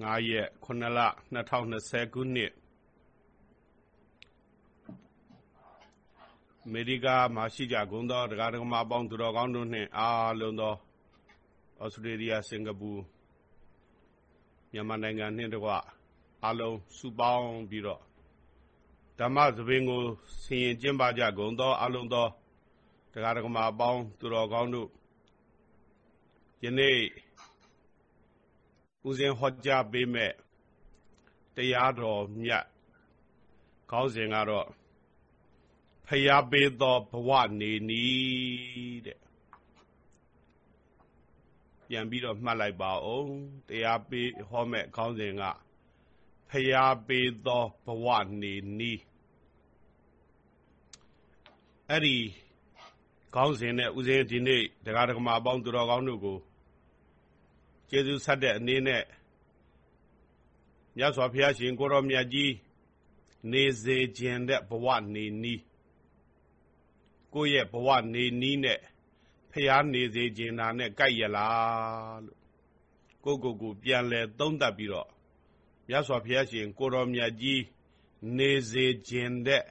5ရက်9လ2020ခုနှစ်အမေရိကမှာရှိကြဂုံသောတရားဓမ္မအပေါင်းသူတော်ကောင်းတို့နှင့်အားလုံးသောဩစတြေးလျစင်ကာပူမြန်မာနိုင်ငံနှင့်တကွအားလုံးစုပေါင်းပြီးတော့ဓမ္မသဘင်ကိုဆင်ရင်ကျင့်ပါကြဂုံသောအားလုံးသောတရားဓမ္မအပေါင်းသူတော်ကောင်းတို့ယနေ့ ဦးဇင်းဟောကြားပေးမဲ့တရားတော်မြတ်ခေါင်းစဉ်ကတော့ဖျားပေးသောဘဝနေနီးတဲ့ပြန်ပြီးတော့မှတ်လိုက်ပါအောင်တရားပေးဟောမဲ့ခေါင်းစဉ်ကဖျားပေးသောဘဝနေနီးအဲ့ဒီခေါင်းစဉ်နဲ့ဦးဇင်းဒီနေ့တရားဓမ္မအပေါင်းသူတော်ကောင်းတို့ကို ကျေးဇူးဆက်တဲ့အနေနဲ့မြတ်စွာဘုရားရှင်ကိုရောမြတ်ကြီးနေစေခြင်းတဲ့ဘဝနေနီးကိုယ့်ရဲ့ဘဝနေနီးနဲ့ဖျားနေစေခြင်းနာနဲ့ကြိုက်ရလားလို့ကိုကိုကိုပြန်လဲသုံးသပ်ပြီးတော့မြတ်စွာဘုရားရှင်ကိုရောမြတ်ကြီးနေစေခြင်းတဲ့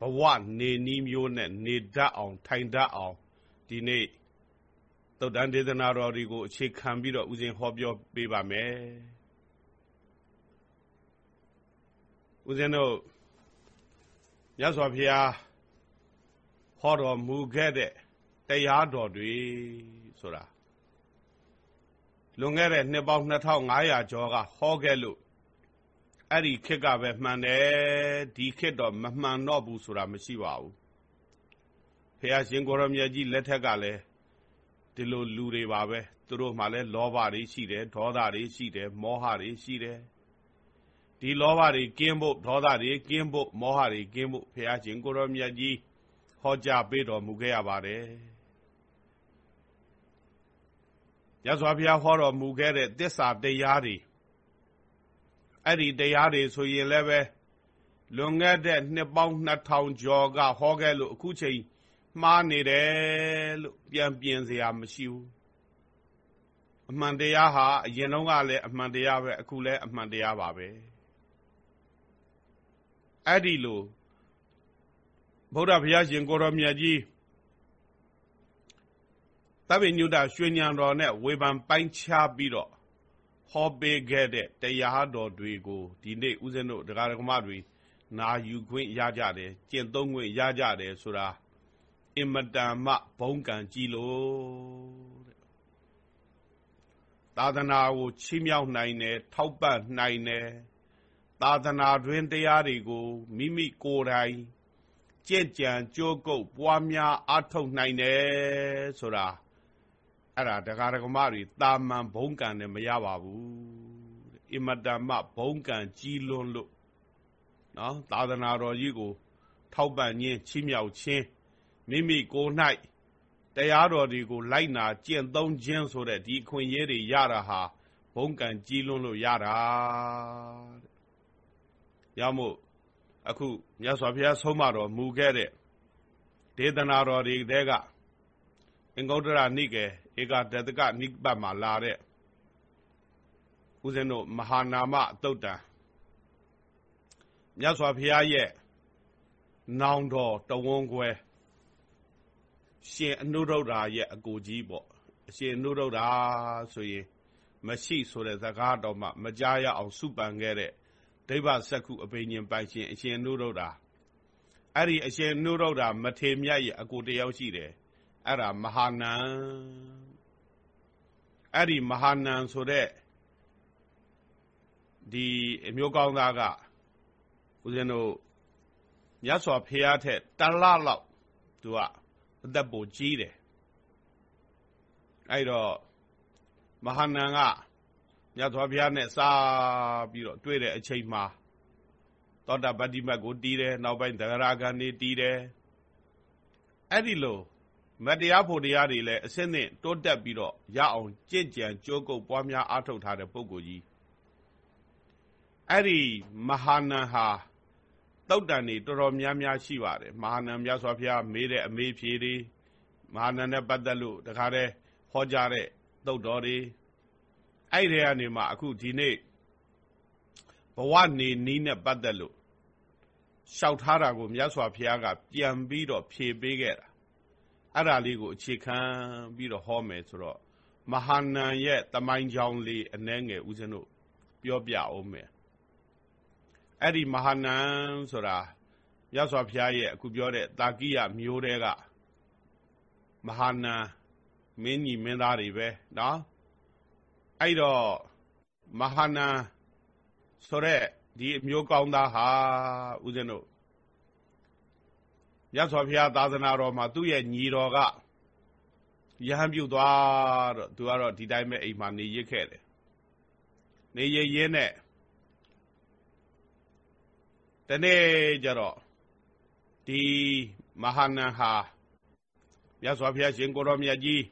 ဘဝနေနီးမျိုးနဲ့နေတတ်အောင်ထိုင်တတ်အောင်ဒီနေ့ သုတ်တန်ဒေသနာတော်တွေကိုအခြေခံပြီးတော့ဥစဉ်ဟောပြောပေးပါမယ်ဥစဉ်တို့မြတ်စွာဘုရားဟောတော်မူခဲ့တဲ့တရားတော်တွေဆိုတာလွန်ခဲ့တဲ့နှစ်ပေါင်း2500ကျော်ကဟောခဲ့လို့အဲ့ဒီခေတ်ကပဲမှန်တယ်ဒီခေတ်တော့မမှန်တော့ဘူးဆိုတာမရှိပါဘူးဖះရှင်ကိုရမြတ်ကြီးလက်ထက်ကလည်း ဒီလိုလူတွေပါပဲသူတို့မှလည်းလောဘတွေရှိတယ်ဒေါသတွေရှိတယ်မောဟတွေရှိတယ်ဒီလောဘတွေကင်းဖို့ဒေါသတွေကင်းဖို့မောဟတွေကင်းဖို့ဘုရားရှင်ကိုရောမြတ်ကြီးဟောကြားပေးတော်မူခဲ့ရပါတယ်ရသော်ဘုရားဟောတော်မူခဲ့တဲ့သစ္စာတရားတွေအဲ့ဒီတရားတွေဆိုရင်လည်းပဲလွန်ခဲ့တဲ့နှစ်ပေါင်း2000ကျော်ကဟောခဲ့လို့အခုချိန် မှားနေတယ်လို့ပြန်ပြင်စရာမရှိဘူးအမှန်တရားဟာအရင်တုန်းကလည်းအမှန်တရားပဲအခုလည်းအမှန်တရားပါပဲအဲ့ဒီလိုဗုဒ္ဓဘုရားရှင်ကိုရောမြတ်ကြီးသဗ္ဗညုတရွှေဉဏ်တော်နဲ့ဝေဖန်ပိုင်းခြားပြီးတော့ဟောပေးခဲ့တဲ့တရားတော်တွေကိုဒီနေ့ဦးဇင်းတို့ဒကာဒကမတွေနာယူခွင့်ရကြတယ်ကျင့်သုံးခွင့်ရကြတယ်ဆိုတာ အင်မတန်မှဘုံကံကြီးလို့တဲ့သာသနာကိုချီးမြှောက်နိုင်တယ်ထောက်ပံ့နိုင်တယ်သာသနာတွင်တရားတွေကိုမိမိကိုယ်တိုင်ကြင့်ကြံကြိုးကုပ်ပွားများအားထုတ်နိုင်တယ်ဆိုတာအဲ့ဒါတရားဓမ္မတွေတာမန်ဘုံကံနဲ့မရပါဘူးအင်မတန်မှဘုံကံကြီးလွန်းလို့နော်သာသနာတော်ကြီးကို ထောက်ပံ့ခြင်းချီးမြှောက်ခြင်း မိမိကိုယ်၌တရားတော်တွေကိုလိုက်နာကျင့်သုံးခြင်းဆိုတဲ့ဒီအခွင့်အရေးတွေရတာဟာဘုံကံကြီးလွန်းလို့ရတာတဲ့။ရမို့အခုမြတ်စွာဘုရားဆုံးမတော်မူခဲ့တဲ့ဒေသနာတော်တွေတဲကအင်္ဂုတ္တရနိကေဧကတတကနိပတ်မှာလာတဲ့ဦးဇင်းတို့မဟာနာမအတုတ်တံမြတ်စွာဘုရားရဲ့နောင်တော်တဝန်းခွဲ ရှင်အနုရုဒ္ဓရာရဲ့အကိုကြီးပေါ့အရှင်အနုရုဒ္ဓရာဆိုရင်မရှိဆိုတဲ့ဇကားတော်မှမကြားရအောင်စုပန်ခဲ့တဲ့ဒိဗ္ဗစက္ခုအဘိညာဉ်ပိုင်ရှင်အရှင်အနုရုဒ္ဓရာအဲ့ဒီအရှင်အနုရုဒ္ဓရာမထေမြတ်ရဲ့အကိုတယောက်ရှိတယ်အဲ့ဒါမဟာနံအဲ့ဒီမဟာနံဆိုတဲ့ဒီအမျိုးကောင်းသားကဦးဇင်းတို့မြတ်စွာဘုရားထက်တလလောက်သူက အသက်ပိုကြီးတယ်အဲ့တော့မဟာနန်ကမြတ်စွာဘုရားနဲ့စာပြီးတော့တွေ့တဲ့အချိန်မှာသောတာပတ္တိမတ်ကိုတီးတယ်နောက်ပိုင်းသဂရဂန်နေတီးတယ်အဲ့ဒီလိုမတရားဖို့တရားတွေလည်းအစင်းနဲ့တိုးတက်ပြီးတော့ရအောင်ကြင့်ကြံကြိုးကုပ်ပွားများအားထုတ်ထားတဲ့ပုဂ္ဂိုလ်ကြီးအဲ့ဒီမဟာနန်ဟာ တုတ်တန်တွေတော်တော်များများရှိပါတယ်မဟာနန်မြတ်စွာဘုရားမေးတဲ့အမေးဖြေတွေမဟာနန်နဲ့ပတ်သက်လို့တခါတည်းဟောကြားတဲ့တုတ်တော်တွေအဲ့ဒီကနေမှအခုဒီနေ့ဘဝနေနီးနဲ့ပတ်သက်လို့လျှောက်ထားတာကိုမြတ်စွာဘုရားကပြန်ပြီးတော့ဖြေပေးခဲ့တာအဲ့ဒါလေးကိုအခြေခံပြီးတော့ဟောမယ်ဆိုတော့မဟာနန်ရဲ့တမိုင်းကြောင်းလေးအနှဲငယ်ဦးဇင်းတို့ပြောပြအောင်မယ် အဲ့ဒီမဟာနန်ဆိုတာရသော်ဘုရားရဲ့အခုပြောတဲ့တာကိယမျိုးတဲကမဟာနန်မင်းကြီးမင်းသားတွေပဲနော်အဲ့တော့မဟာနန်ဆိုတဲ့ဒီအမျိုးကောင်းသားဟာဦးဇင်းတို့ရသော်ဘုရားသာသနာတော်မှာသူ့ရဲ့ညီတော်ကယဟန်ပြုတ်သွားတော့သူကတော့ဒီတိုင်းပဲအိမ်မှာနေရစ်ခဲ့တယ်နေရရင်းနဲ့ တနေ့ကျတော့ဒီမဟာနန်ဟာမြတ်စွာဘုရားရှင်ကိုရောမြတ်ကြီး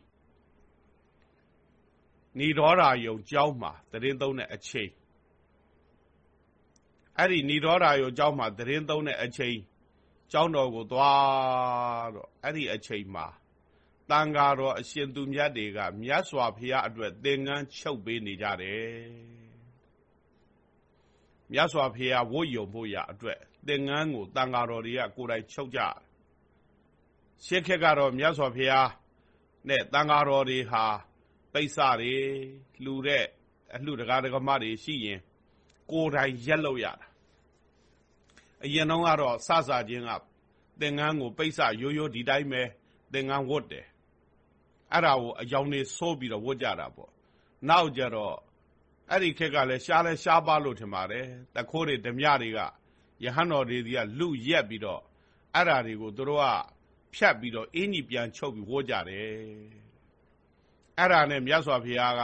ဏိဒေါရာယုံကျောင်းမှာတရင်သုံးတဲ့အချိန်အဲ့ဒီဏိဒေါရာယုံကျောင်းမှာတရင်သုံးတဲ့အချိန်ကျောင်းတော်ကိုသွားတော့အဲ့ဒီအချိန်မှာတန်ဃာတော်အရှင်သူမြတ်တွေကမြတ်စွာဘုရားအတွက်သင်္ကန်းချုပ်ပေးနေကြတယ် မြတ်စွာဘုရားဝတ်ယုံဖို့ရအတွက်သင်္ကန်းကိုတန်ဃာတော်တွေကကိုယ်တိုင်ချုပ်ကြရှစ်ခက်ကတော့မြတ်စွာဘုရားနဲ့တန်ဃာတော်တွေဟာပိဿတွေလှူတဲ့အလှတကားတကမတွေရှိရင် ကိုယ်တိုင်ရက်လို့ရတာအရင်တော့ကတော့စစချင်းကသင်္ကန်းကိုပိဿရိုးရိုးဒီတိုင်းပဲသင်္ကန်းဝတ်တယ်အဲ့ဒါကိုအယောင်နေဆိုးပြီးတော့ဝတ်ကြတာပေါ့နောက်ကြတော့ အဲ့ဒီခက်ကလည်းရှားလဲရှားပါလို့ထင်ပါတယ်တခိုးတွေဓမြတွေကယဟန်တော်တွေဒီကလူရက်ပြီးတော့အဲ့ဓာတွေကိုသူတို့ကဖြတ်ပြီးတော့အင်းကြီးပြန်ချုပ်ပြီးဝတ်ကြတယ်အဲ့ဒါနဲ့မြတ်စွာဘုရားက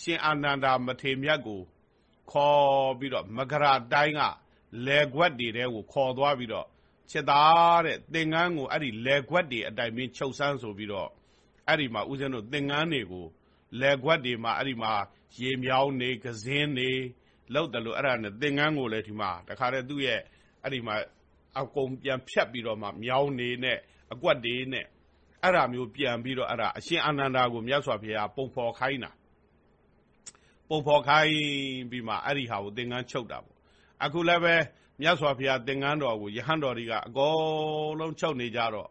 ရှင်အာနန္ဒာမထေမြတ်ကိုခေါ်ပြီးတော့မကရာတိုင်းကလေခွက်တွေတဲကိုခေါ်သွားပြီးတော့ချက်သားတဲ့သင်္ကန်းကိုအဲ့ဒီလေခွက်တွေအတိုင်းမင်းချုပ်ဆန်းဆိုပြီးတော့အဲ့ဒီမှာဦးဇင်းတို့သင်္ကန်းတွေကို လေခွက်တွေမှာအဲ့ဒီမှာရေမြောင်းနေကစင်းနေလောက်တယ်လို့အဲ့ဒါနဲ့သင်္ကန်းကိုလည်းဒီမှာတခါတည်းသူ့ရဲ့အဲ့ဒီမှာအကုန်ပြန်ဖြတ်ပြီးတော့မှမြောင်းနေနဲ့အကွက်တွေနဲ့အဲ့ဒါမျိုးပြန်ပြီးတော့အဲ့ဒါအရှင်အာနန္ဒာကိုမြတ်စွာဘုရားပုံဖော်ခိုင်းတာပုံဖော်ခိုင်းပြီးမှအဲ့ဒီဟာကိုသင်္ကန်းချုပ်တာပေါ့အခုလည်းပဲမြတ်စွာဘုရားသင်္ကန်းတော်ကိုယဟန်တော်တွေကအကုန်လုံးချုပ်နေကြတော့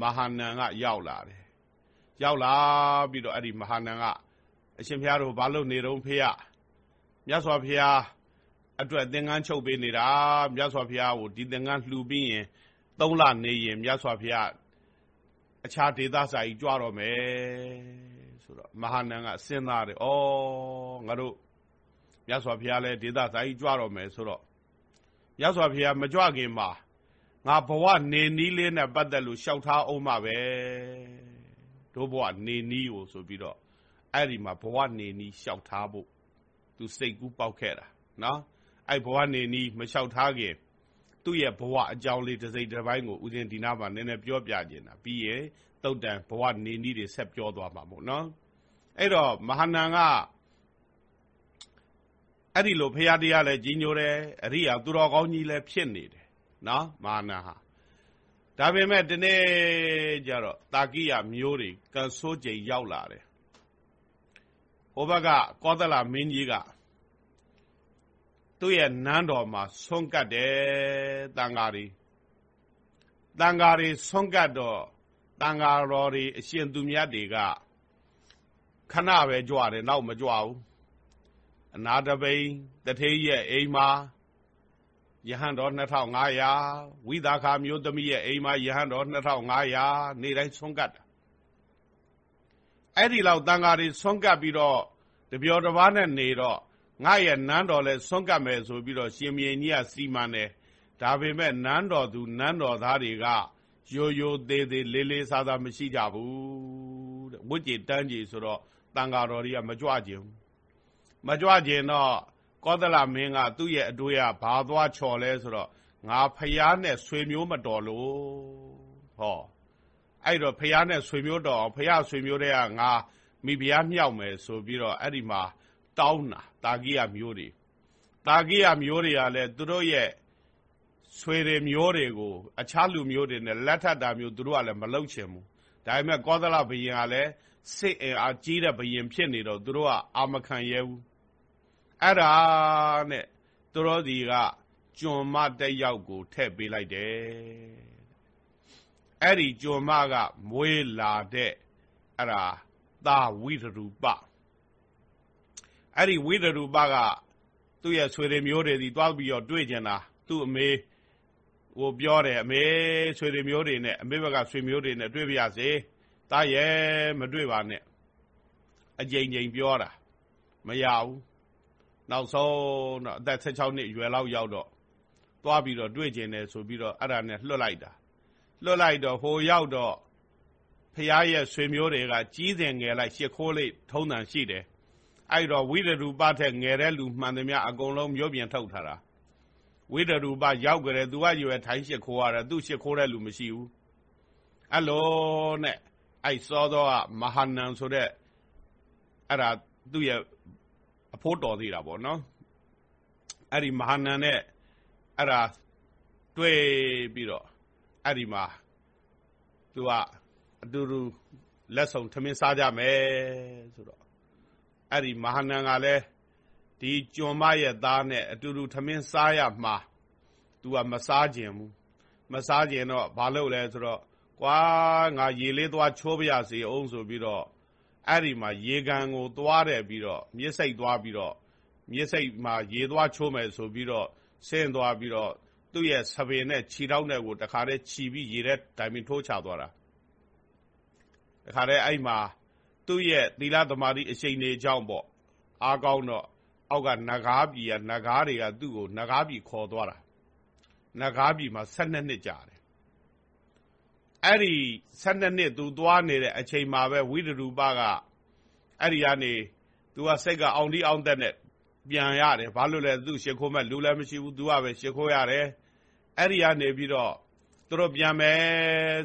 မဟာနန်ကရောက်လာတယ် ရောက်လာပြီးတော့အဲ့ဒီမဟာနန်ကအရှင်ဘုရားတို့ဘာလို့နေတော့ဖေရမြတ်စွာဘုရားအတွက်သင်္ကန်းချုပ်ပေးနေတာမြတ်စွာဘုရားကိုဒီသင်္ကန်းလှူပြီးရင်သုံးလနေရင်မြတ်စွာဘုရားအခြားဒေသစာကြီးကြွတော့မယ်ဆိုတော့မဟာနန်ကစဉ်းစားတယ်ဩငါတို့မြတ်စွာဘုရားလည်းဒေသစာကြီးကြွတော့မယ်ဆိုတော့မြတ်စွာဘုရားမကြွခင်မှာငါဘဝနေနီးလေးနဲ့ပတ်သက်လို့ရှောက်ထားအောင်မှာပဲ တို့ဘဝနေနီးကိုဆိုပြီးတော့အဲ့ဒီမှာဘဝနေနီးရှောက်ထားဖို့သူစိတ်ကူးပေါက်ခဲ့တာနော်အဲ့ဘဝနေနီးမလျှောက်ထားခင်သူ့ရဲ့ဘဝအကြောင်းလေးတစ်စိတ်တစ်ပိုင်းကိုဦးဇင်းဒီနာမှာနည်းနည်းပြောပြခြင်းတာပြီးရင်တုတ်တန်ဘဝနေနီးတွေဆက်ပြောသွားမှာမို့နော်အဲ့တော့မဟာနန်ကအဲ့ဒီလိုဖရာတရားလည်းကြီးညိုတယ်အရိယာသူတော်ကောင်းကြီးလည်းဖြစ်နေတယ်နော်မဟာနန်ဟာ ဒါပေမဲ့ဒီနေ့ကျတော့တာကိယမျိုးတွေကန်ဆိုးကြိမ်ရောက်လာတယ်ဟိုဘက်ကကောသလမင်းကြီးကသူ့ရဲ့နန်းတော်မှာဆုံးကတ်တယ်တန်ဃာတွေတန်ဃာတွေဆုံးကတ်တော့တန်ဃာတော်တွေအရှင်သူမြတ်တွေကခဏပဲကြွတယ်နောက်မကြွဘူးအနာတပိန်တထေးရဲ့အိမ်မှာ ယဟန်တော်2500ဝိသခာမျိုးသမီးရဲ့အိမ်မှာယဟန်တော်2500နေတိုင်းဆုံးကတ်တာအဲ့ဒီလောက်တန်ဃာတွေဆုံးကတ်ပြီးတော့တပြောတစ်ပါးနဲ့နေတော့ငါရဲ့နန်းတော်လဲဆုံးကတ်မယ်ဆိုပြီးတော့ရှင်မြေကြီးကစီမံတယ်ဒါပေမဲ့နန်းတော်သူနန်းတော်သားတွေကရိုးရိုးသေးသေးလေးလေးစားစားမရှိကြဘူးတဲ့ဝိจิตတန်းကြီးဆိုတော့တန်ဃာတော်တွေကမကြွကြဘူးမကြွကြတော့ ကောသလမင်းက သူ့ရဲ့အတွေ့အဘာသွားချော်လဲဆိုတော့ငါဖျားနဲ့ဆွေမျိုးမတော်လို့ဟောအဲ့တော့ဖျားနဲ့ဆွေမျိုးတော်အောင်ဖျားဆွေမျိုးတွေကငါမိဖုရားမြောက်မယ်ဆိုပြီးတော့အဲ့ဒီမှာတောင်းတာတာကိယမျိုးတွေတာကိယမျိုးတွေကလည်းသူတို့ရဲ့ဆွေတွေမျိုးတွေကိုအခြားလူမျိုးတွေနဲ့လက်ထပ်တာမျိုးသူတို့ကလည်းမလုပ်ချင်ဘူးဒါပေမဲ့ကောသလဘုရင်ကလည်းစိတ်အင်အားကြီးတဲ့ဘုရင်ဖြစ်နေတော့သူတို့ကအာမခံရဲဘူး အဲ့ဒါနဲ့သူတော်ဒီကကျွန်မတက်ရောက်ကိုထည့်ပေးလိုက်တယ်အဲ့ဒီကျွန်မကမွေးလာတဲ့အဲ့ဒါသာဝိရူပအဲ့ဒီဝိရူပကသူ့ရဲ့ဆွေတွေမျိုးတွေဒီတွားပြီးတော့တွေ့ကျင်တာသူ့အမေဟိုပြောတယ်အမေဆွေတွေမျိုးတွေနဲ့အမေဘက်ကဆွေမျိုးတွေနဲ့တွေ့ပြရစေတာရဲ့မတွေ့ပါနဲ့အကြိမ်ကြိမ်ပြောတာမရဘူး နောက်ဆုံးတော့အသက်16နှစ်အရွယ်လောက်ရောက်တော့သွားပြီးတော့တွေ့ကျင်တယ်ဆိုပြီးတော့အဲ့ဒါနဲ့လွတ်လိုက်တာလွတ်လိုက်တော့ဟိုရောက်တော့ဖះရဲ့ဆွေမျိုးတွေကကြီးစင်ငယ်လိုက်ရှစ်ခိုးလေးထုံးတန်ရှိတယ်အဲ့တော့ဝိရူပထက်ငယ်တဲ့လူမှန်သမျှအကုန်လုံးမျိုးပြင်ထုတ်ထားတာဝိရူပရောက်ကြတယ်သူကရွယ်ထိုင်းရှစ်ခိုးရတယ်သူရှစ်ခိုးတဲ့လူမရှိဘူးအဲ့လိုနဲ့အဲ့စောသောကမဟာနန်ဆိုတဲ့အဲ့ဒါသူ့ရဲ့ အဖိုးတော်သေးတာပေါ့နော်အဲ့ဒီမဟာနန်နဲ့အဲ့ဒါတွေ့ပြီးတော့အဲ့ဒီမှာသူကအတူတူလက်ဆောင်ထမင်းစားကြမယ်ဆိုတော့အဲ့ဒီမဟာနန်ကလည်းဒီကျွံမရဲ့သားနဲ့အတူတူထမင်းစားရမှာသူကမစားခြင်းဘူးမစားခြင်းတော့ဘာလုပ်လဲဆိုတော့ကွာငါရေလေးသွားချိုးပြရစီအောင်ဆိုပြီးတော့ အဲ့ဒီမှာရေကန်ကိုသွားတယ်ပြီးတော့မြစ်စိတ်သွားပြီးတော့မြစ်စိတ်မှာရေသွားချိုးမယ်ဆိုပြီးတော့ဆင်းသွားပြီးတော့သူ့ရဲ့ဆပင်နဲ့ခြီထောက်နဲ့ကိုတခါတည်းခြီပြီးရေထဲတိုင်ပင်ထိုးချသွားတာတခါတည်းအဲ့မှာသူ့ရဲ့သီလသမာဓိအရှိန်တွေကြောင့်ပေါ့အားကောင်းတော့အောက်ကနဂါးပြည်ကနဂါးတွေကသူ့ကိုနဂါးပြည်ခေါ်သွားတာနဂါးပြည်မှာ12နှစ်ကြာတယ် အဲ့ဒီ12နှစ်သူသွားနေတဲ့အချိန်မှာပဲဝိရူပကအဲ့ဒီကနေသူကစိတ်ကအောင်ဒီအောင်သက်နဲ့ပြန်ရတယ်ဘာလို့လဲသူရှ िख ိုးမဲ့လူလည်းမရှိဘူးသူကပဲရှ िख ိုးရတယ်အဲ့ဒီကနေပြီးတော့သူတို့ပြန်မယ်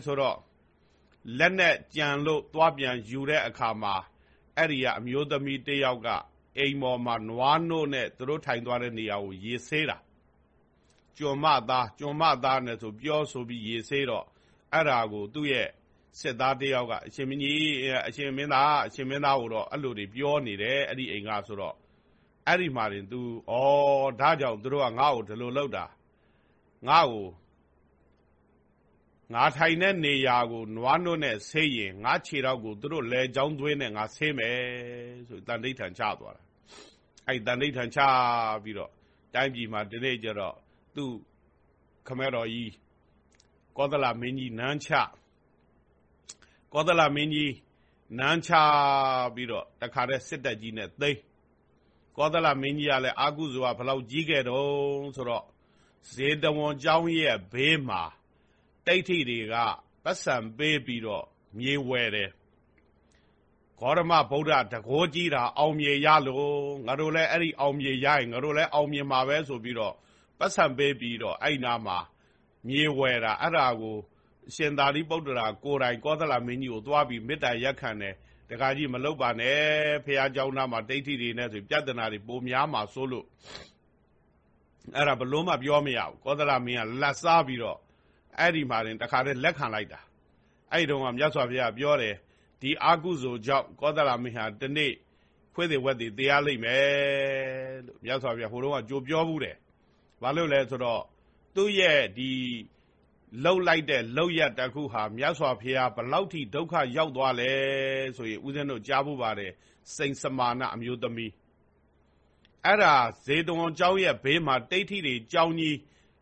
ဆိုတော့လက်နဲ့ကြံလို့သွားပြန်ယူတဲ့အခါမှာအဲ့ဒီကအမျိုးသမီးတယောက်ကအိမ်ပေါ်မှာနွားနို့နဲ့သူတို့ထိုင်သွားတဲ့နေရာကိုရေဆေးတာကျွံမသားကျွံမသားနဲ့ဆိုပြောဆိုပြီးရေဆေးတော့ အဲ့ဒါကိုသူ့ရဲ့စစ်သားတယောက်ကအရှင်မင်းကြီးအရှင်မင်းသားအရှင်မင်းသားကိုတော့အဲ့လိုတွေပြောနေတယ်အဲ့ဒီအိမ်ကဆိုတော့အဲ့ဒီမှာတင် तू ဩဒါကြောင့်သူတို့ကငါ့ကိုဒီလိုလုပ်တာငါ့ကိုငါထိုင်တဲ့နေရာကိုနွားနှုတ်နဲ့ဆေးရင်ငါခြေတော့ကိုသူတို့လဲချောင်းသွင်းနဲ့ငါဆေးမယ်ဆိုတန်ဋိဌာန်ချသွားတာအဲ့တန်ဋိဌာန်ချပြီးတော့တိုင်းပြည်မှာဒီနေ့ကျတော့သူ့ခမဲတော်ကြီး ကောသလမင်းကြီးနန်းချကောသလမင်းကြီးနန်းချပြီးတော့တခါတည်းစစ်တပ်ကြီးနဲ့သိမ်းကောသလမင်းကြီးကလည်းအာကုဇောကဘလောက်ကြီးခဲ့တော့ဆိုတော့ဇေတဝန်ကျောင်းရဲ့ဘေးမှာတိတ်ထိတွေကပတ်စံပေးပြီးတော့မြေဝဲတယ်ဂေါရမဗုဒ္ဓတကောကြီးတာအောင်မြေရလို့ငါတို့လည်းအဲ့ဒီအောင်မြေရရင်ငါတို့လည်းအောင်မြေမှာပဲဆိုပြီးတော့ပတ်စံပေးပြီးတော့အဲ့နာမှာ မြေဝဲတာအဲ့ဒါကိုရှင်သာရိပုတ္တရာကိုယ်တိုင်ကောသလမင်းကြီးကိုသွားပြီးမေတ္တာရက်ခံတယ်တခါကြီးမလုတ်ပါနဲ့ဖះเจ้าသားမှာဒိဋ္ဌိတွေနဲ့ဆိုပြဿနာတွေပိုများမှာစိုးလို့အဲ့ဒါဘလို့မှပြောမရဘူးကောသလမင်းကလက်စားပြီးတော့အဲ့ဒီမှာတင်တခါတည်းလက်ခံလိုက်တာအဲ့ဒီတော့ကမြတ်စွာဘုရားပြောတယ်ဒီအာကုဇိုကြောင့်ကောသလမင်းဟာဒီနေ့ခွေးတွေဝက်တွေတရားလိမ့်မယ်လို့မြတ်စွာဘုရားဟိုတုန်းကကြိုပြောဘူးတယ်ဘာလို့လဲဆိုတော့ သူ့ရဲ့ဒီလှုပ်လိုက်တဲ့လှုပ်ရတခုဟာမြတ်စွာဘုရားဘလောက်ထိဒုက္ခရောက်သွားလဲဆိုရင်ဦးဇင်းတို့ကြားဖို့ပါတယ်စိန်စမာနအမျိုးသမီးအဲ့ဒါဇေတဝန်ကျောင်းရဲ့ဘေးမှာတိဋ္ဌိတွေကြောင်းကြီး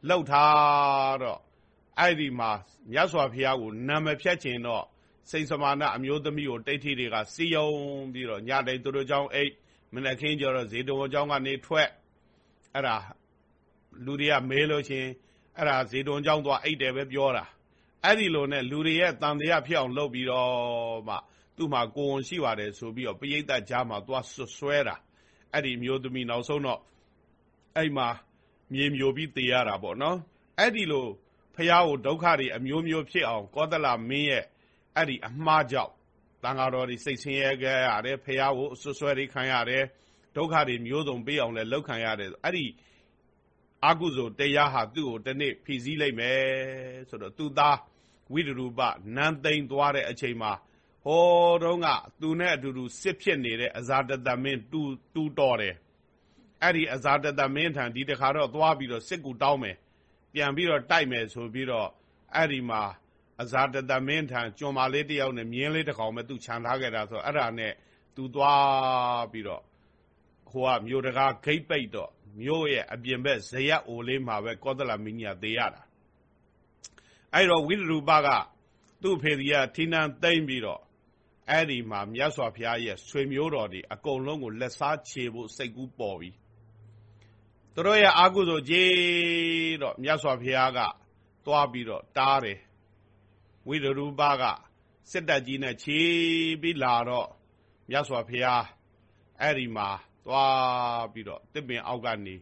လှုပ်ထားတော့အဲ့ဒီမှာမြတ်စွာဘုရားကိုနာမဖြတ်ခြင်းတော့စိန်စမာနအမျိုးသမီးကိုတိဋ္ဌိတွေကစီယုံပြီးတော့ညတိုင်းသူတို့ကြောင့်အိတ်မနက်ခင်းကြတော့ဇေတဝန်ကျောင်းကနေထွက်အဲ့ဒါလူတွေကမေးလို့ရှင် အဲ့ဒါဇေတွန်ကြောင်းသွားအိတ်တယ်ပဲပြောတာအဲ့ဒီလိုနဲ့လူတွေရဲ့တန်တရားဖြစ်အောင်လုပ်ပြီးတော့မှသူ့မှာကိုဝန်ရှိပါတယ်ဆိုပြီးတော့ပရိသတ်ကြားမှာသွားဆွဆွဲတာအဲ့ဒီမျိုးသမီးနောက်ဆုံးတော့အဲ့မှာမြေမျိုးပြီးတေရတာပေါ့နော်အဲ့ဒီလိုဖះကိုဒုက္ခတွေအမျိုးမျိုးဖြစ်အောင်ကောသလမင်းရဲ့အဲ့ဒီအမှားကြောင့်တန်ဃာတော်တွေစိတ်ဆင်းရဲခဲ့ရတယ်ဖះကိုဆွဆွဲတွေခံရတယ်ဒုက္ခတွေမျိုးစုံပေးအောင်လည်းလောက်ခံရတယ်အဲ့ဒီ အာကုဇိုတရားဟာသူ့ကိုတနေ့ဖြီးစည်းလိုက်မယ်ဆိုတော့သူသားဝိရူပနန်းသိမ့်သွားတဲ့အချိန်မှာဟောတော့ကသူနဲ့အတူတူစစ်ဖြစ်နေတဲ့အဇာတတမင်းတူတူတော်တယ်အဲ့ဒီအဇာတတမင်းထံဒီတခါတော့သွားပြီးတော့စစ်ကူတောင်းမယ်ပြန်ပြီးတော့တိုက်မယ်ဆိုပြီးတော့အဲ့ဒီမှာအဇာတတမင်းထံကျွံမာလေးတယောက်နဲ့မြင်းလေးတစ်ကောင်ပဲသူခြံထားခဲ့တာဆိုအဲ့ဒါနဲ့သူသွားပြီးတော့ဟိုကမြို့တကားဂိတ်ပိတ်တော့ မြို့ရဲ့အပြင်ဘက်ဇရက်အိုလေးမှာပဲကောသလမင်းကြီးကသေရတာအဲ့တော့ဝိရူပကသူ့ဖေဒီကထီနန်သိမ့်ပြီးတော့အဲ့ဒီမှာမြတ်စွာဘုရားရဲ့ဆွေမျိုးတော်တွေအကုန်လုံးကိုလက်စားချေဖို့စိတ်ကူးပေါ်ပြီးသူတို့ရဲ့အာကုသိုလ်ကြီးတော့မြတ်စွာဘုရားကသွားပြီးတော့တားတယ်ဝိရူပကစစ်တပ်ကြီးနဲ့ခြေပြီးလာတော့မြတ်စွာဘုရားအဲ့ဒီမှာ သွားပြီးတော့တစ်ပင်အောက်ကနေ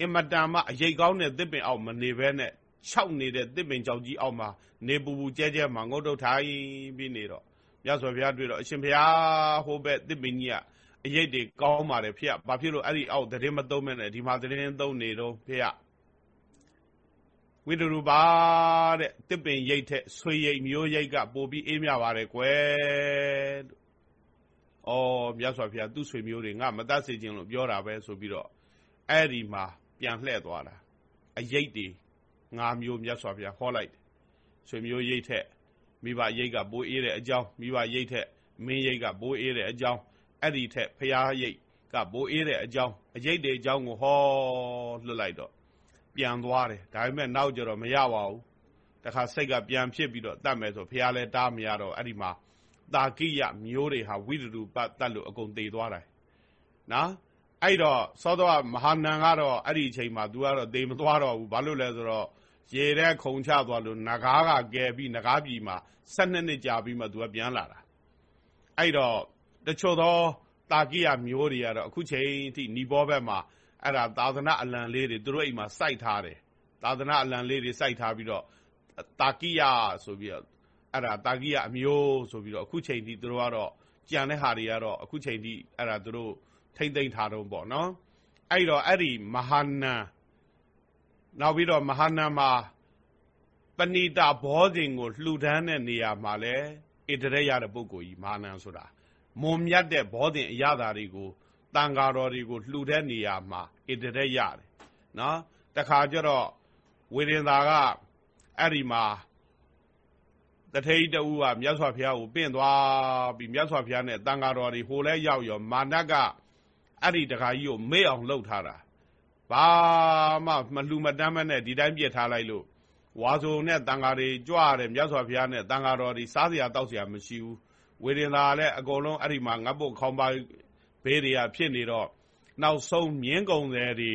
အင်မတန်မှအရေးကောင်းတဲ့တစ်ပင်အောက်မနေဘဲနဲ့ခြောက်နေတဲ့တစ်ပင်ကြောင်ကြီးအောက်မှာနေပူပူကျဲကျဲမှာငုတ်တုတ်ထိုင်ပြီးနေတော့မြတ်စွာဘုရားတွေ့တော့အရှင်ဘုရားဟိုဘက်တစ်ပင်ကြီးကအရေးတွေကောင်းပါတယ်ဖေ။ဘာဖြစ်လို့အဲ့ဒီအောက်သတင်းမသုံးမဲ့နဲ့ဒီမှာသတင်းသုံးနေတော့ဖေ။ဝိတရူပါတဲ့တစ်ပင်ရိတ်ထက်ဆွေရိတ်မျိုးရိတ်ကပို့ပြီးအေးမြပါတယ်ကွယ် ဩမြတ်စွာဘုရားသူ့ဆွေမျိုးတွေငါမတတ်စေခြင်းလို့ပြောတာပဲဆိုပြီးတော့အဲ့ဒီမှာပြန်လှည့်သွားတာအယိတ်တွေငါမျိုးမြတ်စွာဘုရားဟောလိုက်ဆွေမျိုးရိတ်ထက်မိဘရိတ်ကပိုးအေးတဲ့အကြောင်းမိဘရိတ်ထက်မင်းရိတ်ကပိုးအေးတဲ့အကြောင်းအဲ့ဒီထက်ဖရာရိတ်ကပိုးအေးတဲ့အကြောင်းအယိတ်တွေအကြောင်းကိုဟောလွတ်လိုက်တော့ပြန်သွားတယ်ဒါပေမဲ့နောက်ကြတော့မရပါဘူးတခါစိတ်ကပြန်ဖြစ်ပြီးတော့တတ်မယ်ဆိုဖရာလည်းတားမရတော့အဲ့ဒီမှာ တာကိယမျိုးတွေဟာဝိတရူပတတ်လို့အကုန်တည်သွားတယ်နော်အဲ့တော့သောတော်မဟာနန်ကတော့အဲ့ဒီအချိန်မှာ तू ကတော့တည်မသွားတော့ဘူးဘာလို့လဲဆိုတော့ရေတဲ့ခုံချသွားလို့နဂါးကကဲပြီးနဂါးပြည်မှာ12နှစ်ကြာပြီးမှ तू ကပြန်လာတာအဲ့တော့တချို့သောတာကိယမျိုးတွေကတော့အခုချိန်ထိဏီဘောဘက်မှာအဲ့ဒါသာသနာအလံလေးတွေသူတို့အိမ်မှာစိုက်ထားတယ်သာသနာအလံလေးတွေစိုက်ထားပြီးတော့တာကိယဆိုပြီးတော့ အဲ့ဒါတာကိယအမျိုးဆိုပြီးတော့အခုချိန်ထိသူတို့ကတော့ကြံတဲ့ဟာတွေကတော့အခုချိန်ထိအဲ့ဒါသူတို့ထိမ့်သိမ့်ထားတော့ပေါ့နော်အဲ့တော့အဲ့ဒီမဟာနံနောက်ပြီးတော့မဟာနံမှာပဏိတဘောဇင်ကိုလှူဒန်းတဲ့နေရာမှာလဲဣတရရတဲ့ပုဂ္ဂိုလ်ကြီးမဟာနံဆိုတာမွန်မြတ်တဲ့ဘောဇင်အရသာတွေကိုတန်ဃာတော်တွေကိုလှူတဲ့နေရာမှာဣတရရတယ်နော်တခါကျတော့ဝေရင်သာကအဲ့ဒီမှာ တထေးတူကမြတ်စွာဘုရားကိုပင့်သွားပြီးမြတ်စွာဘုရားနဲ့တန်ဃာတော်တွေဟိုလဲရောက်ရောမာနကအဲ့ဒီတခါကြီးကိုမေ့အောင်လှုပ်ထားတာဘာမှမလှူမတမ်းမနဲ့ဒီတိုင်းပြစ်ထားလိုက်လို့ဝါစုံနဲ့တန်ဃာတွေကြွရတယ်မြတ်စွာဘုရားနဲ့တန်ဃာတော်တွေစားစရာတောက်စရာမရှိဘူးဝေဒင်သာလည်းအကုန်လုံးအဲ့ဒီမှာငတ်ပုတ်ခေါင်းပါဘေးတွေကဖြစ်နေတော့နောက်ဆုံးမြင်းကုံတယ်ဒီ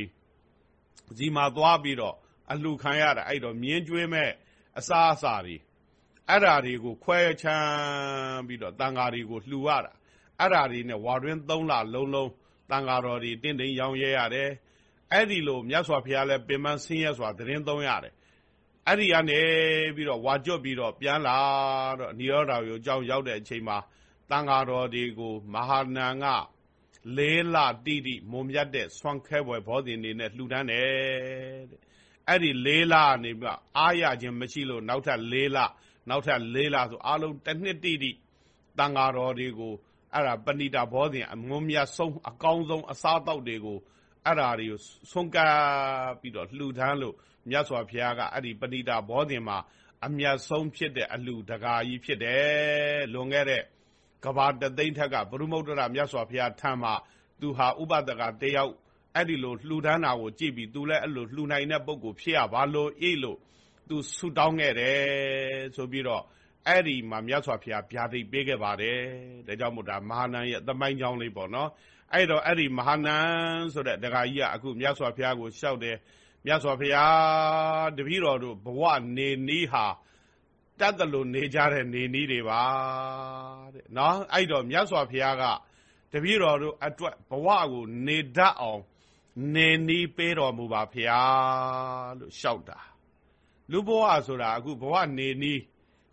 ဇီမာသွားပြီးတော့အလှခံရတာအဲ့တော့မြင်းကျွေးမဲ့အစားအစာတွေ အဲ့ဓာတွေကိုခွဲချမ်းပြီးတော့တန်ဃာတွေကိုလှူရတာအဲ့ဓာတွေနဲ့ဝါတွင်း၃လလုံးလုံးတန်ဃာတော်တွေတင့်တယ်ရောင်းရဲရတယ်အဲ့ဒီလိုမြတ်စွာဘုရားလည်းပင်မဆင်းရဲစွာသတင်းသုံးရတယ်အဲ့ဒီကနေပြီးတော့ဝါကျွတ်ပြီးတော့ပြန်လာတော့နိရောဓကိုအကြောင်းရောက်တဲ့အချိန်မှာတန်ဃာတော်တွေကိုမဟာနန်ကလေးလတိတိမုံမြတ်တဲ့ဆွမ်းခဲပွဲဘောဇင်နေနဲ့လှူဒန်းတယ်တဲ့အဲ့ဒီလေးလနေပြီးအားရခြင်းမရှိလို့နောက်ထပ်လေးလ နောက်ထပ်လေးလဆိုအားလုံးတစ်နှစ်တိတိတန်ဃာတော်တွေကိုအဲ့ဒါပဏိတာဘောဇင်အမုံမြတ်ဆုံးအကောင်းဆုံးအစားအသောက်တွေကိုအဲ့ဒါတွေကိုဆုံးကပ်ပြီးတော့လှူဒန်းလို့မြတ်စွာဘုရားကအဲ့ဒီပဏိတာဘောဇင်မှာအမြတ်ဆုံးဖြစ်တဲ့အလှတကာကြီးဖြစ်တယ်လွန်ခဲ့တဲ့ကဘာတသိန်းထက်ကဘုရုမုဒ္ဒရာမြတ်စွာဘုရားထံမှာသူဟာဥပဒကတယောက်အဲ့ဒီလိုလှူဒန်းတာကိုကြည့်ပြီးသူလည်းအဲ့လိုလှူနိုင်တဲ့ပုံကိုဖြစ်ရပါလို့အေးလို့ သူဆူတောင်းခဲ့တယ်ဆိုပြီးတော့အဲ့ဒီမှာမြတ်စွာဘုရားဗျာဒိတ်ပေးခဲ့ပါတယ်ဒါကြောင့်မို့ဒါမဟာနန်ရဲ့သမိုင်းကြောင်းလေးပေါ့နော်အဲ့တော့အဲ့ဒီမဟာနန်ဆိုတဲ့ဒကာကြီးကအခုမြတ်စွာဘုရားကိုလျှောက်တယ်မြတ်စွာဘုရားတပည့်တော်တို့ဘဝနေနည်းဟာတတ်တယ်လို့နေကြတဲ့နေနည်းတွေပါတဲ့နော်အဲ့တော့မြတ်စွာဘုရားကတပည့်တော်တို့အတွက်ဘဝကိုနေတတ်အောင်နေနည်းပေးတော်မူပါဘုရားလို့လျှောက်တာ လူဘဝဆိုတာအခုဘဝနေနည်း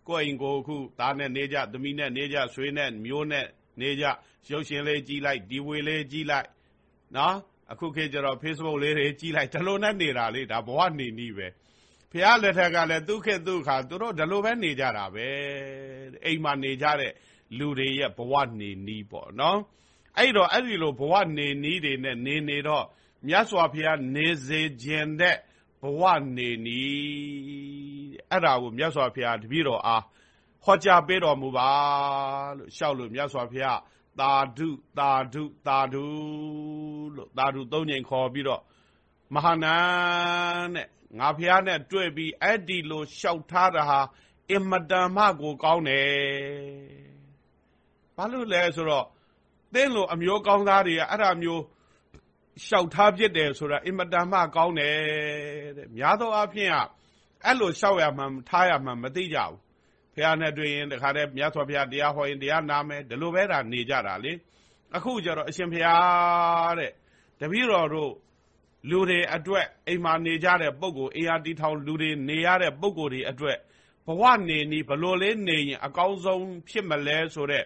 ကိုယ်အိမ်ကိုအခုသားနဲ့နေကြသမီးနဲ့နေကြဆွေနဲ့မျိုးနဲ့နေကြရုပ်ရှင်လေးကြီးလိုက်ဒီဝေလေးကြီးလိုက်နော်အခုခေတ်ကျတော့ Facebook လေးတွေကြီးလိုက်ဒီလိုနဲ့နေတာလေဒါဘဝနေနည်းပဲဖះလက်ထက်ကလည်းသူခေတ်သူခါသူတို့ဒီလိုပဲနေကြတာပဲအိမ်မှာနေကြတဲ့လူတွေရဲ့ဘဝနေနည်းပေါ့နော်အဲ့တော့အဲ့ဒီလိုဘဝနေနည်းတွေနဲ့နေနေတော့မြတ်စွာဘုရားနေစေခြင်းတဲ့ ဘဝနေနီးအဲ့ဒါကိုမြတ်စွာဘုရားတပည့်တော်အားဟောကြားပေးတော်မူပါလို့ရှောက်လို့မြတ်စွာဘုရားသာဓုသာဓုသာဓုလို့သာဓုသုံးချိန်ခေါ်ပြီးတော့မဟာနန်တဲ့ငါဖះနဲ့တွေ့ပြီးအဲ့ဒီလိုလျှောက်ထားတာဟာအင်မတန်မှကိုကောင်းတယ်ဘာလို့လဲဆိုတော့သင်လိုအမျိုးကောင်းသားတွေကအဲ့ဒါမျိုး လျှောက်ထားဖြစ်တယ်ဆိုတာအင်မတန်မှကောင်းတယ်တဲ့များသောအားဖြင့်ကအဲ့လိုလျှောက်ရမှထားရမှမသိကြဘူးဖះနဲ့တွေ့ရင်တခါတည်းမြတ်စွာဘုရားတရားဟောရင်တရားနာမယ်ဒီလိုပဲဒါနေကြတာလေအခုကျတော့အရှင်ဘုရားတဲ့တပည့်တော်တို့လူတွေအတွက်အိမ်မှာနေကြတဲ့ပုံကိုအေးအားတီထောင်လူတွေနေရတဲ့ပုံကိုတွေအတွက်ဘဝနေနီးဘလို့လေးနေရင်အကောင်းဆုံးဖြစ်မလဲဆိုတော့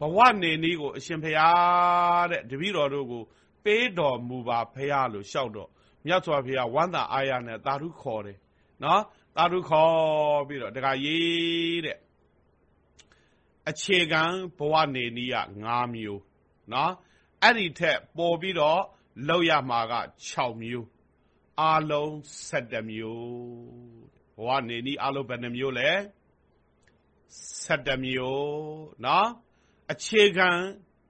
ဘဝနေနီးကိုအရှင်ဘုရားတဲ့တပည့်တော်တို့ကို ပေးတော်မူပါဘုရားလို့ရှောက်တော့မြတ်စွာဘုရားဝမ်းသာအားရနဲ့သာဓုခေါ်တယ်နော်သာဓုခေါ်ပြီးတော့တခါရေးတဲ့အခြေခံဘဝနေနီးက၅မျိုးနော်အဲ့ဒီထက်ပေါ်ပြီးတော့လောက်ရမှာက6မျိုးအာလုံး7မျိုးဘဝနေနီးအာလုံးဘယ်နှမျိုးလဲ7မျိုးနော်အခြေခံ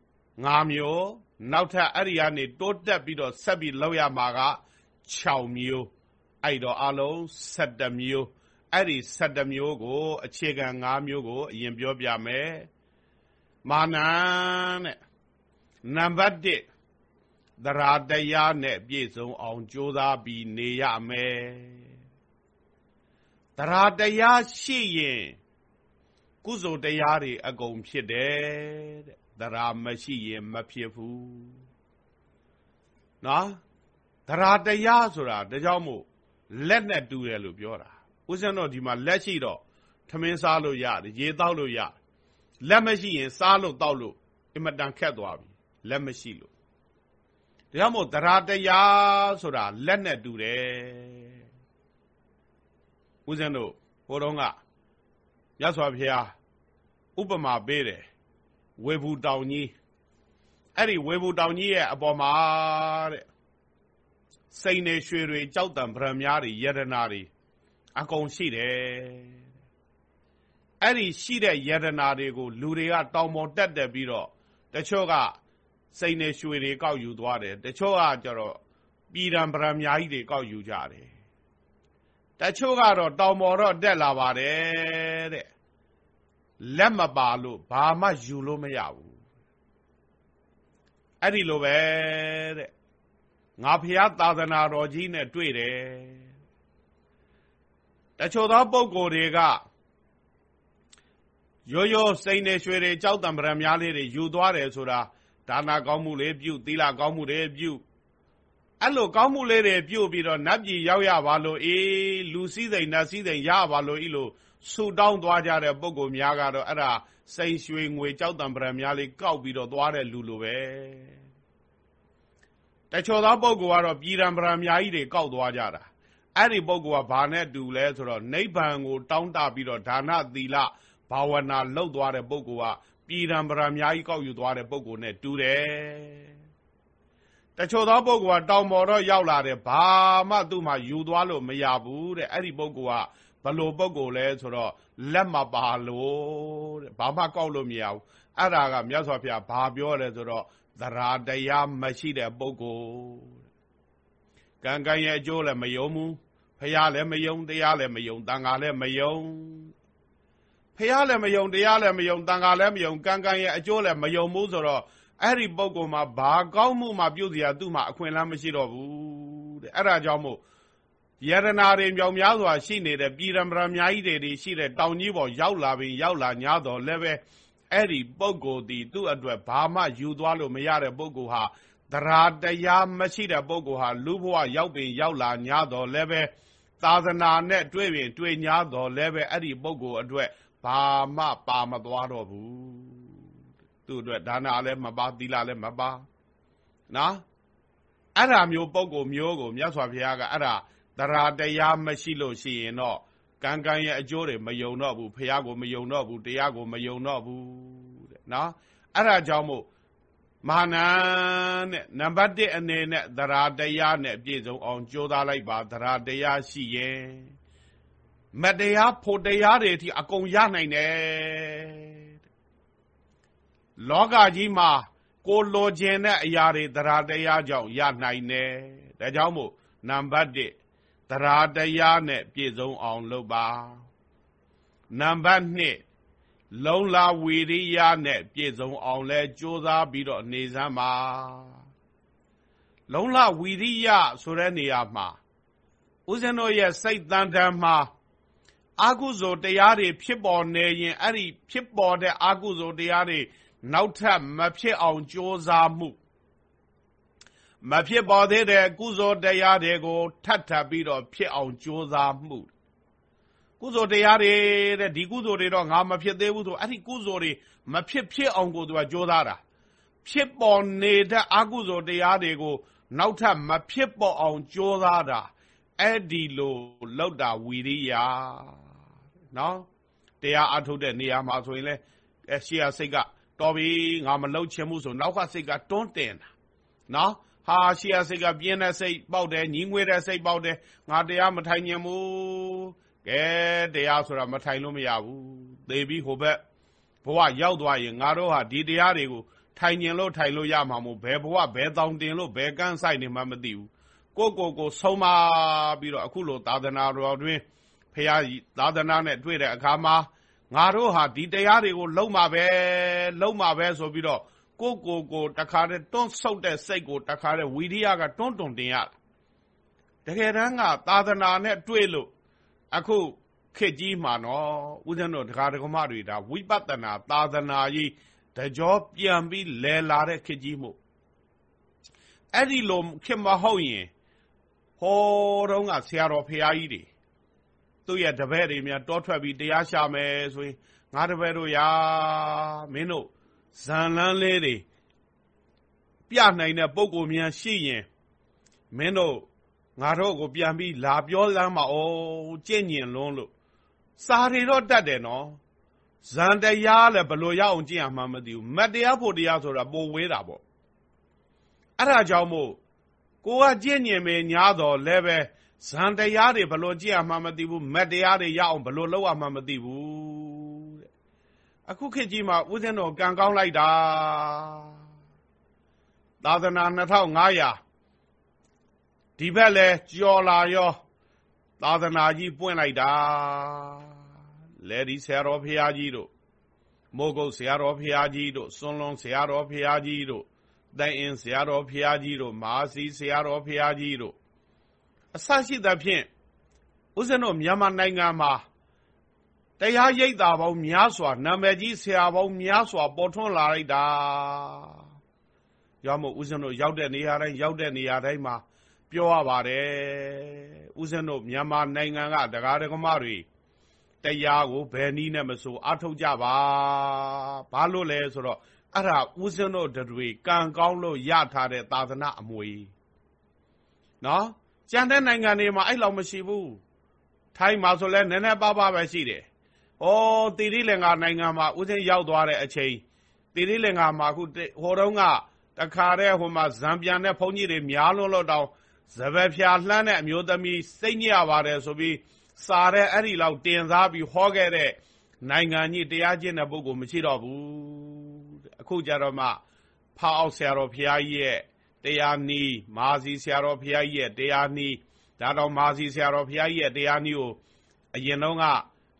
5မျိုး နောက်ထပ်အဲ့ဒီကနေတိုးတက်ပြီးတော့ဆက်ပြီးလောက်ရမှာက6မျိုးအဲ့တော့အလုံး7မျိုးအဲ့ဒီ7မျိုးကို အခြေခံ5မျိုးကိုအရင်ပြောပြမယ်မာနတဲ့နံပါတ်1သရာတရားနဲ့ပြည့်စုံအောင်ကြိုးစားပြီးနေရမယ်သရာတရားရှိရင် ကုသိုလ်တရားတွေအကုန်ဖြစ်တယ်တဲ့ သရာမရှိရင်မဖြစ်ဘူးနော်သရာတရားဆိုတာဒါကြောင့်မို့လက်နဲ့တူတယ်လို့ပြောတာဦးဇင်းတို့ဒီမှာလက်ရှိတော့ထမင်းစားလို့ရတယ်ရေတောက်လို့ရလက်မရှိရင်စားလို့တောက်လို့အင်မတန်ခက်သွားပြီလက်မရှိလို့ဒါကြောင့်မို့သရာတရားဆိုတာလက်နဲ့တူတယ်ဦးဇင်းတို့ဟိုတုန်းကရသော်ဖျားဥပမာပေးတယ် ဝေဘူးတောင်ကြီးအဲ့ဒီဝေဘူးတောင်ကြီးရဲ့အပေါ်မှာတဲ့စိန်နေရွှေတွေကြောက်တံဗရမ ्या တွေယရနာတွေအကုန်ရှိတယ်အဲ့ဒီရှိတဲ့ယရနာတွေကိုလူတွေကတောင်ပေါ်တက်တက်ပြီးတော့တချို့ကစိန်နေရွှေတွေကောက်ယူသွားတယ်တချို့ကကျတော့ပြည်တံဗရမ ्या ကြီးတွေကောက်ယူကြတယ်တချို့ကတော့တောင်ပေါ်တော့တက်လာပါတယ်တဲ့ လက်မပါလို့ဘာမှယူလို့မရဘူးအဲ့ဒီလိုပဲတဲ့ငါဖះသာသနာတော်ကြီးနဲ့တွေ့တယ်တချို့သောပုဂ္ဂိုလ်တွေကရိုးရိုးစိန်နေရွှေတွေကြောက်တံပရံများလေးတွေယူသွားတယ်ဆိုတာဒါနာကောင်းမှုလေးပြုသီလကောင်းမှုတွေပြုအဲ့လိုကောင်းမှုလေးတွေပြုပြီးတော့နတ်ပြည်ရောက်ရပါလို့အေးလူစည်းစိမ်နတ်စည်းစိမ်ရပါလို့ဤလို့ ဆူတောင်းသွားကြတဲ့ပုံကိုများကတော့အဲ့ဒါစိန်ရွှေငွေကြောက်တံပရံများလေးကောက်ပြီးတော့သွားတဲ့လူလိုပဲတချို့သောပုံကတော့ပြည်ရန်ပရံများကြီးတွေကောက်သွားကြတာအဲ့ဒီပုံကဘာနဲ့တူလဲဆိုတော့နိဗ္ဗာန်ကိုတောင်းတပြီးတော့ဒါနသီလဘာဝနာလုပ်သွားတဲ့ပုဂ္ဂိုလ်ကပြည်ရန်ပရံအများကြီးကောက်ယူသွားတဲ့ပုဂ္ဂိုလ်နဲ့တူတယ်တချို့သောပုဂ္ဂိုလ်ကတောင်ပေါ်တော့ရောက်လာတယ်ဘာမှသူ့မှာယူသွားလို့မရဘူးတဲ့အဲ့ဒီပုဂ္ဂိုလ်က ဘလို့ပုဂ္ဂိုလ်လဲဆိုတော့လက်မပါလို့တဲ့ဘာမှကောက်လို့မရဘူးအဲ့ဒါကမြတ်စွာဘုရားဘာပြောလဲဆိုတော့သရာတရားမရှိတဲ့ပုဂ္ဂိုလ်ကံကံရဲ့အကျိုးလည်းမယုံဘူးဖះလည်းမယုံတရားလည်းမယုံတန်ခါလည်းမယုံဖះလည်းမယုံတရားလည်းမယုံတန်ခါလည်းမယုံကံကံရဲ့အကျိုးလည်းမယုံဘူးဆိုတော့အဲ့ဒီပုံကောင်မှာဘာကောင်းမှုမှပြုစရာသူ့မှာအခွင့်အလမ်းမရှိတော့ဘူးတဲ့အဲ့ဒါကြောင့်မို့ ယရနာတွေမြောင်များစွာရှိနေတဲ့ပြည်ရမရာများကြီးတွေရှိတဲ့တောင်ကြီးပေါ်ရောက်လာပြီးရောက်လာ냐တော့လည်းပဲအဲ့ဒီပုဂ္ဂိုလ်ဒီသူ့အတွက်ဘာမှယူသွားလို့မရတဲ့ပုဂ္ဂိုလ်ဟာသရာတရားမရှိတဲ့ပုဂ္ဂိုလ်ဟာလူဘဝရောက်ပင်ရောက်လာ냐တော့လည်းပဲသာသနာနဲ့တွေ့ပင်တွေ့냐တော့လည်းပဲအဲ့ဒီပုဂ္ဂိုလ်အတွက်ဘာမှပါမသွားတော့ဘူးသူ့အတွက်ဒါနလည်းမပါသီလလည်းမပါနော်အဲ့ဒါမျိုးပုဂ္ဂိုလ်မျိုးကိုမြတ်စွာဘုရားကအဲ့ဒါ သရာတရားမရှိလို့ရှိရင်တော့ကံကံရဲ့အကျိုးတွေမယုံတော့ဘူးဖះကိုမယုံတော့ဘူးတရားကိုမယုံတော့ဘူးတဲ့နော်အဲ့ဒါကြောင့်မို့မဟာနန်တဲ့နံပါတ်1အနေနဲ့သရာတရားနဲ့ပြည့်စုံအောင်ကြိုးစားလိုက်ပါသရာတရားရှိရင်မတရားဖို့တရားတွေအထိအကုန်ရနိုင်တယ်လောကကြီးမှာကိုလိုချင်တဲ့အရာတွေသရာတရားကြောင့်ရနိုင်တယ်ဒါကြောင့်မို့နံပါတ်1 သရာတရားနဲ့ပြည့်စုံအောင်လုပ်ပါနံပါတ်2လုံလာဝီရိယနဲ့ပြည့်စုံအောင်လဲကြိုးစားပြီးတော့နေစမ်းပါလုံလဝီရိယဆိုတဲ့နေရာမှာဦးဇင်းတို့ရဲ့စိတ်တန်တမ်းမှာအာကုဇိုတရားတွေဖြစ်ပေါ်နေရင်အဲ့ဒီဖြစ်ပေါ်တဲ့အာကုဇိုတရားတွေနောက်ထပ်မဖြစ်အောင်ကြိုးစားမှု မဖြစ်ပေါ်သေးတဲ့ကုသိုလ်တရားတွေကိုထပ်ထပ်ပြီးတော့ဖြစ်အောင်ကြိုးစားမှုကုသိုလ်တရားတွေတဲ့ဒီကုသိုလ်တွေတော့ငါမဖြစ်သေးဘူးဆိုအဲ့ဒီကုသိုလ်တွေမဖြစ်ဖြစ်အောင်ကိုသူကကြိုးစားတာဖြစ်ပေါ်နေတဲ့အကုသိုလ်တရားတွေကိုနောက်ထပ်မဖြစ်ပေါ်အောင်ကြိုးစားတာအဲ့ဒီလိုလောက်တာဝီရိယနော်တရားအထုတ်တဲ့နေရာမှာဆိုရင်လဲအရှိယစိတ်ကတော်ပြီငါမလှုပ်ချင်ဘူးဆိုနောက်ကစိတ်ကတွန်းတင်တာနော် ဟာရှိယစိတ်ကပြင်းတဲ့စိတ်ပေါက်တယ်ညီငွေတဲ့စိတ်ပေါက်တယ်ငါတရားမထိုင်ညင်ဘူးကဲတရားဆိုတာမထိုင်လို့မရဘူးသေပြီးဟိုဘက်ဘဝရောက်သွားရင်ငါတို့ဟာဒီတရားတွေကိုထိုင်ညင်လို့ထိုင်လို့ရမှာမို့ဘယ်ဘဝဘယ်တောင်တင်လို့ဘယ်ကန်းဆိုင်နေမှမသိဘူးကိုကိုကိုဆုံးမပြီးတော့အခုလိုသာသနာတော်တွင်ဖရာသာသနာနဲ့တွေ့တဲ့အခါမှာငါတို့ဟာဒီတရားတွေကိုလုံးမှာပဲလုံးမှာပဲဆိုပြီးတော့ ကိုကိုကိုတခါတည်းတွန်းဆုပ်တဲ့စိတ်ကိုတခါတည်းဝီရိယကတွန်းတွန်တင်ရတကယ်တမ်းကသာသနာနဲ့တွေ့လို့အခုခေတ်ကြီးမှာနော်ဦးဇင်းတို့တရားဓမ္မတွေဒါဝိပဿနာသာသနာကြီးတကြောပြန်ပြီးလဲလာတဲ့ခေတ်ကြီးမို့အဲ့ဒီလိုခေတ်မဟုတ်ရင်ဟောတော့ကဆရာတော်ဖရာကြီးတွေသူ့ရဲ့တပည့်တွေများတောထွက်ပြီးတရားရှာမယ်ဆိုရင်ငါတပည့်တို့ရာမင်းတို့ ဇန်လန်းလေးတွေပြနိုင်တဲ့ပုံကိုများရှိရင်မင်းတို့ငါတို့ကိုပြန်ပြီးလာပြောလမ်းမအောင်ကြင့်ညင်လွန်းလို့စာတွေတော့တတ်တယ်နော်ဇန်တရားလည်းဘလို့ရအောင်ကြင့်ရမှမသိဘူးမတရားဖို့တရားဆိုတာပိုဝေးတာပေါ့အဲ့ဒါကြောင့်မို့ကိုကကြင့်ညင်မယ်ညာတော်လည်းပဲဇန်တရားတွေဘလို့ကြည့်ရမှမသိဘူးမက်တရားတွေရအောင်ဘလို့လုပ်ရမှမသိဘူးတဲ့ အခုခေတ်ကြီးမှာဦးဇင်းတော်ကံကောင်းလိုက်တာသာသနာ2500ဒီဘက်လဲကြော်လာရောသာသနာကြီးပွင့်လိုက်တာလေဒီဆရာတော်ဖရာကြီးတို့မိုးကုတ်ဆရာတော်ဖရာကြီးတို့စွန်းလွန်ဆရာတော်ဖရာကြီးတို့တိုင်အင်းဆရာတော်ဖရာကြီးတို့မာစီဆရာတော်ဖရာကြီးတို့အစရှိသဖြင့်ဦးဇင်းတို့မြန်မာနိုင်ငံမှာ တရားရိပ်တာပေါင်းများစွာနာမည်ကြီးဆရာပေါင်းများစွာ ပေါ်ထွန်းလာလိုက်တာရောက်မို့ဦးဇင်းတို့ရောက်တဲ့နေရာတိုင်းရောက်တဲ့နေရာတိုင်းမှာပြောရပါတယ်ဦးဇင်းတို့မြန်မာနိုင်ငံကတရားဓမ္မတွေတရားကိုဘယ်နည်းနဲ့မဆိုအထုတ်ကြပါဘာလို့လဲဆိုတော့အဲ့ဒါဦးဇင်းတို့တွေကံကောင်းလို့ရထားတဲ့သာသနာအမွေနော်ကြံတဲ့နိုင်ငံတွေမှာအဲ့လောက်မရှိဘူးထိုင်းမှာဆိုလဲနည်းနည်းပါးပါးပဲရှိတယ် ဩတိရိလင်္ကာနိုင်ငံမှာဦးစင်းရောက်သွားတဲ့အချိန်တိရိလင်္ကာမှာခုဟိုတုန်းကတခါတည်းဟိုမှာဇံပြန်တဲ့ဘုန်းကြီးတွေများလွန်းလို့တောင်ဇပယ်ဖြာလှမ်းတဲ့အမျိုးသမီးစိတ်ညစ်ရပါတယ်ဆိုပြီးစာတဲ့အဲ့ဒီလောက်တင်စားပြီးဟောခဲ့တဲ့နိုင်ငံကြီးတရားကျင့်တဲ့ပုဂ္ဂိုလ်မရှိတော့ဘူးအခုကြတော့မှဖောက်အောင်ဆရာတော်ဖရာကြီးရဲ့တရားနီးမာစီဆရာတော်ဘုရားကြီးရဲ့တရားနီးဒါတော့မာစီဆရာတော်ဘုရားကြီးရဲ့တရားနီးကိုအရင်တော့က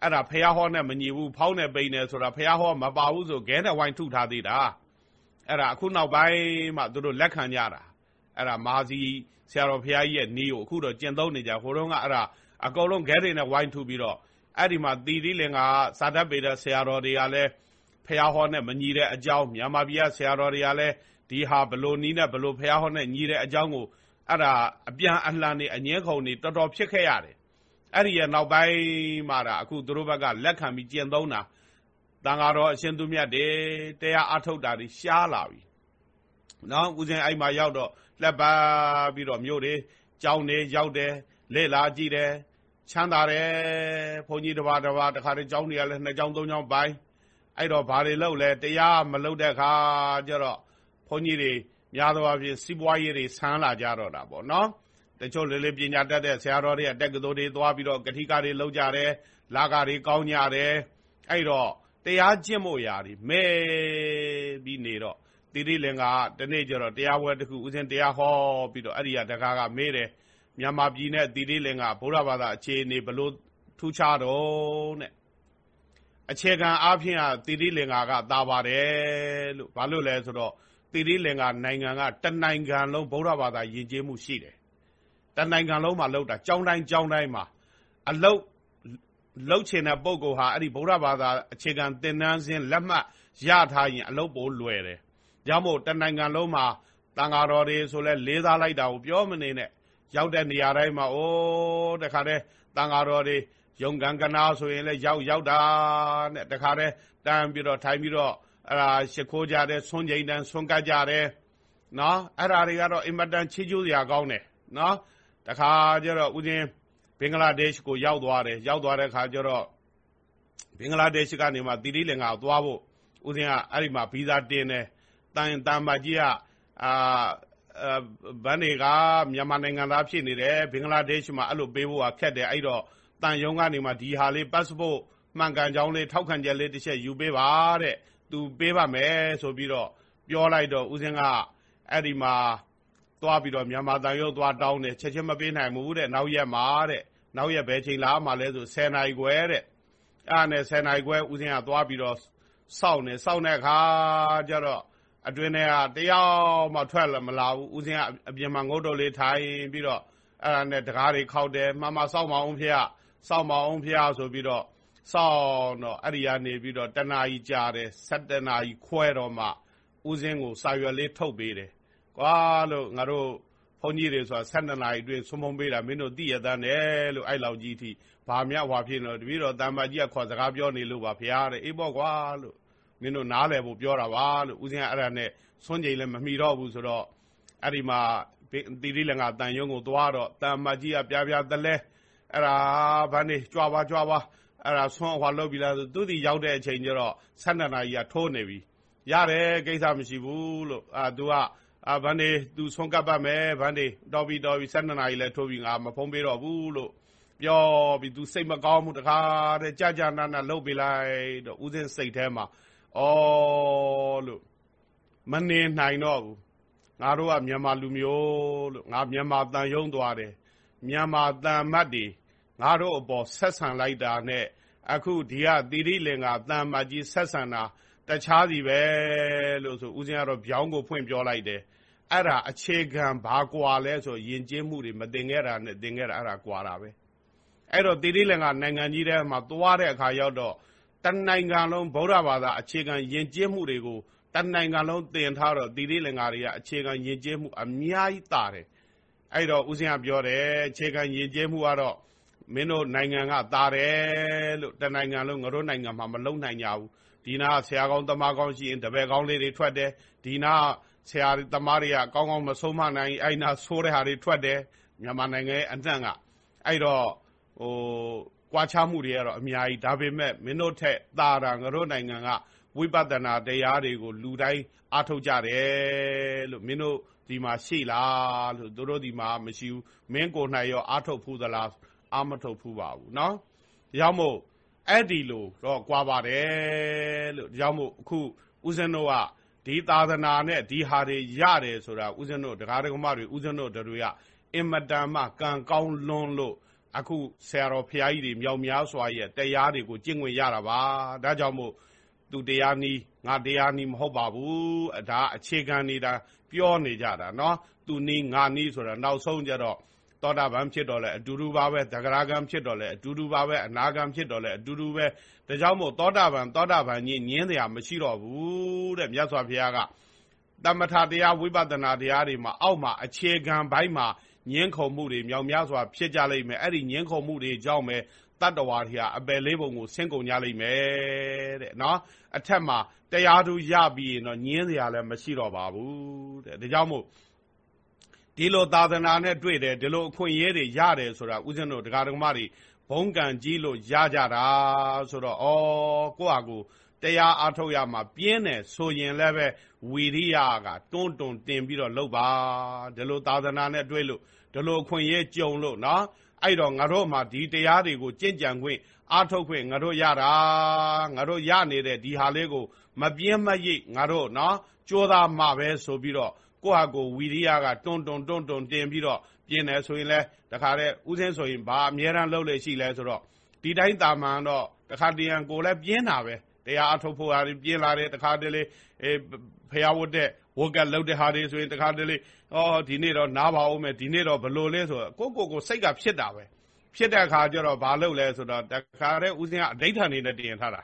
အဲ့ဒါဘုရားဟောနဲ့မညီဘူးဖောင်းနဲ့ပိန်နဲ့ဆိုတာဘုရားဟောမပါဘူးဆိုခဲနဲ့ဝိုင်းထုထားသေးတာအဲ့ဒါအခုနောက်ပိုင်းမှသူတို့လက်ခံကြတာအဲ့ဒါမာစီဆရာတော်ဘုရားကြီးရဲ့နီးကိုအခုတော့ကျင့်သုံးနေကြဟိုတုန်းကအဲ့ဒါအကုန်လုံးခဲတွေနဲ့ဝိုင်းထုပြီးတော့အဲ့ဒီမှာတီတိလင်္ကာစာတတ်ပေတဲ့ဆရာတော်တွေကလည်းဖះဟောနဲ့မညီတဲ့အကြောင်းမြန်မာပြည်ဆရာတော်တွေကလည်းဒီဟာဘလို့နီးနဲ့ဘလို့ဖះဟောနဲ့ညီတဲ့အကြောင်းကိုအဲ့ဒါအပြန်အလှန်နေအငင်းခုန်နေတော်တော်ဖြစ်ခဲ့ရတယ် အဲ့ဒီရဲ့နောက်ပိုင်းမှာဒါအခုသူတို့ဘက်ကလက်ခံပြီးကျင့်သုံးတာတန်ဃာတော်အရှင်သူမြတ်တွေတရားအထုတ်တာတွေရှားလာပြီနော်ဦးဇင်းအဲ့မှာရောက်တော့လက်ပါပြီးတော့မြို့တွေကြောင်းနေရောက်တယ်လေ့လာကြည့်တယ်ချမ်းသာတယ်ဘုန်းကြီးတစ်ပါးတစ်ပါးတခါတည်းကြောင်းနေရလဲနှစ်ကြောင်းသုံးကြောင်းပိုင်းအဲ့တော့ဘာတွေလုပ်လဲတရားမလုပ်တဲ့ခါကျတော့ဘုန်းကြီးတွေများသောအားဖြင့်စီးပွားရေးတွေဆန်းလာကြတော့တာပေါ့နော် တချို့လေလေပညာတတ်တဲ့ဆရာတော်တွေကတက်ကတော်တွေသွားပြီးတော့ကတိကတွေလောက်ကြတယ်လာကတွေကောင်းကြတယ်အဲ့တော့တရားကျင့်ဖို့ရာတွေမဲပြီးနေတော့တိရိလင်္ကာတနေ့ကျတော့တရားပွဲတစ်ခုဥစဉ်တရားဟောပြီးတော့အဲ့ဒီကတကားကမေးတယ်မြန်မာပြည်နဲ့တိရိလင်္ကာဗုဒ္ဓဘာသာအခြေအနေဘလို့ထူးခြားတော့တဲ့အခြေခံအားဖြင့်ကတိရိလင်္ကာကသာပါတယ်လို့ဘာလို့လဲဆိုတော့တိရိလင်္ကာနိုင်ငံကတနိုင်ငံလုံးဗုဒ္ဓဘာသာယဉ်ကျေးမှုရှိတယ် တနိုင်ငံလုံးမှာလောက်တာကြောင်းတိုင်းကြောင်းတိုင်းမှာအလုတ်လှုပ်ချင်တဲ့ပုံကောဟာအဲ့ဒီဗုဒ္ဓဘာသာအခြေခံသင်တန်းစဉ်လက်မှတ်ရထားရင်အလုတ်ပိုလွယ်တယ်။ကြောင့်မို့တနိုင်ငံလုံးမှာတန်ဃာတော်တွေဆိုလဲလေးစားလိုက်တာကိုပြောမနေနဲ့ရောက်တဲ့နေရာတိုင်းမှာအိုးတခါတည်းတန်ဃာတော်တွေယုံကံကနာဆိုရင်လည်းရောက်ရောက်တာနဲ့တခါတည်းတန်းပြီးတော့ထိုင်ပြီးတော့အဲ့ဒါရှ िख ိုးကြတဲ့ဆွန်းချိန်တန်းဆွန်းကတ်ကြတယ်နော်အဲ့ဒါတွေကတော့အင်မတန်ချီးကျူးစရာကောင်းတယ်နော် တခါကျတော့ဦးဇင်းဘင်္ဂလားဒေ့ရှ်ကိုရောက်သွားတယ်ရောက်သွားတဲ့ခါကျတော့ဘင်္ဂလားဒေ့ရှ်ကနေမှတိရိလင်္ကာကိုသွားဖို့ဦးဇင်းကအဲ့ဒီမှာဗီဇာတင်တယ်တန်တန်မကြီးကအာဗန်တွေကမြန်မာနိုင်ငံသားဖြစ်နေတယ်ဘင်္ဂလားဒေ့ရှ်မှာအဲ့လိုပေးဖို့ကခက်တယ်အဲ့တော့တန်ယုံကနေမှဒီဟာလေး passport မှန်ကန်ကြောင်းလေးထောက်ခံချက်လေးတစ်ချက်ယူပေးပါတဲ့သူပေးပါမယ်ဆိုပြီးတော့ပြောလိုက်တော့ဦးစင်းကအဲ့ဒီမှာ သွားပြီးတော့မြန်မာတန်ရုပ်သွားတောင်းတယ်ချက်ချင်းမပေးနိုင်ဘူးတဲ့နောက်ရက်မှာတဲ့နောက်ရက်ဘယ်ချိန်လာမှလဲဆို10နာရီခွဲတဲ့အဲ့နဲ့10နာရီခွဲဦးစင်းကသွားပြီးတော့စောင့်နေစောင့်တဲ့အခါကျတော့အတွင်းထဲကတယောက်မှထွက်လာမလာဘူးဦးစင်းကအပြင်မှာငုတ်တုတ်လေးထိုင်ပြီးတော့အဲ့ဒါနဲ့တကားတွေခောက်တယ်မှမစောင့်မအောင်ဖေ။စောင့်မအောင်ဖေဆိုပြီးတော့စောင့်တော့အဲ့ဒီကနေပြီးတော့တနာကြီးကြာတယ်7နာရီခွဲတော့မှဦးစင်းကိုစာရွက်လေးထုတ်ပေးတယ် ကွာလို့ငါတို့ဘုန်းကြီးတွေဆိုတာ12နာရီအတွင်းဆွမုံပေးတာမင်းတို့သိရတဲ့နဲ့လို့အဲ့လောက်ကြီးထိဘာမြဟွာဖြစ်လို့တပည့်တော်တမ္မာကြီးကခေါ်စကားပြောနေလို့ပါဖရာတဲ့အေးပေါ့ကွာလို့မင်းတို့နားလည်ဖို့ပြောတာပါလို့ဦးဇင်းကအဲ့ဒါနဲ့ဆွန့်ချိန်လည်းမမီတော့ဘူးဆိုတော့အဲ့ဒီမှာတိရိလင်္ကာတန်ယုံကိုသွားတော့တမ္မာကြီးကပြပြတလဲအဲ့ဒါဘာနေကြွားပါကြွားပါအဲ့ဒါဆွန့်ဟွာလုပ်ပြီလားဆိုသူဒီရောက်တဲ့အချိန်ကျတော့12နာရီကထိုးနေပြီရတယ်ကိစ္စမရှိဘူးလို့အာ तू က အာဗန်နေသူဆုံးကပ်ပတ်မယ်ဗန်နေတော်ပြီတော်ပြီ12နာရီလဲထိုးပြီငါမဖုံးပေးတော့ဘူးလို့ပြောပြီးသူစိတ်မကောင်းမှုတခါတည်းကြာကြာနာနာလှုပ်ပေးလိုက်တော့ဦးစင်းစိတ်ထဲမှာဩလို့မနေနိုင်တော့ဘူးငါတို့ကမြန်မာလူမျိုးလို့ငါမြန်မာတန်ယုံသွားတယ်မြန်မာတန်မတ်တွေငါတို့အပေါ်ဆက်ဆံလိုက်တာနဲ့အခုဒီကတိရိလင်္ကာတန်မတ်ကြီးဆက်ဆံတာတခြားစီပဲလို့ဆိုဦးဇင်းကတော့ဗျောင်းကိုဖွင့်ပြောလိုက်တယ် အဲ့ဒါအခြေခံဘာကွာလဲဆိုယဉ်ကျေးမှုတွေမတင်ခဲ့တာနဲ့တင်ခဲ့တာအဲ့ဒါကွာတာပဲအဲ့တော့တိရိလင်္ကာနိုင်ငံကြီးထဲမှာသွားတဲ့အခါရောက်တော့တနိုင်ငံလုံးဗုဒ္ဓဘာသာအခြေခံယဉ်ကျေးမှုတွေကိုတနိုင်ငံလုံးသင်ထားတော့တိရိလင်္ကာတွေကအခြေခံယဉ်ကျေးမှုအများကြီးတာတယ်အဲ့တော့ဦးဇင်းကပြောတယ်အခြေခံယဉ်ကျေးမှုကတော့မင်းတို့နိုင်ငံကတာတယ်လို့တနိုင်ငံလုံးငါတို့နိုင်ငံမှာမလုံနိုင်ကြဘူးဒီနာဆရာကောင်းတမကောင်းရှိရင်တပည့်ကောင်းလေးတွေထွက်တယ်ဒီနာ ဆရာသမားတွေကကောင်းကောင်းမဆုံးမနိုင်အဲ့နာဆိုးတဲ့ဟာတွေထွက်တယ်မြန်မာနိုင်ငံရဲ့အနှံ့ကအဲ့တော့ဟိုကွာခြားမှုတွေကတော့အများကြီးဒါပေမဲ့မင်းတို့ထက်သာတာငါတို့နိုင်ငံကဝိပဿနာတရားတွေကိုလူတိုင်းအားထုတ်ကြတယ်လို့မင်းတို့ဒီမှာရှိလားလို့တို့တို့ဒီမှာမရှိဘူးမင်းကိုနိုင်ရောအားထုတ်ဖူးသလားအားမထုတ်ဖူးပါဘူးเนาะရောက်မို့အဲ့ဒီလိုတော့ကြွားပါတယ်လို့ကြောင့်မို့အခုဦးဇင်းတို့က ဒီသာသနာနဲ့ဒီဟာတွေရတယ်ဆိုတာဦးဇင်းတို့တရားဓမ္မတွေဦးဇင်းတို့တွေကအင်မတန်မှကံကောင်းလွန်းလို့အခုဆရာတော်ဖရာကြီးတွေမြောက်များစွာရဲ့တရားတွေကိုကျင့်ဝင်ရတာပါဒါကြောင့်မို့သူတရားနီးငါတရားနီးမဟုတ်ပါဘူးဒါအခြေခံနေတာပြောနေကြတာเนาะသူနီးငါနီးဆိုတာနောက်ဆုံးကြတော့ သောတာပန်ဖြစ်တော့လဲအတူတူပါပဲသဂရဂံဖြစ်တော့လဲအတူတူပါပဲအနာဂံဖြစ်တော့လဲအတူတူပဲဒါကြောင့်မို့သောတာပန်သောတာပန်ကြီးညင်းတရားမရှိတော့ဘူးတဲ့မြတ်စွာဘုရားကတမထတရားဝိပဿနာတရားတွေမှာအောက်မှာအခြေခံဘိုင်းမှာညင်းခုံမှုတွေမြောင်များစွာဖြစ်ကြလိမ့်မယ်အဲ့ဒီညင်းခုံမှုတွေကြောင့်ပဲတတ္တဝါတွေဟာအပယ်လေးပုံကိုဆင့်ကုန်ကြလိမ့်မယ်တဲ့နော်အထက်မှာတရားသူရပြီးရင်တော့ညင်းစရာလည်းမရှိတော့ပါဘူးတဲ့ဒါကြောင့်မို့ ဒီလိုသာသနာနဲ့တွေ့တယ်ဒီလိုအခွင့်အရေးတွေရတယ်ဆိုတာဦးဇင်းတို့ဒကာဒကမတွေဘုံကံကြီးလို့ရကြတာဆိုတော့ဩကိုယ့်ဟာကိုတတရားအားထုတ်ရမှာပြင်းတယ်ဆိုရင်လည်းပဲဝီရိယကတွန်းတွန်းတင်ပြီးတော့လုပ်ပါဒီလိုသာသနာနဲ့တွေ့လို့ဒီလိုခွင့်ရကြုံလို့နော်အဲ့တော့ငါတို့မှာဒီတရားတွေကိုကြင်ကြံခွင့်အားထုတ်ခွင့်ငါတို့ရတာငါတို့ရနေတဲ့ဒီဟာလေးကို မပြင်းမရိပ်ငါတို့နော်ကြိုးစားမှပဲဆိုပြီးတော့ ကိုယ့်ဟာကိုဝီရိယကတွန်းတွန်းတွန်းတွန်းတင်ပြီးတော့ပြင်းတယ်ဆိုရင်လဲတခါတည်းဥစဉ်ဆိုရင်ဘာအများရန်လုပ်လေရှိလဲဆိုတော့ဒီတိုင်းတာမှန်တော့တခါတည်းရန်ကိုလည်းပြင်းတာပဲတရားအထုတ်ဖို့ဟာပြင်းလာတယ်တခါတည်းလေအဲဖျားဝတ်တဲ့ဝတ်ကလှုပ်တဲ့ဟာတွေဆိုရင်တခါတည်းလေဩဒီနေ့တော့နားပါအောင်မယ်ဒီနေ့တော့ဘလို့လဲဆိုတော့ကိုကိုကိုစိတ်ကဖြစ်တာပဲဖြစ်တဲ့အခါကျတော့ဘာလုပ်လဲဆိုတော့တခါတည်းဥစဉ်ကအဋိဌာန်နေနဲ့တင်ထားတာ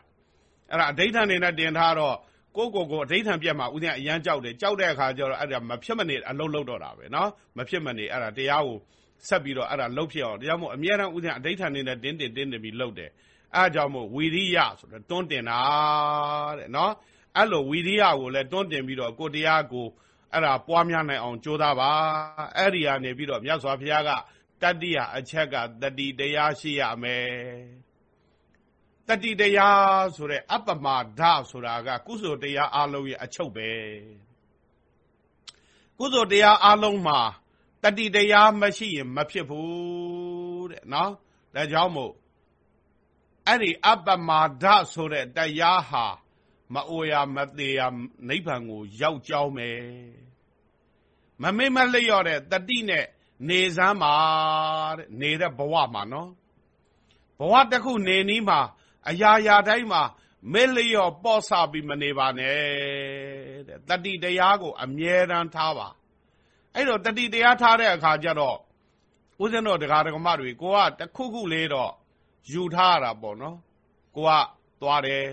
အဲ့ဒါအဋိဌာန်နေနဲ့တင်ထားတော့ ကိုကိုကိုအဋိဌာန်ပြက်မှာဥစဉ်အရန်ကြောက်တယ်ကြောက်တဲ့အခါကျတော့အဲ့ဒါမဖြစ်မနေအလုံးလုံးတော့တာပဲနော်မဖြစ်မနေအဲ့ဒါတရားကိုဆက်ပြီးတော့အဲ့ဒါလှုပ်ဖြစ်အောင်တရားမို့အမြဲတမ်းဥစဉ်အဋိဌာန်နေနဲ့တင်းတင်းတင်းတင်းပြီးလှုပ်တယ်အဲအကြောင်းမို့ဝီရိယဆိုတော့တွန်းတင်တာတဲ့နော်အဲ့လိုဝီရိယကိုလည်းတွန်းတင်ပြီးတော့ကိုတရားကိုအဲ့ဒါပွားများနိုင်အောင်ကြိုးစားပါအဲ့ဒီကနေပြီးတော့မြတ်စွာဘုရားကတတ္တိယအချက်ကတတိတရားရှိရမယ် တတိတရားဆိုတဲ့အပ္ပမဒဆိုတာက ကုသိုလ်တရားအလုံးရဲ့အချုပ်ပဲကုသိုလ်တရားအလုံးမှာတတိတရားမရှိရင်မဖြစ်ဘူးတဲ့နော်ဒါကြောင့်မို့အဲ့ဒီအပ္ပမဒဆိုတဲ့တရားဟာမအိုရမသေးရနိဗ္ဗာန်ကိုရောက်ကြောင်းမယ်မမေ့မလျော့တဲ့တတိနဲ့နေစမ်းပါတဲ့နေတဲ့ဘဝမှာနော်ဘဝတစ်ခုနေနီးမှာ အရာရာတိုင်းမှာမေ့လျော့ပေါ့ဆပြီးမနေပါနဲ့တဲ့တတိတရားကို အမြဲတမ်းထားပါအဲ့တော့တတိတရားထားတဲ့အခါကျတော့ဦးဇင်းတော်တရားဓမ္မတွေကိုကတခုခုလေးတော့ယူထားရတာပေါ့နော်ကိုကသွားတယ်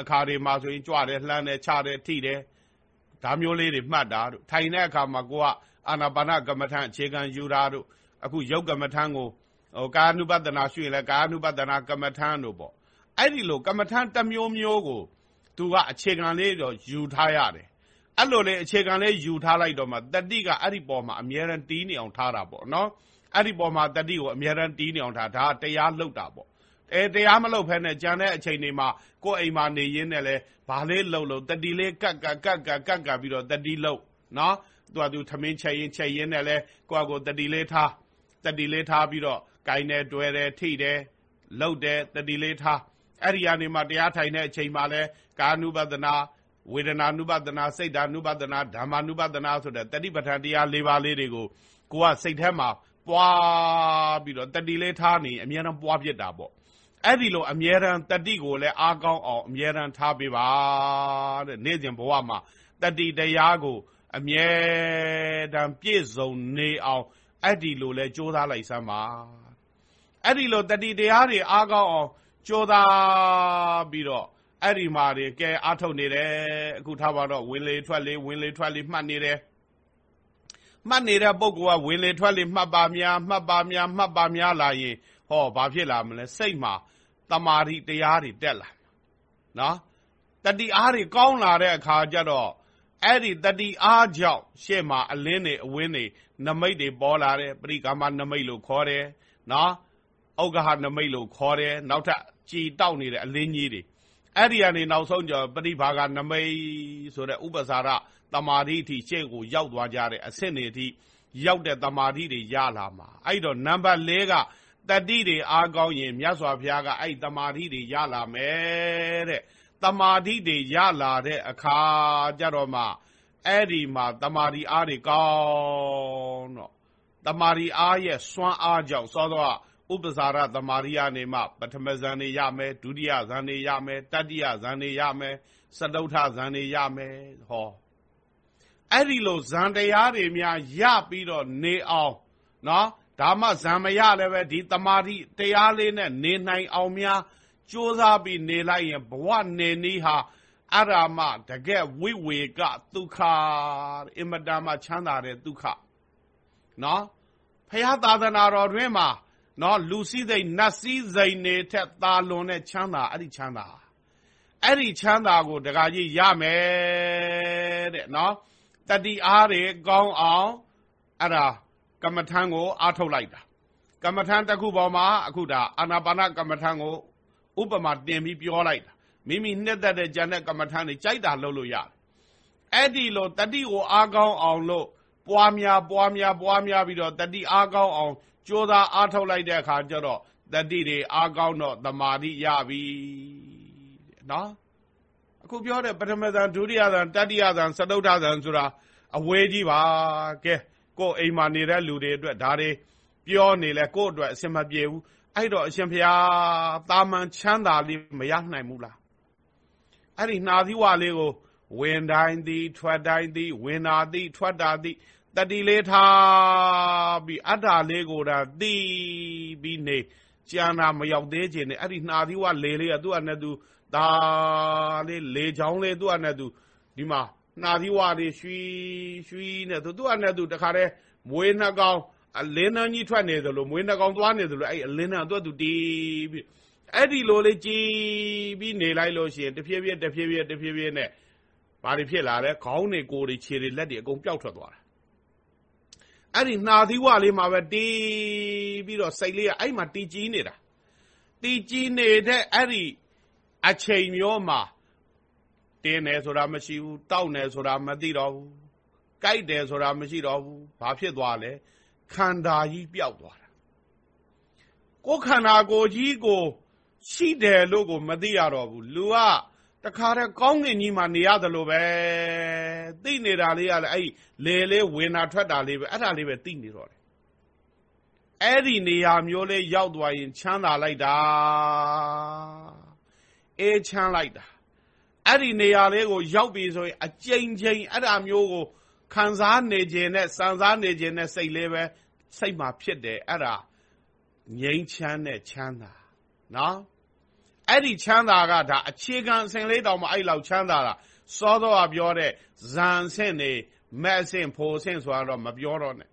အခါတွေမှာဆိုရင်ကြွတယ်လှမ်းတယ်ချတယ်ထိတယ်ဒါမျိုးလေးတွေမှတ်တာတို့ထိုင်တဲ့အခါမှာကိုကအာနာပါနကမ္မထံအခြေခံယူတာတို့အခုယုတ်ကမ္မထံကို ဟိုကာယ ानु ပဒနာရှုရင်လည်းကာယ ानु ပဒနာကမ္မထံတို့ပေါ့အဲ့ဒီလိုကမ္မထံတစ်မျိုးမျိုးကိုသူကအခြေခံလေးတော့ယူထားရတယ်အဲ့လိုလေအခြေခံလေးယူထားလိုက်တော့မှတတိကအဲ့ဒီပေါ်မှာအမြဲတမ်းတီးနေအောင်ထားတာပေါ့နော်အဲ့ဒီပေါ်မှာတတိကိုအမြဲတမ်းတီးနေအောင်ထားဒါတရားလှုပ်တာပေါ့အဲတရားမလှုပ်ဖဲနဲ့ကြံတဲ့အချိန်တွေမှာကိုယ်အိမ်မှာနေရင်းနဲ့လဲဘာလေးလှုပ်လို့တတိလေးကက်ကက်ကက်ကက်ကက်ကပြီးတော့တတိလှုပ်နော်သူကသူထမင်းချက်ရင်ချက်ရင်နဲ့လဲကိုယ့်ကိုတတိလေးထားတတိလေးထားပြီးတော့ ကိုင်းတယ်တွဲတယ်ထိတယ်လှုပ်တယ်တတိလေးထားအဲ့ဒီကနေမှတရားထိုင်တဲ့အချိန်မှာလဲကာနုပဒနာဝေဒနာနုပဒနာစိတ်ဓာနုပဒနာဓမ္မနုပဒနာဆိုတဲ့တတိပဋ္ဌာန်တရား၄ပါးလေးတွေကိုကိုကစိတ်ထဲမှာပွားပြီးတော့တတိလေးထားနေအများအားပွားပြစ်တာပေါ့အဲ့ဒီလိုအမြဲတမ်းတတိကိုလည်းအားကောင်းအောင်အမြဲတမ်းထားပေးပါတဲ့နေ့စဉ်ဘဝမှာတတိတရားကိုအမြဲတမ်းပြည့်စုံနေအောင်အဲ့ဒီလိုလဲကြိုးစားလိုက်စမ်းပါ အဲ့ဒီလိုတတိတရားတွေအားကောင်းအောင်ကြိုးစားပြီးတော့အဲ့ဒီမှာတွေကဲအားထုတ်နေတယ်အခုထားပါတော့ဝင်လေထွက်လေဝင်လေထွက်လေမှတ်နေတယ်မှတ်နေတဲ့ပုဂ္ဂိုလ်ကဝင်လေထွက်လေမှတ်ပါများမှတ်ပါများမှတ်ပါများလာရင်ဟောဘာဖြစ်လာမလဲစိတ်မှာတမာတိတရားတွေတက်လာနော်တတိအားတွေကောင်းလာတဲ့အခါကျတော့အဲ့ဒီတတိအားကြောင့်ရှေ့မှာအလင်းတွေအဝင်းတွေနမိတ်တွေပေါ်လာတယ်ပရိကာမနမိတ်လို့ခေါ်တယ်နော် ဥက္ကဟနမိတ်လို့ခေါ်တယ်နောက်ထပ်ကြည်တောက်နေတဲ့အလင်းကြီးတွေအဲ့ဒီကနေနောက်ဆုံးကျပရိဘာကနမိတ်ဆိုတဲ့ဥပ္ပစာရတမာတိအထိရှေ့ကိုရောက်သွားကြတဲ့အဆင့်တွေအထိရောက်တဲ့တမာတိတွေရလာမှာအဲ့တော့နံပါတ်၄ကတတိတွေအားကောင်းရင်မြတ်စွာဘုရားကအဲ့တမာတိတွေရလာမယ်တဲ့တမာတိတွေရလာတဲ့အခါကြတော့မှအဲ့ဒီမှာတမာတိအားတွေကောင်းတော့တမာတိအားရဲ့စွမ်းအားကြောင့်သောသော ဥပဇာရတမာရိယနေမှ ပထမဇန်နေရမယ်ဒုတိယဇန်နေရမယ်တတိယဇန်နေရမယ်စတုထဇန်နေရမယ်ဟောအဲ့ဒီလိုဇန်တရားတွေများရပြီးတော့နေအောင်နော်ဒါမှဇံမရလည်းပဲဒီတမာတိတရားလေးနဲ့နေနိုင်အောင်များကြိုးစားပြီးနေလိုက်ရင်ဘဝနေနည်းဟာအရာမတကယ်ဝိဝေကဒုက္ခအင်မတန်မှချမ်းသာတဲ့ဒုက္ခနော်ဖះသာသနာတော်တွင်မှာ နော်လူစည်းစိမ်နတ်စည်းစိမ်နေထက်သာလွန်တဲ့ချမ်းသာအဲ့ဒီချမ်းသာအဲ့ဒီချမ်းသာကိုတခါကြီးရမယ်တဲ့နော်တတိအားတွေကောင်းအောင်အဲ့ဒါကမ္မထံကိုအားထုတ်လိုက်တာကမ္မထံတစ်ခုပေါ်မှာအခုဒါအာနာပါနကမ္မထံကိုဥပမာတင်ပြီးပြောလိုက်တာမိမိနှစ်သက်တဲ့ဉာဏ်နဲ့ကမ္မထမ်းတွေကြိုက်တာလုပ်လို့ရတယ်အဲ့ဒီလိုတတိကိုအားကောင်းအောင်လို့ပွားများပွားများပွားများပြီးတော့တတိအားကောင်းအောင် ကြိုးစားအားထုတ်လိုက်တဲ့အခါကျတော့တတိတွေအားကောင်းတော့တမာတိရပြီနော်အခုပြောတဲ့ပထမဇန်ဒုတိယဇန်တတိယဇန်သတုဋ္ဌဇန်ဆိုတာအဝေးကြီးပါကဲကိုယ်အိမ်မှာနေတဲ့လူတွေအတွက်ဒါတွေပြောနေလဲကိုယ့်အတွက်အဆင်မပြေဘူးအဲ့တော့အရှင်ဘုရားတာမန်ချမ်းသာလေးမရနိုင်ဘူးလားအဲ့ဒီနှာသီးဝလေးကိုဝင်တိုင်းသည် ထွက်တိုင်းသည်ဝင်တာသည်ထွက်တာသည် တတိလေးထားပြီးအတ္တလေးကိုဒါသိပြီးနေကြံတာမရောက်သေးခြင်းနဲ့အဲ့ဒီနှာသီးဝလေလေးကသူ့အနဲ့သူဒါလေးလေချောင်းလေးသူ့အနဲ့သူဒီမှာနှာသီးဝလေးရွှီရွှီနဲ့သူသူ့အနဲ့သူတခါတည်းမွေးနှကောင်အလင်းနှန်းကြီးထွက်နေသလိုမွေးနှကောင်သွားနေသလိုအဲ့အလင်းနှန်းသူ့သူတီးပြီးအဲ့ဒီလိုလေးကြည်ပြီးနေလိုက်လို့ရှိရင်တဖြည်းဖြည်းတဖြည်းဖြည်းတဖြည်းဖြည်းနဲ့ဘာတွေဖြစ်လာလဲခေါင်းတွေကိုယ်တွေခြေတွေလက်တွေအကုန်ပျောက်ထွက်သွားတာ အဲ့ဒီနှာသီးဝလေးမှာပဲတီးပြီးတော့စိတ်လေးကအဲ့မှာတီးကြီးနေတာတီးကြီးနေတဲ့အဲ့ဒီအချိန်မျိုးမှာတင်းတယ်ဆိုတာမရှိဘူးတောက်တယ်ဆိုတာမသိတော့ဘူးကြိုက်တယ်ဆိုတာမရှိတော့ဘူးဘာဖြစ်သွားလဲခန္ဓာကြီးပျောက်သွားတာကိုယ်ခန္ဓာကိုယ်ကြီးကိုရှိတယ်လို့ကိုမသိရတော့ဘူးလူကတ ခါတည်းကောင်းကင်ကြီးမှာနေရတယ်လို့ပဲသိနေတာလေးကလည်းအဲ့လေလေးဝင်တာထွက်တာလေးပဲအဲ့ဒါလေးပဲသိနေတော့တယ်အဲ့ဒီနေရာမျိုးလေးရောက်သွားရင်ချမ်းသာလိုက်တာအေးချမ်းလိုက်တာအဲ့ဒီနေရာလေးကိုရောက်ပြီဆိုရင်အကြိမ်ကြိမ်အဲ့ဒါမျိုးကိုခံစားနေခြင်းနဲ့စံစားနေခြင်းနဲ့စိတ်လေးပဲစိတ်မှာဖြစ်တယ်အဲ့ဒါငြိမ်းချမ်းတဲ့ချမ်းသာနော် အဲ့ဒီချမ်းသာကဒါအခြေခံအစဉ်လေးတောင်မှအဲ့လောက်ချမ်းသာတာစောစောကပြောတဲ့ဇန်ဆင့်နေမဲ့ဆင့်ဖိုဆင့်ဆိုတော့မပြောတော့နဲ့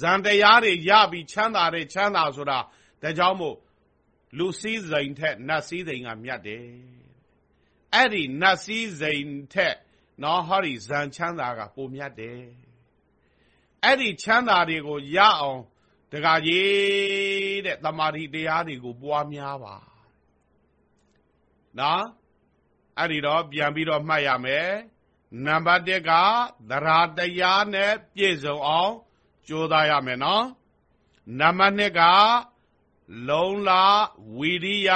ဇန်တရားတွေရပြီးချမ်းသာတဲ့ချမ်းသာဆိုတာဒါကြောင့်မို့လူစည်းစိမ်ထက်နတ်စည်းစိမ်ကမြတ်တယ်အဲ့ဒီနတ်စည်းစိမ်ထက်နော်ဟောဒီဇန်ချမ်းသာကပိုမြတ်တယ်အဲ့ဒီချမ်းသာတွေကိုရအောင်တခါကြီးတဲ့တမာတိတရားတွေကိုပွားများပါ နော်အဲ့ဒီတော့ပြန်ပြီးတော့မှတ်ရမယ်နံပါတ်1ကသရာတရားနဲ့ပြည့်စုံအောင်ကြိုးစားရမယ်နော်နံပါတ်2ကလုံလဝီရိယ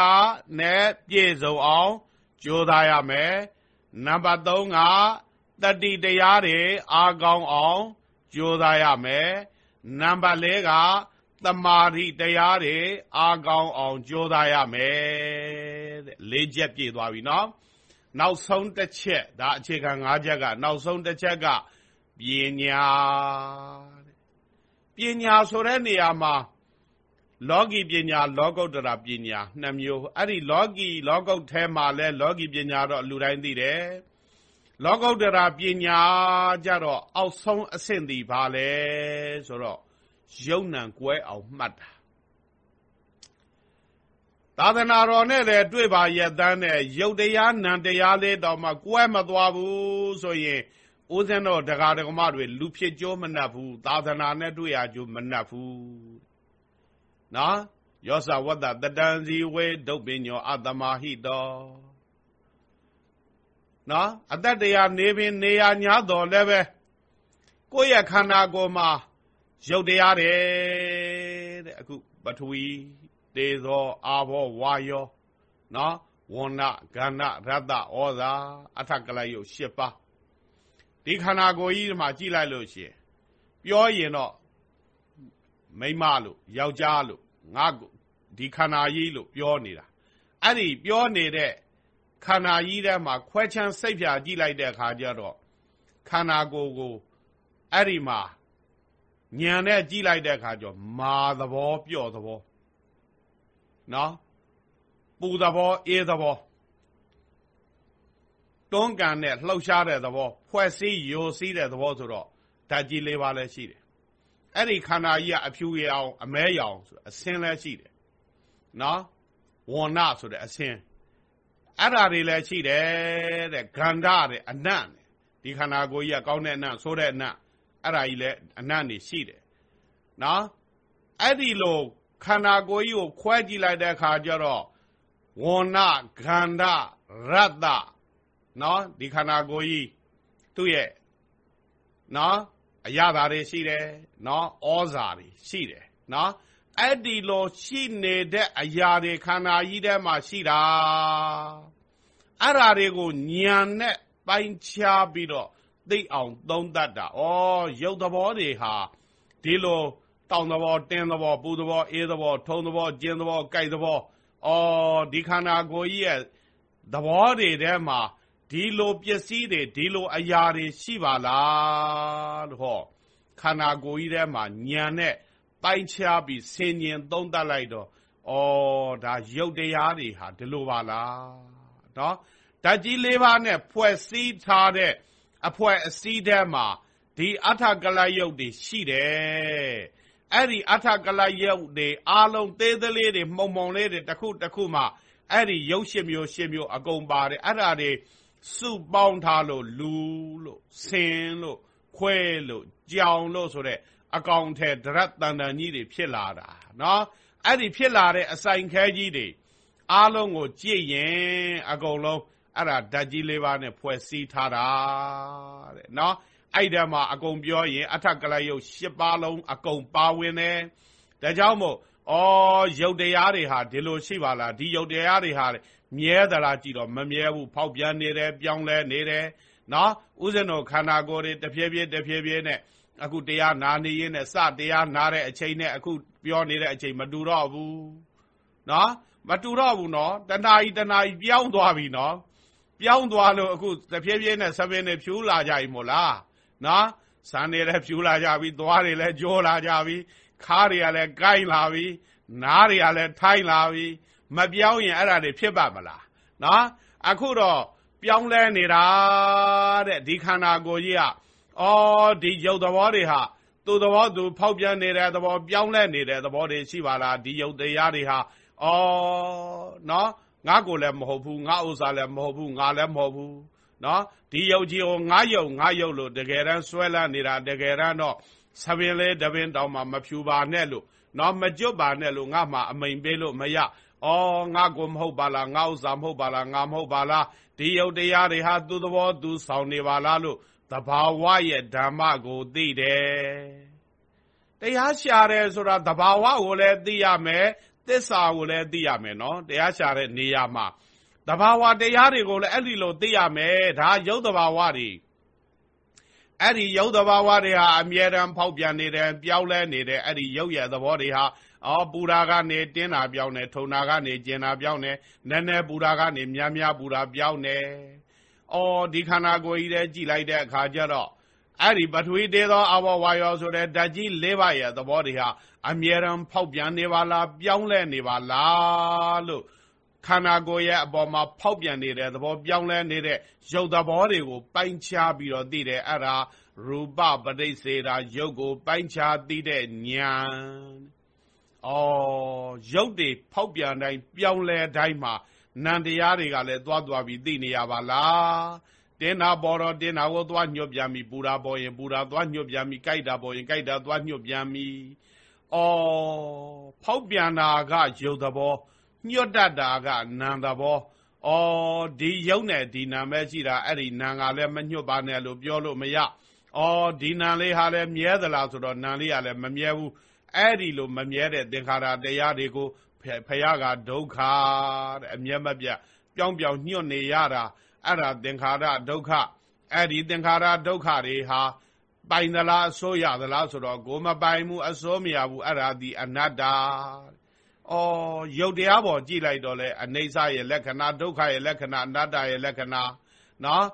နဲ့ပြည့်စုံအောင်ကြိုးစားရမယ်နံပါတ်3ကတတိတရားတွေအားကောင်းအောင်ကြိုးစားရမယ်နံပါတ်4ကတမာတိတရားတွေအားကောင်းအောင်ကြိုးစားရမယ် တဲ့လေးချက်ပြည့်သွားပြီနော်နောက်ဆုံးတစ်ချက်ဒါအခြေခံ၅ချက်ကနောက်ဆုံးတစ်ချက်ကပညာတဲ့ပညာဆိုတဲ့နေရာမှာလောကီပညာလောကုတ္တရာပညာနှစ်မျိုးအဲ့ဒီလောကီလောကုတ်ထဲမှာလဲလောကီပညာတော့လူတိုင်းသိတယ်လောကုတ္တရာပညာကြတော့အောက်ဆုံးအဆင့်ဒီပါလဲဆိုတော့ယုံ nant ကွဲအောင်မှတ်တာ သာသနာတော်နဲ့လည်းတွေ့ပါရဲ့တန်းနဲ့ယုတ်တရားနံတရားလေးတော့မှကွဲမသွားဘူးဆိုရင်ဦးဇင်းတော်တရားဓမ္မတွေလူဖြစ်ကြိုးမနှက်ဘူးသာသနာနဲ့တွေ့ရကြိုးမနှက်ဘူးနော်ယောသဝတ္တတတံဇီဝေဒုတ်ပညောအတမဟိတောနော်အတ္တတရားနေပင်နေရညာတော်လည်းပဲကိုယ့်ရဲ့ခန္ဓာကိုယ်မှာရုပ်တရားတယ်တဲ့အခုပထဝီ တေဇောအာဘောဝါယောနော်ဝဏကန္နရတ္တဩဇာအထကလယုတ်၈ပါးဒီခန္ဓာကိုယ်ကြီးမှာကြည့်လိုက်လို့ရှိရင်ပြောရင်တော့မိမလို့ယောက်ျားလို့ငါဒီခန္ဓာကြီးလို့ပြောနေတာအဲ့ဒီပြောနေတဲ့ခန္ဓာကြီးထဲမှာခွဲချမ်းစိတ်ဖြာကြည့်လိုက်တဲ့အခါကျတော့ခန္ဓာကိုယ်ကိုအဲ့ဒီမှာညံနဲ့ကြည့်လိုက်တဲ့အခါကျတော့မာသဘောပျော့သဘော နော်ပူသဘောအေးသဘောတွန်းကန်တဲ့လှုပ်ရှားတဲ့သဘောဖွဲ့စည်းယိုစည်းတဲ့သဘောဆိုတော့ဓာတ်ကြီးလေးပါးလည်းရှိတယ်အဲ့ဒီခန္ဓာကြီးကအဖြူရောင်အမဲရောင်ဆိုအစင်းလည်းရှိတယ်နော်ဝဏဆိုတဲ့အစင်းအဲ့ဓာတွေလည်းရှိတယ်တဲ့ဂန္ဓတဲ့အနတ်ဒီခန္ဓာကိုယ်ကြီးကကောင်းတဲ့အနတ်ဆိုတဲ့အနတ်အဲ့ဓာကြီးလည်းအနတ်နေရှိတယ်နော်အဲ့ဒီလို ခန္ဓာကိုယ်ကြီးကိုခွဲကြည့်လိုက်တဲ့အခါကျတော့ဝဏ္ဏခန္ဓာရတ္တနော်ဒီခန္ဓာကိုယ်ကြီးသူ့ရဲ့နော်အရသာတွေရှိတယ်နော်ဩဇာတွေရှိတယ်နော်အဲ့ဒီလိုရှိနေတဲ့အရာတွေခန္ဓာကြီးထဲမှာရှိတာအဲ့ဓာတွေကိုညံနဲ့ပိုင်းခြားပြီးတော့သိအောင်သုံးတတ်တာဩရုပ်သဘောတွေဟာဒီလို တောင်သဘောတင်းသဘောပူသဘောအေးသဘောထုံသဘောကျင်းသဘောကြိုက်သဘောအော်ဒီခန္ဓာကိုယ်ကြီးရဲ့သဘောတွေထဲမှာဒီလိုပစ္စည်းတွေဒီလိုအရာတွေရှိပါလားလို့ဟောခန္ဓာကိုယ်ကြီးထဲမှာညံနဲ့ပိုင်းခြားပြီးဆင်ញင်သုံးသပ်လိုက်တော့ဩဒါရုပ်တရားတွေဟာဒီလိုပါလားနော်ဓာတ်ကြီးလေးပါးနဲ့ဖွဲ့စည်းထားတဲ့အဖွဲအစည်းထဲမှာဒီအထကလယုတ်တွေရှိတယ် အဲ့ဒီအထကလယုတ်တွေအားလုံးသေးသေးလေးတွေမှုံမှုံလေးတွေတစ်ခုတစ်ခုမှအဲ့ဒီရုပ်ရှင်မျိုးရှင်မျိုးအကုန်ပါတယ်အဲ့ဒါတွေစုပေါင်းထားလို့လူလို့ဆင်းလို့ခွဲလို့ကြောင်လို့ဆိုတဲ့အကောင်ထဲဒရတ်တန်တန်ကြီးတွေဖြစ်လာတာနော်အဲ့ဒီဖြစ်လာတဲ့အဆိုင်ခဲကြီးတွေအားလုံးကိုကြည့်ရင်အကုန်လုံးအဲ့ဒါဓာတ်ကြီးလေးပါးနဲ့ဖွဲ့စည်းထားတာတဲ့နော် အဲ့ဒါမှာအကုန်ပြောရင်အထက်ကလယုတ်၈ပါးလုံးအကုန်ပါဝင်တယ်ဒါကြောင့်မို့ဩရုပ်တရားတွေဟာဒီလိုရှိပါလားဒီရုပ်တရားတွေဟာမြဲသလားကြည့်တော့မမြဲဘူးဖောက်ပြန်နေတယ်ပြောင်းလဲနေတယ်နော်ဥစဉ်တော်ခန္ဓာကိုယ်တွေတဖြည်းဖြည်းတဖြည်းဖြည်းနဲ့အခုတရားနာနေရင်နဲ့စတရားနာတဲ့အချိန်နဲ့အခုပြောနေတဲ့အချိန်မတူတော့ဘူးနော်မတူတော့ဘူးနော်တဏှာကြီးတဏှာကြီးပြောင်းသွားပြီနော်ပြောင်းသွားလို့အခုတဖြည်းဖြည်းနဲ့ဆပင်းနဲ့ဖြူလာကြပြီမို့လား နော်ဆန်တွေလည်းဖြူလာကြပြီသွားတွေလည်းကြောလာကြပြီခါးတွေကလည်းကိုင်းလာပြီနားတွေကလည်းထိုင်းလာပြီမပြောင်းရင်အဲ့ဒါတွေဖြစ်ပါမလားနော်အခုတော့ပြောင်းလဲနေတာတဲ့ဒီခန္ဓာကိုယ်ကြီးကအော်ဒီရုပ်သဘောတွေဟာသူ့သဘောသူဖောက်ပြန်နေတဲ့သဘောပြောင်းလဲနေတဲ့သဘောတွေရှိပါလားဒီရုပ်တရားတွေဟာအော်နော်ငါကိုလည်းမဟုတ်ဘူးငါဥစ္စာလည်းမဟုတ်ဘူးငါလည်းမဟုတ်ဘူး နော်ဒီယုတ်ကြီးကိုငါယုတ်ငါယုတ်လို့တကယ်တမ်းဆွဲလန်းနေတာတကယ်တမ်းတော့ဆပင်လေးတပင်တောင်မှမဖြူပါနဲ့လို့နော်မကြွပါနဲ့လို့ငါမှအမိန်ပေးလို့မရအော်ငါကိုမဟုတ်ပါလားငါဥစ္စာမဟုတ်ပါလားငါမဟုတ်ပါလားဒီယုတ်တရားတွေဟာသူ့သဘောသူဆောင်နေပါလားလို့တဘာဝရဲ့ဓမ္မကိုသိတယ်တရားရှာတယ်ဆိုတာတဘာဝကိုလည်းသိရမယ်သစ္စာကိုလည်းသိရမယ်နော်တရားရှာတဲ့နေရာမှာ တဘာဝတရားတွေကိုလည်းအဲ့ဒီလိုသိရမယ်ဒါရုပ်တဘာဝတွေအဲ့ဒီရုပ်တဘာဝတွေဟာအမြဲတမ်းဖောက်ပြန်နေတယ်ပြောင်းလဲနေတယ်အဲ့ဒီရုပ်ရဲ့သဘောတွေဟာအော်ပူရာကနေတင်းတာပြောင်းနေထုံတာကနေကျင်တာပြောင်းနေနည်းနည်းပူရာကနေများများပူရာပြောင်းနေအော်ဒီခန္ဓာကိုယ်ကြီးတဲ့ကြည်လိုက်တဲ့အခါကျတော့အဲ့ဒီပထဝီတေသောအဘောဝါယောဆိုတဲ့ဓာတ်ကြီး၄ပါးရဲ့သဘောတွေဟာအမြဲတမ်းဖောက်ပြန်နေပါလားပြောင်းလဲနေပါလားလို့ ခန္ဓာကိုယ်ရဲ့အပေါ်မှာဖောက်ပြန်နေတဲ့သဘောပြောင်းလဲနေတဲ့ရုပ်သဘောတွေကိုပိုင်းခြားပြီးတော့သိတယ်အဲ့ဒါရူပပဋိစေတာရုပ်ကိုပိုင်းခြားသိတဲ့ဉာဏ်။အော်ရုပ်တွေဖောက်ပြန်တိုင်းပြောင်းလဲတိုင်းမှာနံတရားတွေကလည်းသွားသွားပြီးသိနေရပါလား။တင်းတာပေါ်တော့တင်းတာကိုသွားညွတ်ပြန်ပြီပူတာပေါ်ရင်ပူတာသွားညွတ်ပြန်ပြီကြိုက်တာပေါ်ရင်ကြိုက်တာသွားညွတ်ပြန်ပြီ။အော်ဖောက်ပြန်တာကရုပ်သဘော ညွတ်တတ်တာကနာမ်သဘောအော်ဒီယုံနဲ့ဒီနာမဲရှိတာအဲ့ဒီနာမ်ကလည်းမညွတ်ပါနဲ့လို့ပြောလို့မရအော်ဒီနာမ်လေးဟာလည်းမြဲသလားဆိုတော့နာမ်လေးကလည်းမမြဲဘူးအဲ့ဒီလိုမမြဲတဲ့သင်္ခါရတရားတွေကိုဖယားကဒုက္ခတဲ့အမျက်မပြတ်ပြောင်းပြောင်းညွတ်နေရတာအဲ့ဒါသင်္ခါရဒုက္ခအဲ့ဒီသင်္ခါရဒုက္ခတွေဟာပိုင်သလားအစိုးရသလားဆိုတော့ကိုမပိုင်ဘူးအစိုးမရဘူးအဲ့ဒါဒီအနတ္တ အော်ရုပ်တရားပေါ်ကြည့်လိုက်တော့လေအနေဆရဲ့လက္ခဏာဒုက္ခရဲ့လက္ခဏာအနတ္တရဲ့လက္ခဏာနော်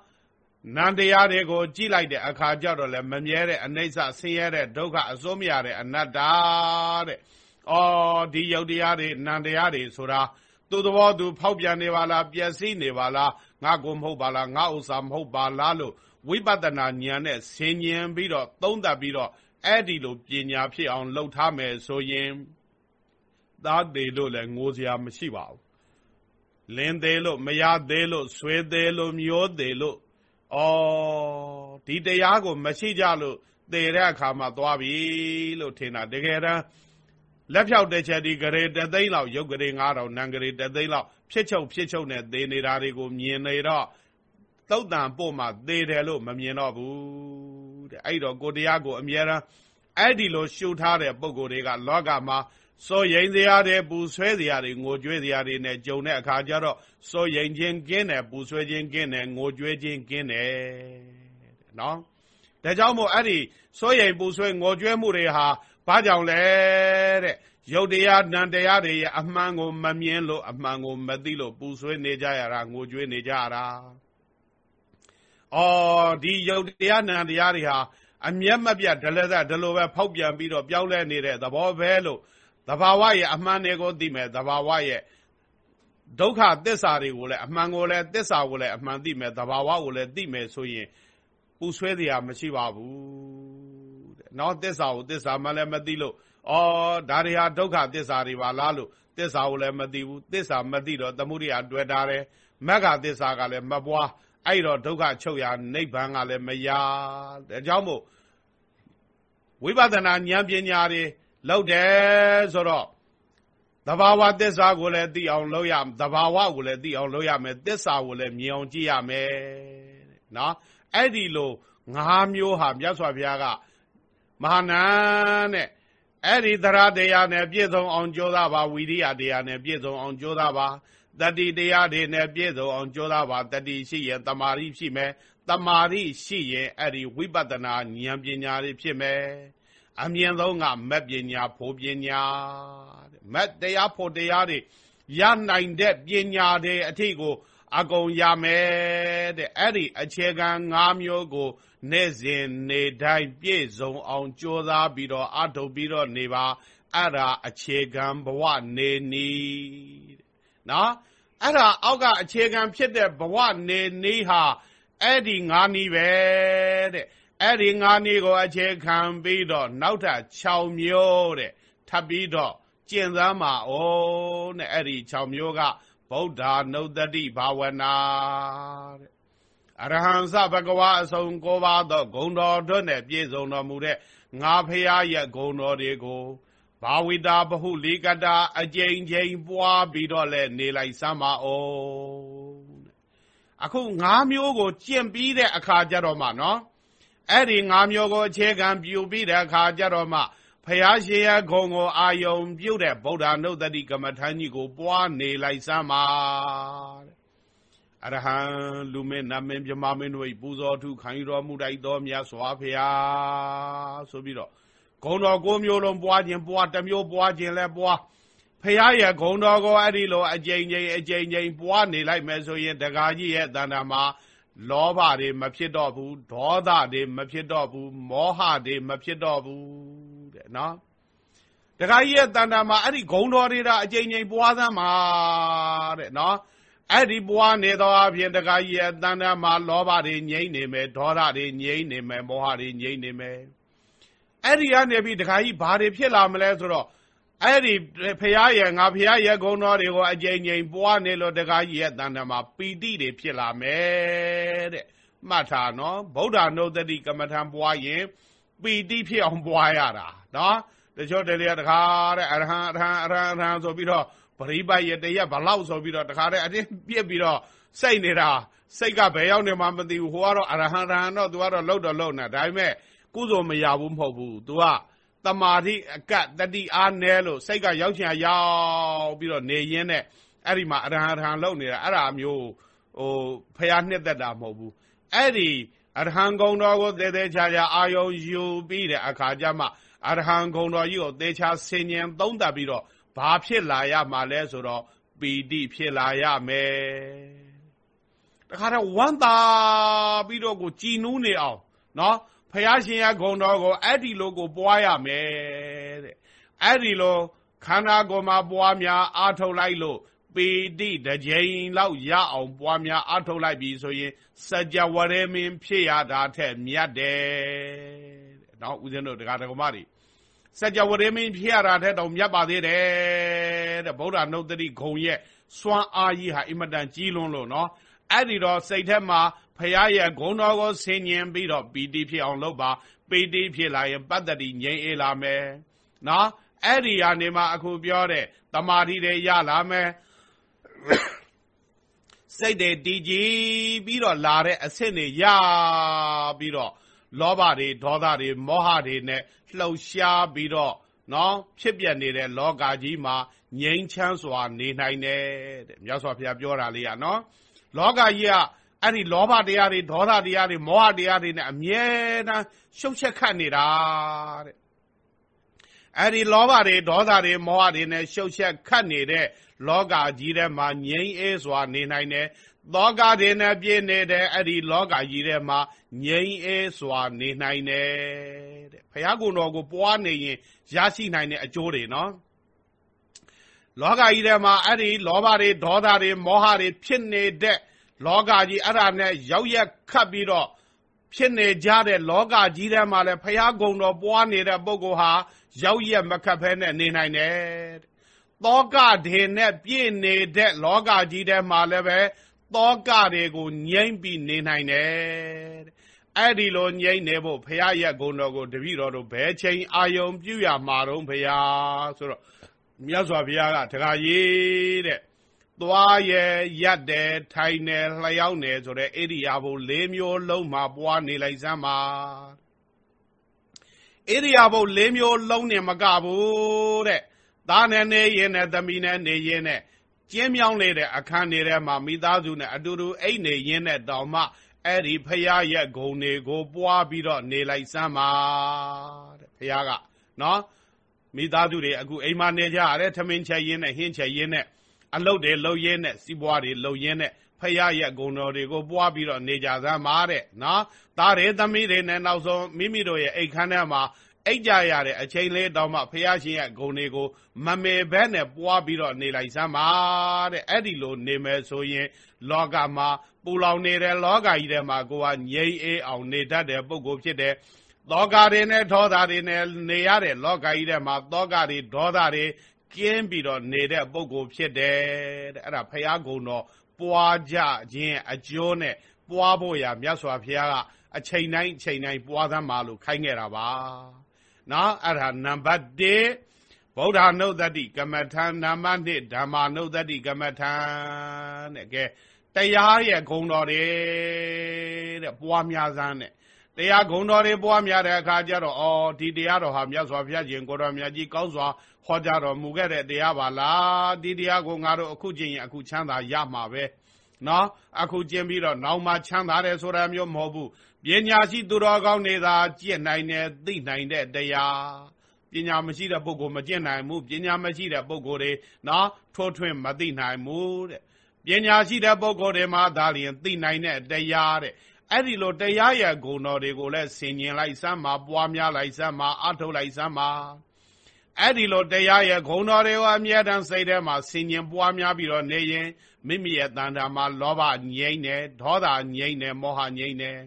နန္တရားတွေကိုကြည့်လိုက်တဲ့အခါကျတော့လေမမြဲတဲ့အနေဆဆင်းရဲတဲ့ဒုက္ခအစိုးမရတဲ့အနတ္တတဲ့။အော်ဒီရုပ်တရားတွေနန္တရားတွေဆိုတာသူ့သဘောသူဖောက်ပြန်နေပါလားပျက်စီးနေပါလားငါကိုမဟုတ်ပါလားငါဥစ္စာမဟုတ်ပါလားလို့ဝိပဿနာဉာဏ်နဲ့ဆင်ញင်ပြီးတော့သုံးသပ်ပြီးတော့အဲ့ဒီလိုပညာဖြစ်အောင်လှုပ်ထားမယ်ဆိုရင် သားသေးလို့လည်းငိုစရာမရှိပါဘူးလင်းသေးလို့မရသေးလို့ဆွေးသေးလို့မျိုးသေးလို့အော်ဒီတရားကိုမရှိကြလို့သေတဲ့အခါမှာသွားပြီလို့ထင်တာတကယ်တမ်းလက်ဖြောက်တဲ့ချက်ဒီဂရေတသိန်းလောက်ရုပ်ဂရေ9000နံဂရေတသိန်းလောက်ဖြစ်ချုပ်ဖြစ်ချုပ်နဲ့သေနေတာတွေကိုမြင်နေတော့သုတ်တန်ပို့မှသေတယ်လို့မမြင်တော့ဘူးတဲ့အဲ့တော့ကိုတရားကိုအမြဲတမ်းအဲ့ဒီလိုရှုထားတဲ့ပုံကိုယ်တွေကလောကမှာ စိုးရိမ်စရာတွေပူဆွဲစရာတွေငိုကြွေးစရာတွေနဲ့ကြုံတဲ့အခါကျတော့စိုးရိမ်ခြင်းကင်းတယ်ပူဆွဲခြင်းကင်းတယ်ငိုကြွေးခြင်းကင်းတယ်နော်ဒါကြောင့်မို့အဲ့ဒီစိုးရိမ်ပူဆွဲငိုကြွေးမှုတွေဟာဘာကြောင့်လဲတဲ့ရုပ်တရားနံတရားတွေရဲ့အမှန်ကိုမမြင်လို့အမှန်ကိုမသိလို့ပူဆွေးနေကြရတာငိုကြွေးနေကြရတာ။အော်ဒီရုပ်တရားနံတရားတွေဟာအမျက်မပြတ်ဒလသက်ဒလိုပဲဖောက်ပြန်ပြီးတော့ပြောင်းလဲနေတဲ့သဘောပဲလို့ သဘာဝရဲ့အမှန်တွေကိုသိမယ်သဘာဝရဲ့ဒုက္ခသစ္စာတွေကိုလည်းအမှန်ကိုလည်းသစ္စာကိုလည်းအမှန်သိမယ်သဘာဝကိုလည်းသိမယ်ဆိုရင်ပူဆွဲစရာမရှိပါဘူးတဲ့။နောက်သစ္စာကိုသစ္စာမှလည်းမသိလို့အော်ဒါတွေဟာဒုက္ခသစ္စာတွေပါလားလို့သစ္စာကိုလည်းမသိဘူးသစ္စာမသိတော့သမုဒိယတွေ့တာတယ်မက္ခသစ္စာကလည်းမပွားအဲ့တော့ဒုက္ခချုပ်ရာနိဗ္ဗာန်ကလည်းမရဒါကြောင့်မို့ဝိပဿနာဉာဏ်ပညာတွေ လောက်တယ်ဆိုတော့သဘာဝသစ္စာကိုလည်းသိအောင်လုပ်ရသဘာဝကိုလည်းသိအောင်လုပ်ရမယ်သစ္စာကိုလည်းမြင်အောင်ကြည့်ရမယ်နော်အဲ့ဒီလိုငါးမျိုးဟာမြတ်စွာဘုရားကမဟာနန်တဲ့အဲ့ဒီသရတရားနဲ့ပြည့်စုံအောင်ကြိုးစားပါဝီရိယတရားနဲ့ပြည့်စုံအောင်ကြိုးစားပါတတိတရားတွေနဲ့ပြည့်စုံအောင်ကြိုးစားပါတတိရှိရင်တမာရိရှိမယ်တမာရိရှိရင်အဲ့ဒီဝိပဿနာဉာဏ်ပညာတွေဖြစ်မယ် အမြင်ဆုံးကမက်ပညာဖို့ပညာမက်တရားဖို့တရားတွေရနိုင်တဲ့ပညာတွေအထိကို အကုန်ရမယ်တဲ့အဲ့ဒီအခြေခံ၅မျိုးကိုနေ့စဉ်နေတိုင်းပြည့်စုံအောင်ကြိုးစားပြီးတော့အထုတ်ပြီးတော့နေပါအဲ့ဒါအခြေခံဘဝနေနီးနော်အဲ့ဒါအောက်ကအခြေခံဖြစ်တဲ့ဘဝနေနီးဟာအဲ့ဒီငါးနီးပဲတဲ့ အဲ့ဒီငါးနီးကိုအခြေခံပြီးတော့နောက်ထပ်6မျိုးတဲ့ထပ်ပြီးတော့ကျင့်သားမှာဩတဲ့အဲ့ဒီ6မျိုးကဗုဒ္ဓနုဒတိဘာဝနာတဲ့အရဟံသဘဂဝါအစုံ၉ပါးသောဂုဏ်တော်တို့နဲ့ပြည့်စုံတော်မူတဲ့ငါဖရာရဲ့ဂုဏ်တော်တွေကိုဘာဝိတာဘဟုလိကတာအကျဉ်းချင်းပွားပြီးတော့လဲနေလိုက်စမ်းပါအောင်အခု၅မျိုးကိုကျင့်ပြီးတဲ့အခါကျတော့မှနော် အဲ့ဒီ၅မျိုးကိုအခြေခံပြုပြီးတဲ့အခါကျတော့မှဖယားရှင်ရဲ့ဂုံကိုအာယုံပြုတ်တဲ့ဗုဒ္ဓနုဒတိကမ္မထမ်းကြီးကိုပွားနေလိုက်စမ်းပါတဲ့အရဟံလူမင်းနမင်းမြမမင်းတို့ပူဇော်ထုခံယူတော်မူတိုက်တော်မြတ်စွာဘုရားဆိုပြီးတော့ဂုံတော်ကိုမျိုးလုံးပွားခြင်းပွားတစ်မျိုးပွားခြင်းလဲပွားဖရာရဲ့ဂုံတော်ကိုအဲ့ဒီလိုအကြိမ်ကြိမ်အကြိမ်ကြိမ်ပွားနေလိုက်မယ်ဆိုရင်တကာကြီးရဲ့တဏ္ဍာမှာ လောဘတွေမဖြစ်တော့ဘူးဒေါသတွေမဖြစ်တော့ဘူးမောဟတွေမဖြစ်တော့ဘူးတဲ့နော်တခါကြီးရဲ့တန်တာမှာအဲ့ဒီဂုံတော်တွေဒါအကြိမ်ကြိမ်ပွားသမ်းမှာတဲ့နော်အဲ့ဒီပွားနေသောအဖြစ်တခါကြီးရဲ့တန်တာမှာလောဘတွေငြိမ့်နေမယ်ဒေါသတွေငြိမ့်နေမယ်မောဟတွေငြိမ့်နေမယ်အဲ့ဒီကနေပြီးတခါကြီးဘာတွေဖြစ်လာမလဲဆိုတော့ အဲ့ဒီဖရာရဲ့ငါဖရာရဲ့ဂုံတော်တွေကိုအကြိမ်ကြိမ်ပွားနေလို့တခါကြီးရဲ့တန်တာမှာပီတိတွေဖြစ်လာမယ်တဲ့မှတ်ထားနော်ဗုဒ္ဓနုဒတိကမ္မထံပွားရင်ပီတိဖြစ်အောင်ပွားရတာနော်တချို့တည်းတခါတဲ့အရဟံအရဟံအရဟံအရဟံဆိုပြီးတော့ပရိပတ်ရတရက်ဘလောက်ဆိုပြီးတော့တခါတဲ့အတင်းပြစ်ပြီးတော့စိတ်နေတာစိတ်ကဘယ်ရောက်နေမှမသိဘူးဟိုကတော့အရဟံအရဟံတော့ तू ကတော့လှုပ်တော့လှုပ်နေဒါပေမဲ့ကုသိုလ်မရဘူးမဟုတ်ဘူး तू က တမာတိအကတ်တတိအားနဲလို့စိတ်ကရောက်ချင်ရောက်ပြီးတော့နေရင်းနဲ့အဲ့ဒီမှာအရဟံအရဟံလှုပ်နေတာအဲ့ဒါမျိုးဟိုဖះနှစ်သက်တာမဟုတ်ဘူးအဲ့ဒီအရဟံဂုံတော်ကိုသေသေးချာချာအာယုံယူပြီးတဲ့အခါကျမှအရဟံဂုံတော်ကြီးကိုသေချာဆင်ញံသုံးသပ်ပြီးတော့ဘာဖြစ်လာရမှာလဲဆိုတော့ပီတိဖြစ်လာရမယ်တခါတော့ဝမ်းသာပြီးတော့ကိုကြည်နူးနေအောင်နော် ဖယားရှင်ရဂုံတော်ကိုအဲ့ဒီလိုကိုပွားရမယ်တဲ့အဲ့ဒီလိုခန္ဓာကိုယ်မှာပွားများအားထုတ်လိုက်လို့ပေတိတကြိမ်လောက်ရအောင်ပွားများအားထုတ်လိုက်ပြီဆိုရင်စัจ java ရေမင်းဖြစ်ရတာထက်မြတ်တယ်နော်ဦးဇင်းတို့တရားတော်မတွေစัจ java ရေမင်းဖြစ်ရတာထက်တော့မြတ်ပါသေးတယ်တဲ့ဗုဒ္ဓနုတ်တိဂုံရဲ့စွမ်းအားကြီးဟာအင်မတန်ကြီးလွန်းလို့နော်အဲ့ဒီတော့စိတ်ထဲမှာ ဖရာရဲ့ဂုံတော်ကိုဆင်ញင်ပြီးတော့ပီတိဖြစ်အောင်လုပ်ပါပီတိဖြစ်လာရင်ပတ္တတိငြိမ်းအေးလာမယ်နော်အဲ့ဒီကနေမှအခုပြောတဲ့တမာတိတွေရလာမယ်စိတ်တွေတည်ကြည်ပြီးတော့လာတဲ့အဆင့်တွေရပြီးတော့လောဘတွေဒေါသတွေမောဟတွေနဲ့လှုပ်ရှားပြီးတော့နော်ဖြစ်ပြနေတဲ့လောကကြီးမှာငြိမ်းချမ်းစွာနေနိုင်တယ်တဲ့မြတ်စွာဘုရားပြောတာလေးကနော်လောကကြီးက အဲ့ဒီလောဘတရားတွေဒေါသတရားတွေမောဟတရားတွေနဲ့အမြဲတမ်းရှုပ်ချက်ခတ်နေတာတဲ့အဲ့ဒီလောဘတွေဒေါသတွေမောဟတွေနဲ့ရှုပ်ချက်ခတ်နေတဲ့လောကကြီးထဲမှာငြိမ်းအေးစွာနေနိုင်တယ်လောကတွေနဲ့ပြည့်နေတဲ့အဲ့ဒီလောကကြီးထဲမှာငြိမ်းအေးစွာနေနိုင်တယ်တဲ့ဘုရားကုံတော်ကိုပွားနေရင်ရရှိနိုင်တဲ့အကျိုးတွေနော်လောကကြီးထဲမှာအဲ့ဒီလောဘတွေဒေါသတွေမောဟတွေဖြစ်နေတဲ့ လောကကြီးအဲ့ဒါနဲ့ရောက်ရက်ခတ်ပြီးတော့ဖြစ်နေကြတဲ့လောကကြီးထဲမှာလည်းဖះကုံတော်ပွားနေတဲ့ပုဂ္ဂိုလ်ဟာရောက်ရက်မခတ်ဖဲနဲ့နေနိုင်တယ်သောကဒေနဲ့ပြည့်နေတဲ့လောကကြီးထဲမှာလည်းပဲသောကတွေကိုငြိမ့်ပြီးနေနိုင်တယ်အဲ့ဒီလိုငြိမ့်နေဖို့ဖះရက်ကုံတော်ကိုတပည့်တော်တို့ဘယ်ချိန်အာယုံပြုရမှာတော့ဖះဆိုတော့မြတ်စွာဘုရားကတခါရေးတဲ့ သွားရရက်တယ်ထိုင်တယ်လျှောက်တယ်ဆိုတဲ့ဣရိယာပု၄မျိုးလုံးမှာပွားနေလိုက်စမ်းပါဣရိယာပု၄မျိုးလုံးနဲ့မကဘူးတဲ့သားနဲ့နေရင်နဲ့သမီးနဲ့နေရင်နဲ့ကျင်းမြောင်းနေတဲ့အခန်းတွေထဲမှာမိသားစုနဲ့အတူတူအိတ်နေရင်းနဲ့တောင်မှအဲ့ဒီဖရာရဲ့ဂုံတွေကိုပွားပြီးတော့နေလိုက်စမ်းပါတဲ့ဖရာကနော်မိသားစုတွေအခုအိမ်မှာနေကြရတယ်ထမင်းချက်ရင်းနဲ့ဟင်းချက်ရင်းနဲ့ အလုတ်တွေလှုပ်ရင်းနဲ့စီးပွားတွေလှုပ်ရင်းနဲ့ဖရာရဲ့ဂုံတော်တွေကိုပွားပြီးတော့နေကြစမ်းပါတဲ့နော်သားတွေသမီးတွေနဲ့နောက်ဆုံးမိမိတို့ရဲ့အိတ်ခမ်းထဲမှာအိတ်ကြရတဲ့အချိန်လေးတောင်မှဖရာရှင်ရဲ့ဂုံတွေကိုမမေဘဲနဲ့ပွားပြီးတော့နေလိုက်စမ်းပါတဲ့အဲ့ဒီလိုနေမယ်ဆိုရင် လောကမှာပူလောင်နေတဲ့လောကကြီးထဲမှာကိုကငြိမ်းအေးအောင်နေတတ်တဲ့ပုဂ္ဂိုလ်ဖြစ်တဲ့သောကတွေနဲ့ဒေါသတွေနဲ့နေရတဲ့လောကကြီးထဲမှာသောကတွေဒေါသတွေ ကင်းပြီးတော့နေတဲ့ပုဂ္ဂိုလ်ဖြစ်တယ်တဲ့အဲ့ဒါဖရာဂုံတော်ပွားကြခြင်းအကျိုးနဲ့ပွားဖို့ရမြတ်စွာဘုရားကအချိန်တိုင်းအချိန်တိုင်းပွားသမ်းပါလို့ခိုင်းခဲ့တာပါနော်အဲ့ဒါနံပါတ်1ဗုဒ္ဓနုဒတိကမ္မထံနံပါတ်2ဓမ္မာနုဒတိကမ္မထံတဲ့ကဲတရားရဲ့ဂုံတော်တွေတဲ့ပွားများစမ်းတဲ့တရားဂုံတော်တွေပွားများတဲ့အခါကျတော့အော်ဒီတရားတော်ဟာမြတ်စွာဘုရားရှင်ကိုတော်မြတ်ကြီးကောင်းစွာ ဟောကြားတော်မူခဲ့တဲ့တရားပါလားဒီတရားကိုငါတို့အခုကျင့်ရင်အခုချမ်းသာရမှာပဲနော်အခုကျင့်ပြီးတော့နောက်မှချမ်းသာတယ်ဆိုတာမျိုးမဟုတ်ဘူးပညာရှိသူတော်ကောင်းတွေသာကျင့်နိုင်တယ်သိနိုင်တဲ့တရားပညာမရှိတဲ့ပုဂ္ဂိုလ်မကျင့်နိုင်ဘူးပညာမရှိတဲ့ပုဂ္ဂိုလ်တွေနော်ထိုးထွင်းမသိနိုင်ဘူးတဲ့ပညာရှိတဲ့ပုဂ္ဂိုလ်တွေမှာဒါလျင်သိနိုင်တဲ့တရားတဲ့အဲ့ဒီလိုတရားရဲ့ဂုဏ်တော်တွေကိုလည်းဆင်ញင်လိုက်စမ်းမှာပွားများလိုက်စမ်းမှာအထုတ်လိုက်စမ်းမှာ အဲ့ဒီလိုတရားရဲ့ဂုဏ်တော်တွေကိုအမြဲတမ်းစိတ်ထဲမှာဆင်ញင်ပွားများပြီးတော့နေရင်မိမိရဲ့တန်တာမှာလောဘငြိမ့်တယ်ဒေါသငြိမ့်တယ်မောဟငြိမ့်တယ်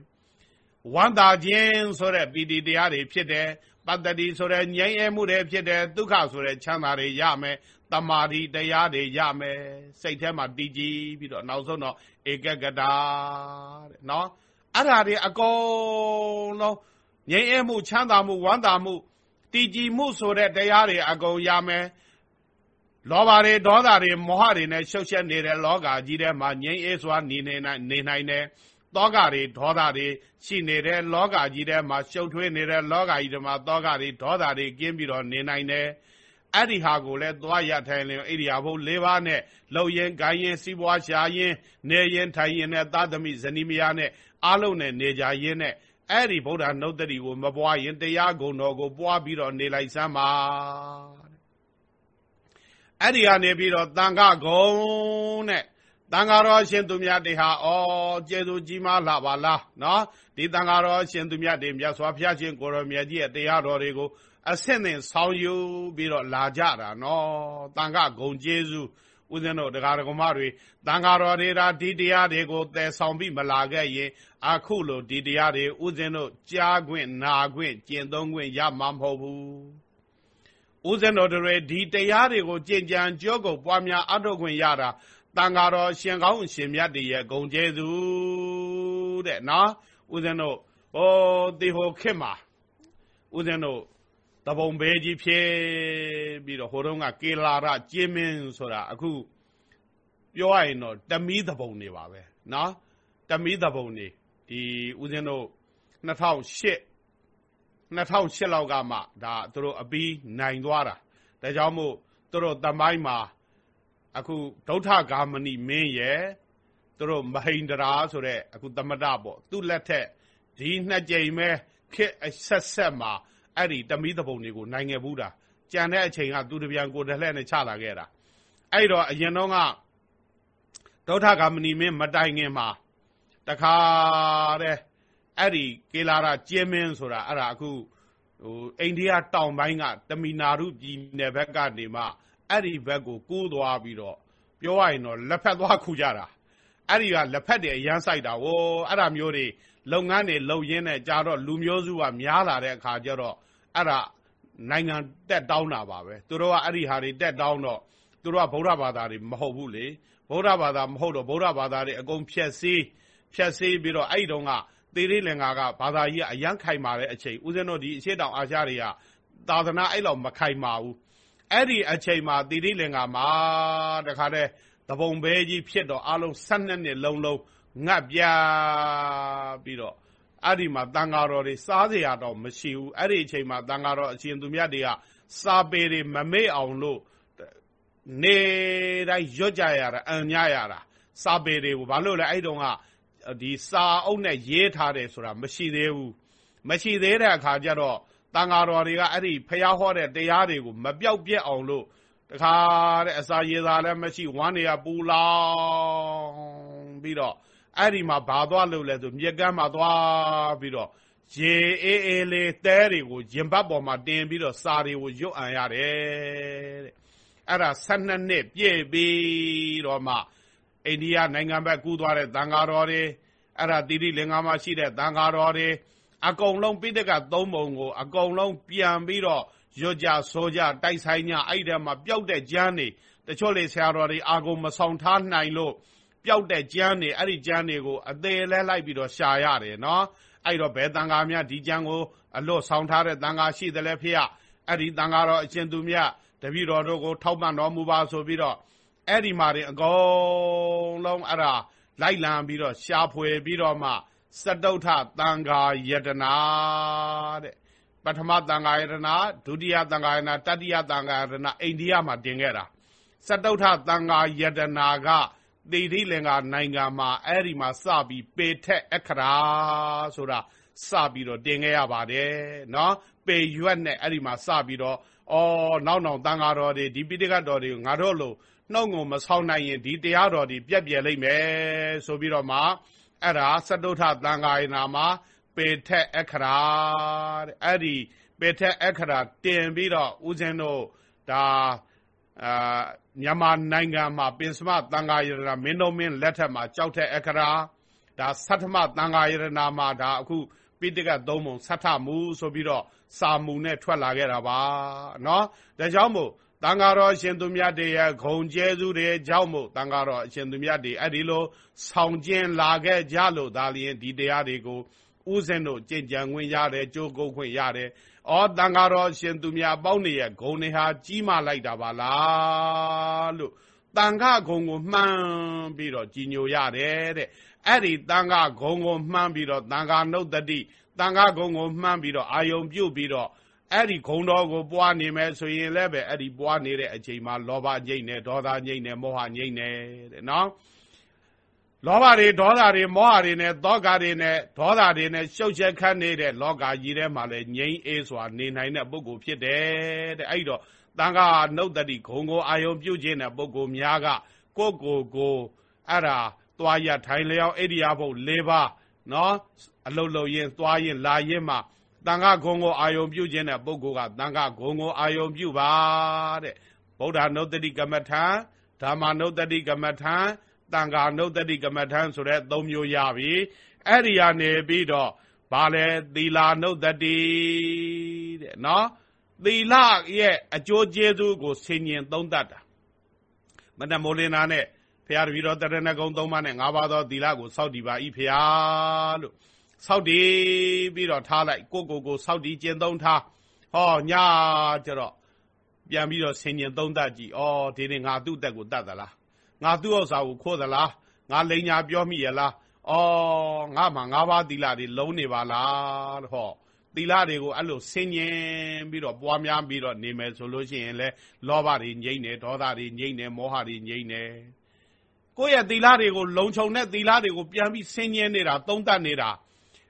ဝန္တာခြင်းဆိုတဲ့ပီတိတရားတွေဖြစ်တယ်ပတ္တိဆိုတဲ့ငြိမ်းအေးမှုတွေဖြစ်တယ်ဒုက္ခဆိုတဲ့ချမ်းသာတွေရမယ်တမာတိတရားတွေရမယ်စိတ်ထဲမှာတည်ကြည်ပြီးတော့နောက်ဆုံးတော့ဧကဂတာတဲ့နော်အဲ့ဓာတွေအကုန်လုံးငြိမ်းအေးမှုချမ်းသာမှုဝမ်းသာမှု တည်ကြည်မှုဆိုတဲ့တရားတွေအကုန်ရမယ်လောဘတွေဒေါသတွေမောဟတွေနဲ့ရှုပ်ရှက်နေတဲ့လောကကြီးထဲမှာငြိမ်းအေးစွာနေနေနိုင်နေနိုင်တယ်တောကတွေဒေါသတွေရှိနေတဲ့လောကကြီးထဲမှာရှုပ်ထွေးနေတဲ့လောကကြီးထဲမှာတောကတွေဒေါသတွေကင်းပြီးတော့နေနိုင်တယ်အဲ့ဒီဟာကိုလည်းသွားရထိုင်လင်ဣရိယာပု၄ပါးနဲ့လှုပ်ရင်ခိုင်းရင်စီးပွားရှာရင်နေရင်ထိုင်ရင်နဲ့သာသမီဇနီးမယားနဲ့အားလုံးနဲ့နေကြရင်နဲ့ အဲ့ဒီဗုဒ္ဓနှုတ်တတိကိုမပွားရင်တရားဂုဏ်တော်ကိုပွားပြီးတော့နေလိုက်စမ်းပါအဲ့ဒီကနေပြီးတော့တန်ခဂုံနဲ့တန်ဃာတော်ရှင်သူမြတ်တွေဟာဩကျေသူကြီးမားလာပါလားနော်ဒီတန်ဃာတော်ရှင်သူမြတ်တွေမြတ်စွာဘုရားရှင်ကိုရောမြတ်ကြီးရဲ့တရားတော်တွေကိုအဆင့်သင်ဆောင်ယူပြီးတော့လာကြတာနော်တန်ခဂုံကျေးဇူး ဦးဇင်းတို့တရားတော်မတွေတန်ဃာတော်တွေဒါဒီတရားတွေကိုသယ်ဆောင်ပြီးမလာခဲ့ရင်အခုလိုဒီတရားတွေဦးဇင်းတို့ကြားခွင့်နာခွင့်ကျင့်သုံးခွင့်ရမှာမဟုတ်ဘူးဦးဇင်းတော်တွေဒီတရားတွေကိုကြင်ကြံကြောကုတ်ပွားများအထောက်ခွင့်ရတာတန်ဃာတော်ရှင်ကောင်းရှင်မြတ်တည်းရဲ့ဂုံကျေးဇူးတဲ့နော်ဦးဇင်းတို့ဟောတေဟိုခက်မှာဦးဇင်းတို့ တပုံဘဲကြီးဖြစ်ပြီးတော့ဟိုတုန်းကကေလာရကျင်းမင်းဆိုတာအခုပြောရရင်တော့တမီးတပုံနေပါပဲနော်တမီးတပုံနေဒီဦးဇင်းတို့2008 2008လောက်ကမှဒါသူတို့အပီးနိုင်သွားတာဒါကြောင့်မို့သူတို့တမိုင်းမှာအခုဒုဋ္ဌဂါမဏိမင်းရဲ့သူတို့မဟိန္ဒရာဆိုတဲ့အခုသမတပေါ့သူ့လက်ထက်ဒီနှစ်ကြိမ်ပဲခက်ဆက်ဆက်မှာ အဲ့ဒီတမီးတပုံတွေကိုနိုင်ခဲ့ဘူးတာကြံတဲ့အချိန်ကသူတပြန်ကိုတလှဲ့နဲ့ချလာခဲ့တာအဲ့တော့အရင်တော့ကဒုဋ္ဌဂါမဏိမင်းမတိုင်ခင်မှာတခါတဲ့အဲ့ဒီကေလာရာကျင်းမင်းဆိုတာအဲ့ဒါအခုဟိုအိန္ဒိယတောင်ပိုင်းကတမီနာရုပြည်နယ်ဘက်ကနေမှအဲ့ဒီဘက်ကိုကူးသွားပြီးတော့ပြောရရင်တော့လက်ဖက်သွားခုကြတာအဲ့ဒီကလက်ဖက်တွေအရန်ဆိုင်တာဝိုးအဲ့ဒါမျိုးတွေ လုပ်ငန်းတွေလုပ်ရင်းနဲ့ကြာတော့လူမျိုးစုကများလာတဲ့အခါကျတော့အဲ့ဒါနိုင်ငံတက်တောင်းတာပါပဲသူတို့ကအဲ့ဒီဟာတွေတက်တောင်းတော့သူတို့ကဗုဒ္ဓဘာသာတွေမဟုတ်ဘူးလေဗုဒ္ဓဘာသာမဟုတ်တော့ဗုဒ္ဓဘာသာတွေအကုန်ဖြက်စီးဖြက်စီးပြီးတော့အဲ့ဒီတုန်းကသေရိလင်္ကာကဘာသာကြီးကအရန်ခိုင်မာတဲ့အချိန်ဦးဇင်းတို့ဒီအရှိတောင်အာရှတွေကသာသနာအဲ့လောက်မခိုင်မာဘူးအဲ့ဒီအချိန်မှာသေရိလင်္ကာမှာတခါတည်းတပုံဘဲကြီးဖြစ်တော့အလုံး12နှစ်လုံးလုံး ငတ်ပြပြီးတော့အဲ့ဒီမှာတန်ဃာတော်တွေစားစရာတော့မရှိဘူးအဲ့ဒီအချိန်မှာတန်ဃာတော်အရှင်သူမြတ်တွေကစာပေတွေမမေ့အောင်လို့နေတိုင်းရွတ်ကြရတာအံညရတာစာပေတွေကိုဘာလို့လဲအဲ့တုန်းကဒီစာအုပ်နဲ့ရေးထားတယ်ဆိုတာမရှိသေးဘူးမရှိသေးတဲ့အခါကျတော့တန်ဃာတော်တွေကအဲ့ဒီဖျားဟောတဲ့တရားတွေကိုမပြောက်ပြက်အောင်လို့တခါတဲ့အစာရေစာလည်းမရှိဝမ်းနေရပူလောင်ပြီးတော့ အဲ့ဒီမှာဘာသွားလို့လဲဆိုမြက်ကမ်းမှာသွားပြီးတော့ရေအေးအေးလေးတဲတွေကိုရင်ဘတ်ပေါ်မှာတင်ပြီးတော့စာတွေကိုရွတ်အံရတယ်တဲ့အဲ့ဒါ12နှစ်ပြည့်ပြီးတော့မှအိန္ဒိယနိုင်ငံဘက်ကူးသွားတဲ့သံဃာတော်တွေအဲ့ဒါတိတိလင်္ကာမှာရှိတဲ့သံဃာတော်တွေအကုန်လုံးပိဋကသုံးပုံကို အကုန်လုံးပြန်ပြီးတော့ရွတ်ကြဆိုကြတိုက်ဆိုင်ကြအဲ့ဒီမှာပျောက်တဲ့ကျမ်းတွေတချို့လေဆရာတော်တွေအာကုန်မဆောင်ထားနိုင်လို့ ပျောက်တဲ့ကျမ်းတွေအဲ့ဒီကျမ်းတွေကိုအသေးလဲလိုက်ပြီးတော့ရှာရတယ်နော်အဲ့တော့ဘယ်တန်ဃာများဒီကျမ်းကိုအလွတ်ဆောင်ထားတဲ့တန်ဃာရှိတယ်လဲဖေရအဲ့ဒီတန်ဃာတော်အရှင်သူမြတ်တပည့်တော်တို့ကိုထောက်ပံ့တော်မူပါဆိုပြီးတော့အဲ့ဒီမှာတင်အကုန်လုံးအဲ့ဒါလိုက်လံပြီးတော့ရှားဖွေပြီးတော့မှစတုထတန်ဃာယတနာတဲ့ပထမတန်ဃာယတနာဒုတိယတန်ဃာယတနာတတိယတန်ဃာယတနာအိန္ဒိယမှာတင်ခဲ့တာစတုထတန်ဃာယတနာက တိတိလင်္ကာနိုင်ငံမှာအဲ့ဒီမှာစပြီးပေထက်အခရာဆိုတာစပြီးတော့တင်ခဲ့ရပါတယ်နော်ပေရွက်နဲ့အဲ့ဒီမှာစပြီးတော့အော်နောက်နောက်တန်ဃာတော်တွေဒီပိဋကတော်တွေငါတို့လိုနှုတ်ငုံမဆောင်နိုင်ရင်ဒီတရားတော်ဒီပြက်ပြယ်လိမ့်မယ်ဆိုပြီးတော့မှအဲ့ဒါစတုထသံဃာယနာမှာပေထက်အခရာတဲ့အဲ့ဒီပေထက်အခရာတင်ပြီးတော့ဦးဇင်းတို့ဒါအာ မြန်မာနိုင်ငံမှာပင်စမသံဃာယရဏမင်းတို့မင်းလက်ထက်မှာကြောက်တဲ့အခရာဒါသတ္ထမသံဃာယရဏမှာဒါအခုပိဋကသုံးပုံသတ္ထမူဆိုပြီးတော့စာမူနဲ့ထွက်လာခဲ့တာပါเนาะဒါကြောင့်မို့တန်ဃာတော်အရှင်သူမြတ်တွေရဲ့ဂုံကျဲစုတွေကြောင့်မို့တန်ဃာတော်အရှင်သူမြတ်တွေအဲ့ဒီလိုဆောင်ကျင်းလာခဲ့ကြလို့ဒါလျင်ဒီတရားတွေကိုဥစဉ်တို့ကြင်ကြံခွင့်ရတယ်ကြိုးကုပ်ခွင့်ရတယ်။ အော်တန်ဃာတော်ရှင်သူမြတ်ပေါင်းနေရဲ့ဂုံတွေဟာကြီးမားလိုက်တာပါလားလို့တန်ခဂုံကိုမှန်းပြီးတော့ကြီးညိုရတယ်တဲ့။အဲ့ဒီတန်ခဂုံကိုမှန်းပြီးတော့တန်ခနုတ်တတိတန်ခဂုံကိုမှန်းပြီးတော့အာယုံပြုတ်ပြီးတော့အဲ့ဒီဂုံတော်ကိုပွားနေမယ်ဆိုရင်လည်းပဲအဲ့ဒီပွားနေတဲ့အချိန်မှာလောဘငြိမ့်နေဒေါသငြိမ့်နေမောဟငြိမ့်နေတဲ့နော် လောဘတွေဒေါသတွေမောဟတွေနဲ့သောကတွေနဲ့ဒေါသတွေနဲ့ရှုပ်ချက်ခတ်နေတဲ့လောကကြီးထဲမှာလည်းငြိမ့်အေးစွာနေနိုင်တဲ့ပုဂ္ဂိုလ်ဖြစ်တယ်တဲ့အဲ့တော့တန်ခါနှုတ်တတိဂုံကိုအာယုံပြုတ်ခြင်းတဲ့ပုဂ္ဂိုလ်များကကိုယ့်ကိုယ်ကိုအဲ့ဒါသွားရထိုင်လျောင်းအိဒီယာဘုတ်၄ပါးနော်အလုတ်လုတ်ရင်သွားရင်လာရင်မှတန်ခါဂုံကိုအာယုံပြုခြင်းတဲ့ပုဂ္ဂိုလ်ကတန်ခါဂုံကိုအာယုံပြုပါတဲ့ဗုဒ္ဓနုတ္တိကမ္မထံဓမ္မနုတ္တိကမ္မထံ တန်ခါနုတ္တိကမ္မထံဆိုတဲ့သုံးမျိုးရပြီအဲ့ဒီကနေပြီးတော့ဘာလဲသီလာနုတ္တိတဲ့နော်သီလရဲ့အကျိုးကျေးဇူးကိုဆင်ញင်သုံးတတ်တာမနမိုးလင်းနာနဲ့ဖရာတပည့်တော်တရဏဂုံသုံးပါးနဲ့ငါးပါးသောသီလကိုစောင့်တည်ပါ၏ဖရာလို့စောက်တည်ပြီးတော့ထားလိုက်ကိုကိုကိုစောက်တည်ကျင့်သုံးထားဟောညာကျတော့ပြန်ပြီးတော့ဆင်ញင်သုံးသပ်ကြည့်ဩဒီနေ့ငါသူ့တက်ကိုတတ်သလား ငါသူ့ဥစ္စာကိုခိုးသလားငါလိန်ညာပြောမိရလားဩငါမှငါးပါးသီလတွေလုံးနေပါလားဟောသီလတွေကိုအဲ့လိုဆင်ញင်ပြီးတော့ပွားများပြီးတော့နေမယ်ဆိုလို့ရှိရင်လဲလောဘတွေငြိမ့်နေဒေါသတွေငြိမ့်နေမောဟတွေငြိမ့်နေကိုယ့်ရဲ့သီလတွေကိုလုံခြုံတဲ့သီလတွေကိုပြန်ပြီးဆင်ញင်နေတာသုံးသပ်နေတာ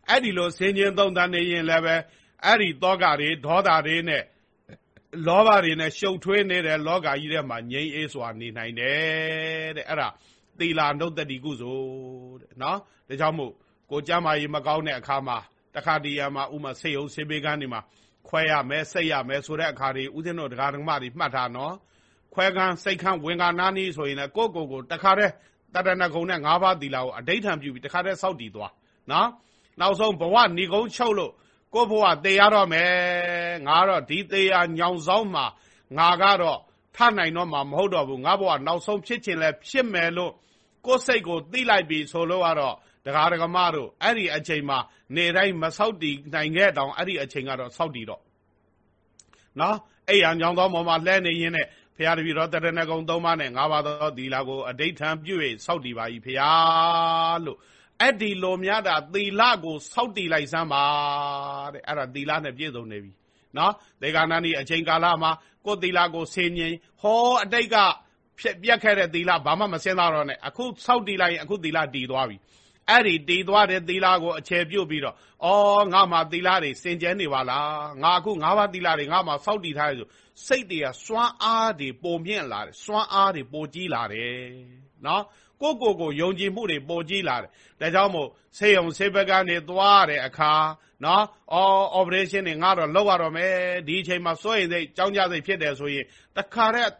အဲ့ဒီလိုဆင်ញင်သုံးသပ်နေရင်လည်းပဲအဲ့ဒီတောကတွေဒေါသတွေနဲ့ လောဘတွေနဲ့ရှုပ်ထွေးနေတဲ့လောကကြီးထဲမှာငြိမ်းအေးစွာနေနိုင်တယ်တဲ့အဲ့ဒါသီလာနှုတ်တတိကုသိုလ်တဲ့နော်ဒါကြောင့်မို့ကိုကြမ်းမာရေးမကောင်းတဲ့အခါမှာတခါတည်းရမှာဥမာဆေးရုံဆေးပေးကန်းတွေမှာခွဲရမယ်စိတ်ရမယ်ဆိုတဲ့အခါတွေဥစဉ်တို့ဒကာဒကမတွေမှတ်ထားနော်ခွဲကန်းစိတ်ခန်းဝင်ကနာနီးဆိုရင်လည်းကိုယ့်ကိုယ်ကိုတခါတည်းတတနကုံနဲ့၅ပါးသီလာကိုအဋိဌံပြုပြီးတခါတည်းစောက်တည်သွားနော်နောက်ဆုံးဘဝဏီကုန်းချုပ်လို့ ကိုဘဝသေရတော့မယ်ငါတော့ဒီသေရညောင်ဆောင်မှာငါကတော့ထနိုင်တော့မှာမဟုတ်တော့ဘူးငါဘဝနောက်ဆုံးဖြစ်ခြင်းလဲဖြစ်မယ်လို့ကိုယ်စိတ်ကိုသိလိုက်ပြီဆိုလို့ကတော့ဒကာဒကမတို့အဲ့ဒီအချိန်မှာနေတိုင်းမဆောက်တည်နိုင်ခဲ့တောင်အဲ့ဒီအချိန်ကတော့ဆောက်တည်တော့နော်အဲ့ရညောင်သောမော်မှာလှဲနေရင်းနဲ့ဖရာတပည့်တော်တရဏဂုံသုံးပါးနဲ့ငါးပါးသောသီလကိုအဋိဌံပြု၍ဆောက်တည်ပါ၏ဖရာလို့ အဲ့ဒီလိုများတာသီလကိုစောက်တည်လိုက်စမ်းပါတဲ့အဲ့ဒါသီလနဲ့ပြည့်စုံနေပြီနော်ဒေဂာနာနီအချိန်ကာလမှာကိုယ်သီလကိုဆင်ញင်ဟောအတိတ်ကဖြစ်ပြက်ခဲ့တဲ့သီလဘာမှမစင်သားတော့နဲ့အခုစောက်တည်လိုက်ရင်အခုသီလတည်သွားပြီအဲ့ဒီတည်သွားတဲ့သီလကိုအခြေပြုတ်ပြီးတော့အော်ငါမှသီလတွေစင်ကြဲနေပါလားငါအခုငါးပါးသီလတွေငါမှစောက်တည်ထားရဆိုစိတ်တွေကစွမ်းအားတွေပုံမြင့်လာတယ်စွမ်းအားတွေပိုကြီးလာတယ်နော် ကိုကိုကိုယုံကြည်မှုတွေပိုကြီးလာတယ်ဒါကြောင့်မို့ဆေးရုံဆေးဘက်ကနေသွားတဲ့အခါနော်အော် operation တွေငါတော့လောက်ရတော့မယ်ဒီအချိန်မှာစိုးရင်စိတ်ကြောင်းကြစိတ်ဖြစ်တယ်ဆိုရင်တခါတည်း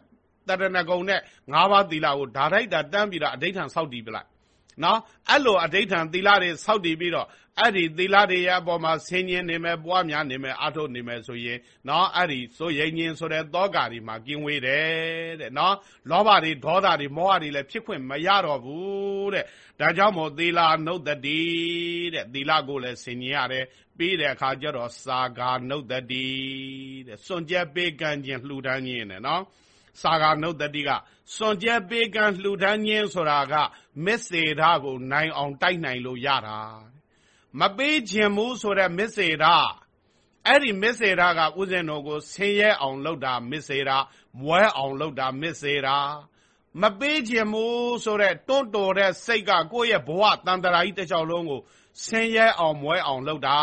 တရဏဂုံနဲ့ငါးပါးသီလကိုဓာတိုက်တာတန်းပြီးတော့အဋိဌံဆောက်တည်ပြလိုက်နော်အဲ့လိုအဋိဌံသီလတွေဆောက်တည်ပြီးတော့ အဲ့ဒီသီလတွေရဲ့အပေါ်မှာဆင်းရဲနေမယ်ပွားများနေမယ်အထုတ်နေမယ်ဆိုရင်နော်အဲ့ဒီဆိုရင်ရင်ဆိုတဲ့တောကာတွေမှာกินဝေးတယ်တဲ့နော်လောဘတွေဒေါသတွေမောဟတွေလည်းဖြစ်ခွင့်မရတော့ဘူးတဲ့ဒါကြောင့်မို့သီလနုတ်တတိတဲ့သီလကိုလည်းဆင်ញင်ရတယ်ပြီးတဲ့အခါကျတော့စာဂာနုတ်တတိတဲ့စွန့်ကြဲပေးကမ်းခြင်းလှူဒန်းခြင်းနဲ့နော်စာဂာနုတ်တတိကစွန်ကြဲပေးကမ်းလှူဒန်းခြင်းဆိုတာကမစ္စေဓာကိုနိုင်အောင်တိုက်နိုင်လို့ရတာ မပေးခြင်းမှုဆိုတဲ့မစ္စေဓာအဲ့ဒီမစ္စေဓာကဥစဉ်တော်ကိုဆင်းရဲအောင်လုပ်တာမစ္စေဓာမွဲအောင်လုပ်တာမစ္စေဓာမပေးခြင်းမှုဆိုတဲ့တွန့်တော်တဲ့စိတ်ကကိုယ့်ရဲ့ဘဝတန်တရာကြီးတစ်ချောင်းလုံးကိုဆင်းရဲအောင်မွဲအောင်လုပ်တာ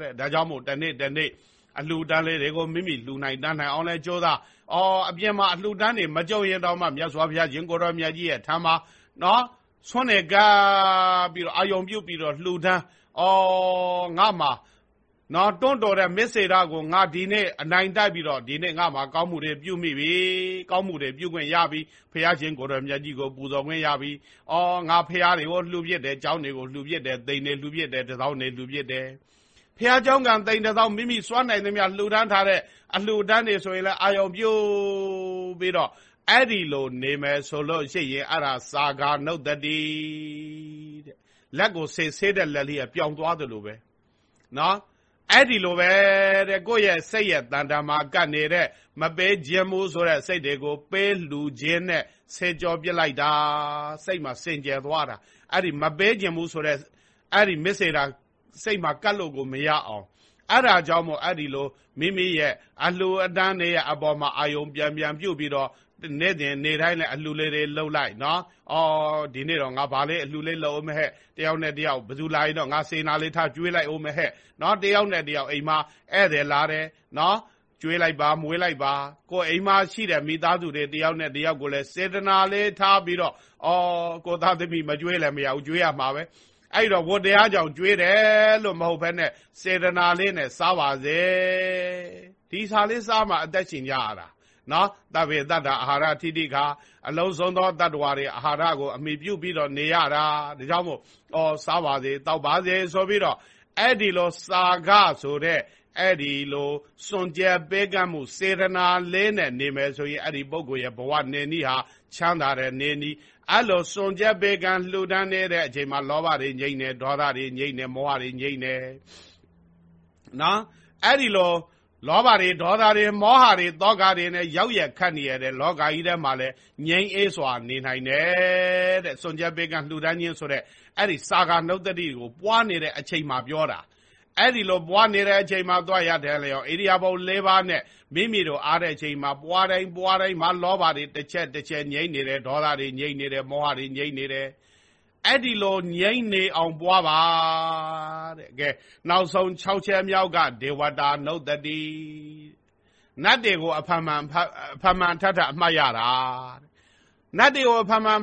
တဲ့ဒါကြောင့်မို့တနေ့တနေ့အလှူဒန်းလေးတွေကိုမိမိလှူနိုင်တန်းနိုင်အောင်လဲကြိုးစားအော်အပြင်မှာအလှူဒန်းတွေမကြုံရင်တော့မှမြတ်စွာဘုရားရှင်ကိုတော်မြတ်ကြီးရဲ့ထမ်းမှာနော်ဆွမ်းနေကပြီးတော့အာယုံပြုတ်ပြီးတော့လှူဒန်း အော်ငါမှာနော်တွန့်တော်တဲ့မစ္စေရာကိုငါဒီနေ့အနိုင်တိုက်ပြီးတော့ဒီနေ့ငါမှာကောင်းမှုတွေပြုမိပြီကောင်းမှုတွေပြုခွင့်ရပြီဖះရှင်ကိုရမြတ်ကြီးကိုပူဇော်ခွင့်ရပြီအော်ငါဖះတွေကိုလှူပြစ်တယ်ကျောင်းတွေကိုလှူပြစ်တယ်တိမ်တွေလှူပြစ်တယ်တစောင်းတွေလှူပြစ်တယ်ဖះကျောင်းကံတိမ်တစောင်းမိမိစွမ်းနိုင်သမျှလှူဒန်းထားတဲ့အလှူဒန်းတွေဆိုရင်လည်းအာယုံပြုပြီးတော့အဲ့ဒီလိုနေမယ်ဆိုလို့ရှိရင်အဲ့ဒါစာဃာနှုတ်တတိတဲ့ လက်ကိုဆေးဆေးတဲ့လက်လေးကပြောင်သွားတယ်လို့ပဲနော်အဲ့ဒီလိုပဲတဲ့ကိုယ့်ရဲ့စိတ်ရဲ့တန်တမာကတ်နေတဲ့မပေးခြင်းမှုဆိုတဲ့စိတ်တွေကိုပေးလူခြင်းနဲ့ဆေကြောပြစ်လိုက်တာစိတ်မှာစင်ကြယ်သွားတာအဲ့ဒီမပေးခြင်းမှုဆိုတဲ့အဲ့ဒီမစ္စေတာစိတ်မှာကတ်လို့ကိုမရအောင်အဲ့ဒါကြောင့်မို့အဲ့ဒီလိုမိမိရဲ့အလှူအတန်းတွေရဲ့အပေါ်မှာအာယုံပြန်ပြန်ပြုတ်ပြီးတော့ နေ့စဉ်နေတိုင်းလည်းအလှလည်းတွေလှုပ်လိုက်နော်။အော်ဒီနေ့တော့ငါဗာလေးအလှလေးလှုပ်အောင်မဟဲ့။တယောက်နဲ့တယောက်ဘယ်သူလာရင်တော့ငါစေနာလေးထားကျွေးလိုက်အောင်မဟဲ့။နော်တယောက်နဲ့တယောက်အိမ်မှာဧည့်သည်လာတယ်နော်။ကျွေးလိုက်ပါမွေးလိုက်ပါကိုအိမ်မှာရှိတဲ့မိသားစုတွေတယောက်နဲ့တယောက်ကိုလည်းစေတနာလေးထားပြီးတော့အော်ကိုသားသမီးမကျွေးလည်းမရဘူးကျွေးရမှာပဲအဲ့တော့ဝတ်တရားကြောင့်ကျွေးတယ်လို့မဟုတ်ဘဲနဲ့စေတနာလေးနဲ့စားပါစေဒီစာလေးစားမှအသက်ရှင်ကြရတာ နော်တဗေတ္တအာဟာရထိတိခါအလုံးစုံသောတတ္တဝါတွေအာဟာရကိုအမိပြုပြီးတော့နေရတာဒါကြောင့်မို့အော်စားပါစေတောက်ပါစေဆိုပြီးတော့အဲ့ဒီလိုစာကဆိုတဲ့အဲ့ဒီလိုစွန်ကြဲပေးကမ်းမှုစေရနာလေးနဲ့နေမယ်ဆိုရင်အဲ့ဒီပုဂ္ဂိုလ်ရဲ့ဘဝနေနည်းဟာချမ်းသာတဲ့နေနည်းအဲ့လိုစွန်ကြဲပေးကမ်းလှူဒန်းနေတဲ့အချိန်မှာလောဘတွေငြိမ့်နေဒေါသတွေငြိမ့်နေမောဟတွေငြိမ့်နေနော်အဲ့ဒီလို လောဘတွေဒေါသတွေမောဟတွေတောကတွေနဲ့ရောက်ရခတ်နေရတဲ့လောကကြီးထဲမှာလဲငြိမ်းအေးစွာနေနိုင်တယ်တဲ့စွန်ကြပေကလှူဒန်းခြင်းဆိုတဲ့အဲ့ဒီစာကနှုတ်တတိကိုပွားနေတဲ့အချိန်မှာပြောတာအဲ့ဒီလိုပွားနေတဲ့အချိန်မှာသွားရတယ်လေရောဣရိယာပု၄ပါးနဲ့မိမိတို့အားတဲ့အချိန်မှာပွားတိုင်းပွားတိုင်းမှာလောဘတွေတစ်ချက်တစ်ချက်ငြိမ့်နေတယ်ဒေါသတွေငြိမ့်နေတယ်မောဟတွေငြိမ့်နေတယ် အဲ့ဒီလိုငြိမ့်နေအောင်ပွားပါတဲ့ကဲနောက်ဆုံး6ချက်မြောက်ကဒေဝတာနုဒတိနတ်တွေကိုအဖမှန်အဖမှန်ထထအမှတ်ရတာနတ်တွေကိုအဖမှန်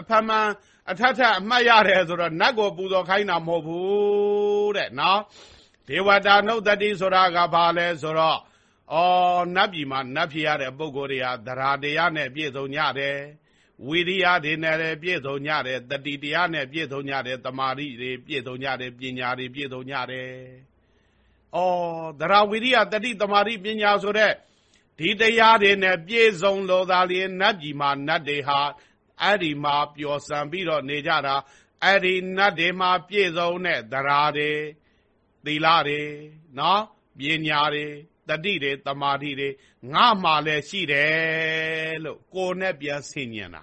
အဖမှန်အထထအမှတ်ရတယ်ဆိုတော့နတ်ကိုပူဇော်ခိုင်းတာမဟုတ်ဘူးတဲ့နော်ဒေဝတာနုဒတိဆိုတာကဘာလဲဆိုတော့အော်နတ်ပြည်မှာနတ်ဖြစ်ရတဲ့ပုဂ္ဂိုလ်တွေဟာသရာတရားနဲ့ပြည့်စုံကြတယ် ဝိရိယတွေနဲ့လည်းပြည့်စုံကြတယ်တတိတရားနဲ့ပြည့်စုံကြတယ်တမာရိတွေပြည့်စုံကြတယ်ပညာတွေပြည့်စုံကြတယ်။အော်သရဝိရိယတတိတမာရိပညာဆိုတဲ့ဒီတရားတွေနဲ့ပြည့်စုံလို့သာလျှင်နတ်ပြည်မှာနတ်တွေဟာအဲ့ဒီမှာပျော်စံပြီးတော့နေကြတာအဲ့ဒီနတ်တွေမှာပြည့်စုံတဲ့သရာတွေသီလတွေနော်ပညာတွေတတိတွေတမာတိတွေငါမှလည်းရှိတယ်လို့ကိုယ်နဲ့ပြန်ဆင်ញင်တာ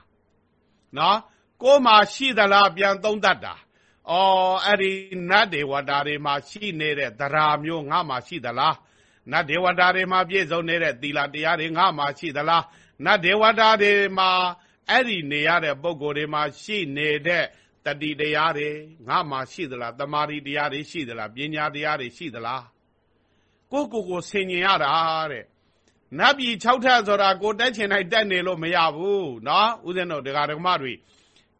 နော်ကိုယ်မှာရှိသလားပြန်သုံးတတ်တာအော်အဲ့ဒီနတ်ဒေဝတာတွေမှာရှိနေတဲ့သရာမျိုးငါမှာရှိသလားနတ်ဒေဝတာတွေမှာပြည့်စုံနေတဲ့သီလတရားတွေငါမှာရှိသလားနတ်ဒေဝတာတွေမှာအဲ့ဒီနေရတဲ့ပုံကိုယ်တွေမှာရှိနေတဲ့တတိတရားတွေငါမှာရှိသလားတမာရီတရားတွေရှိသလားပညာတရားတွေရှိသလားကိုကိုကိုဆင်ញင်ရတာတဲ့ နတ်ပြည်6ထပ်ဆိုတာကိုတက်ချင်တိုင်းတက်နေလို့မရဘူးเนาะဥစဉ်တို့ဒကာဒကမတွေ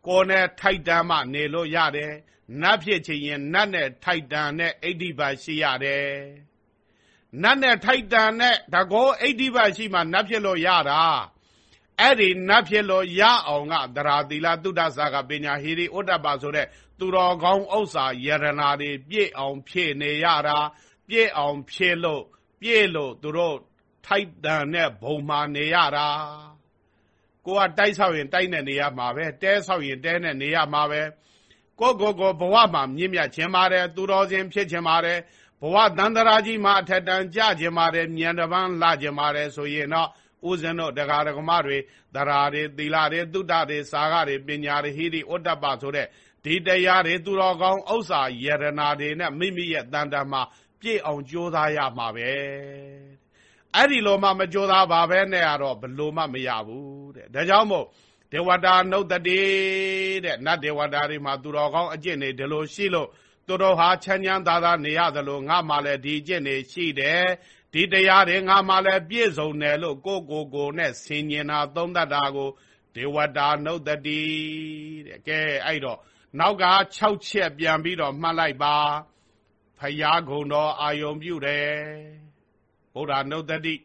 ကိုနဲ့ထိုက်တန်မှနေလို့ရတယ်နတ်ဖြစ်ချင်ရင်နတ်နဲ့ထိုက်တန်နဲ့အိဋ္ဌိပါရှိရတယ်နတ်နဲ့ထိုက်တန်နဲ့တကောအိဋ္ဌိပါရှိမှနတ်ဖြစ်လို့ရတာအဲ့ဒီနတ်ဖြစ်လို့ရအောင်ကသရာသီလသုဒ္ဓဆာကပညာဟိရိဩတ္တပါဆိုတဲ့သူတော်ကောင်းဥစ္စာယရနာတွေပြည့်အောင်ဖြည့်နေရတာပြည့်အောင်ဖြည့်လို့ပြည့်လို့သူတို့ ထိုက်တန်တဲ့ဘုံမှာနေရတာကိုကတိုက်ဆောက်ရင်တိုက်နဲ့နေရမှာပဲတဲဆောက်ရင်တဲနဲ့နေရမှာပဲကိုကိုကိုဘဝမှာမြင့်မြတ်ခြင်းပါတယ်သူတော်စင်ဖြစ်ခြင်းပါတယ်ဘဝတန်တရာကြီးမှာအထက်တန်ကြခြင်းပါတယ်မြန်တပန်းလာခြင်းပါတယ်ဆိုရင်တော့ဥဇင်းတို့တရားဓမ္မတွေသရာတွေသီလတွေသုတ္တတွေစာဂတွေပညာတွေဟိရိဩတ္တပဆိုတဲ့ဒီတရားတွေသူတော်ကောင်းဥစ္စာယရနာတွေနဲ့မိမိရဲ့တန်တမှာပြည့်အောင်ကြိုးစားရမှာပဲ အဲ့ဒီလိုမှမကြိုးစားပါပဲနဲ့ကတော့ဘလို့မှမရဘူးတဲ့ဒါကြောင့်မို့ဒေဝတာနုတ်တတိတဲ့နတ်ဒေဝတာတွေမှာသူတော်ကောင်းအကျင့်တွေဒီလိုရှိလို့သူတို့ဟာချမ်းချမ်းသာသာနေရသလိုငါမှလည်းဒီအကျင့်တွေရှိတယ်ဒီတရားတွေငါမှလည်းပြည့်စုံတယ်လို့ကိုကိုကိုနဲ့ဆင်ញင်တာသုံးတတ်တာကိုဒေဝတာနုတ်တတိတဲ့ကဲအဲ့တော့နောက်က6ချက်ပြန်ပြီးတော့မှတ်လိုက်ပါဖယားခုံတော်အာယုံပြုတယ် ဗုဒ္ဓနုတ်တတိ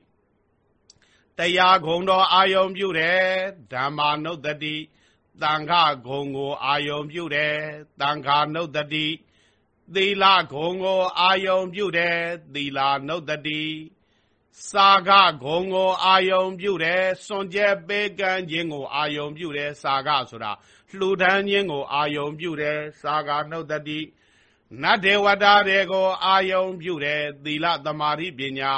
တရားခုံတော်အာယုံပြုတယ်ဓမ္မာနုတ်တတိတန်ခခုံကိုအာယုံပြုတယ်တန်ခါနုတ်တတိသီလဂုံကိုအာယုံပြုတယ်သီလာနုတ်တတိစာကဂုံကိုအာယုံပြုတယ်စွန်ကျဲပေးကမ်းခြင်းကိုအာယုံပြုတယ်စာကဆိုတာလှူဒန်းခြင်းကိုအာယုံပြုတယ်စာကနုတ်တတိ နတ်ဒေဝတာတွေကိုအာယုံပြုတယ်သီလသမာဓိပညာ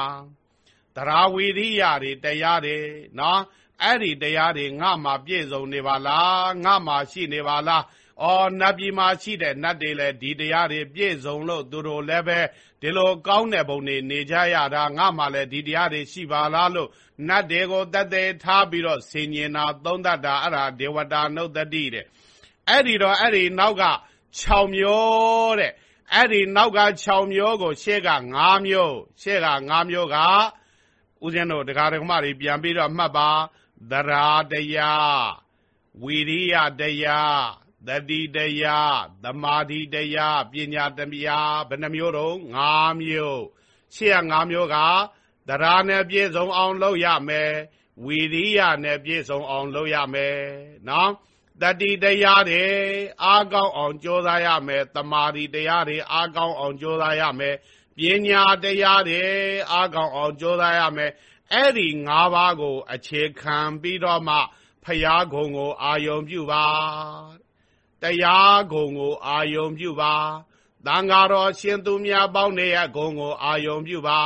တရားဝီရိယတွေတရားတွေနော်အဲ့ဒီတရားတွေငါမှပြည့်စုံနေပါလားငါမှရှိနေပါလားအော်နတ်ပြည်မှာရှိတဲ့နတ်တွေလည်းဒီတရားတွေပြည့်စုံလို့သူတို့လည်းပဲဒီလိုကောင်းတဲ့ဘုံနေနေကြရတာငါမှလည်းဒီတရားတွေရှိပါလားလို့နတ်တွေကိုတတ်တဲ့ထားပြီးတော့ဆင်ញင်တာသုံးတတ်တာအဲ့ဒါဒေဝတာနုတ်တတိတဲ့အဲ့ဒီတော့အဲ့ဒီနောက်က6မျိုးတဲ့ အဲ့ဒီနောက်က6မျိုးကိုရှေ့က5မျိုးရှေ့က5မျိုးကဦးဇင်းတို့တရားဓမ္မတွေပြန်ပြီးတော့မှတ်ပါသရာတရားဝီရိယတရားတတိတရားသမာဓိတရားပညာတရားဘယ်နှမျိုးတော့၅မျိုးရှေ့က၅မျိုးကတရားနဲ့ပြည့်စုံအောင်လုပ်ရမယ်ဝီရိယနဲ့ပြည့်စုံအောင်လုပ်ရမယ်နော် တတိတရားတွေအားကောင်းအောင်ကြိုးစားရမယ်တမာတိတရားတွေအားကောင်းအောင်ကြိုးစားရမယ်ပညာတရားတွေအားကောင်းအောင်ကြိုးစားရမယ်အဲ့ဒီ၅ပါးကို အခြေခံပြီးတော့မှဖရာဂုံကို အာယုံပြုပါတရားဂုံကို အာယုံပြုပါတန်ဃာတော်ရှင်သူများပေါင်းနေရဂုံကို အာယုံပြုပါ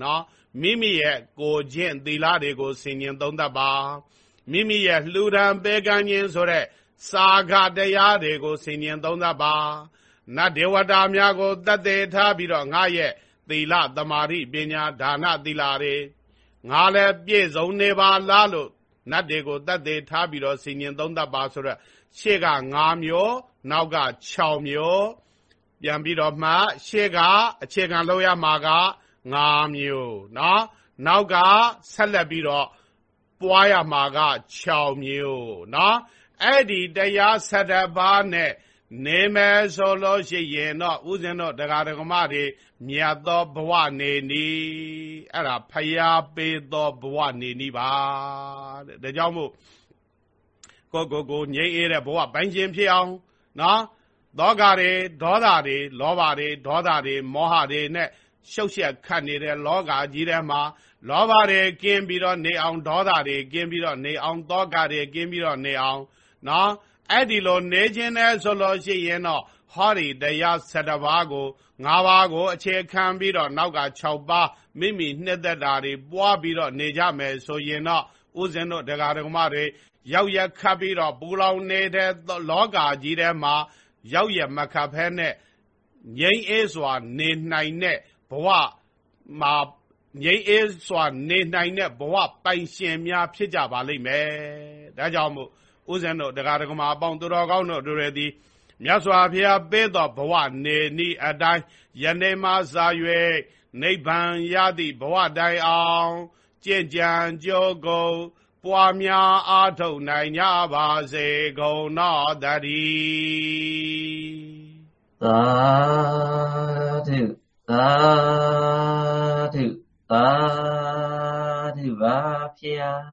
နော်မိမိရဲ့ကိုချင်းသီလတွေကိုဆင်ញင်သုံးသပ်ပါ မိမိရဲ့လှူဒန်းပေးကမ်းခြင်းဆိုတဲ့စာဂတရားတွေကိုဆင်ញင်သုံးသပ်ပါနတ်ဒေဝတာများကိုတတ်သေးထားပြီးတော့ငါရဲ့သီလသမာဓိပညာဒါနသီလတွေငါလည်းပြည့်စုံနေပါလားလို့နတ်တွေကိုတတ်သေးထားပြီးတော့ဆင်ញင်သုံးသပ်ပါဆိုတော့ရှေ့က9မျိုးနောက်က6မျိုးပြန်ပြီးတော့မှရှေ့ကအခြေခံလောက်ရမှာက5မျိုးเนาะနောက်ကဆက်လက်ပြီးတော့ ပွားရမှာက6မျိုးနော်အဲ့ဒီတရား7ပါးနဲ့နေမယ်ဆိုလို့ရှိရင်တော့ဥစဉ်တော့တရားဓမ္မတွေမြတ်သောဘဝနေနီးအဲ့ဒါဖျားပေးသောဘဝနေနီးပါတဲ့ဒါကြောင့်မို့ကိုကိုကိုငြိမ့်အေးတဲ့ဘဝပိုင်းချင်းဖြစ်အောင်နော်ဒေါကတွေဒေါသတွေလောဘတွေဒေါသတွေမောဟတွေနဲ့ရှုပ်ရှက်ခတ်နေတဲ့လောကကြီးထဲမှာ လောဘတွေကင်းပြီးတော့နေအောင်ဒေါသတွေကင်းပြီးတော့နေအောင်သောကတွေကင်းပြီးတော့နေအောင်နော်အဲ့ဒီလိုနေခြင်းနဲ့ဆိုလို့ရှိရင်တော့ဟောဒီတရား7ပါးကို9ပါးကိုအခြေခံပြီးတော့နောက်က6ပါးမိမိနှစ်သက်တာတွေပွားပြီးတော့နေကြမယ်ဆိုရင်တော့ဥစဉ်တို့ဒကာဒကမတွေရောက်ရခတ်ပြီးတော့ပူလောင်နေတဲ့လောကကြီးထဲမှာရောက်ရမခတ်ဖဲနဲ့ငြိမ်းအေးစွာနေနိုင်တဲ့ဘဝမှာ ငြိမ်းအေးစွာနေနိုင်တဲ့ဘဝပိုင်ရှင်များဖြစ်ကြပါလိမ့်မယ်ဒါကြောင့်မို့ဥစဉ်တို့တရားဓမ္မအပေါင်းသူတော်ကောင်းတို့တို့ရသည်မြတ်စွာဘုရားပေးသောဘဝနေနီးအတိုင်းယနေ့မှစာ၍နိဗ္ဗာန်ရသည့်ဘဝတိုင်အောင်ကြင်ကြံကြိုးကုန်ပွားများအားထုတ်နိုင်ကြပါစေကုန်တော်တည်းသာဓုသာဓု သာဓုပါဖျား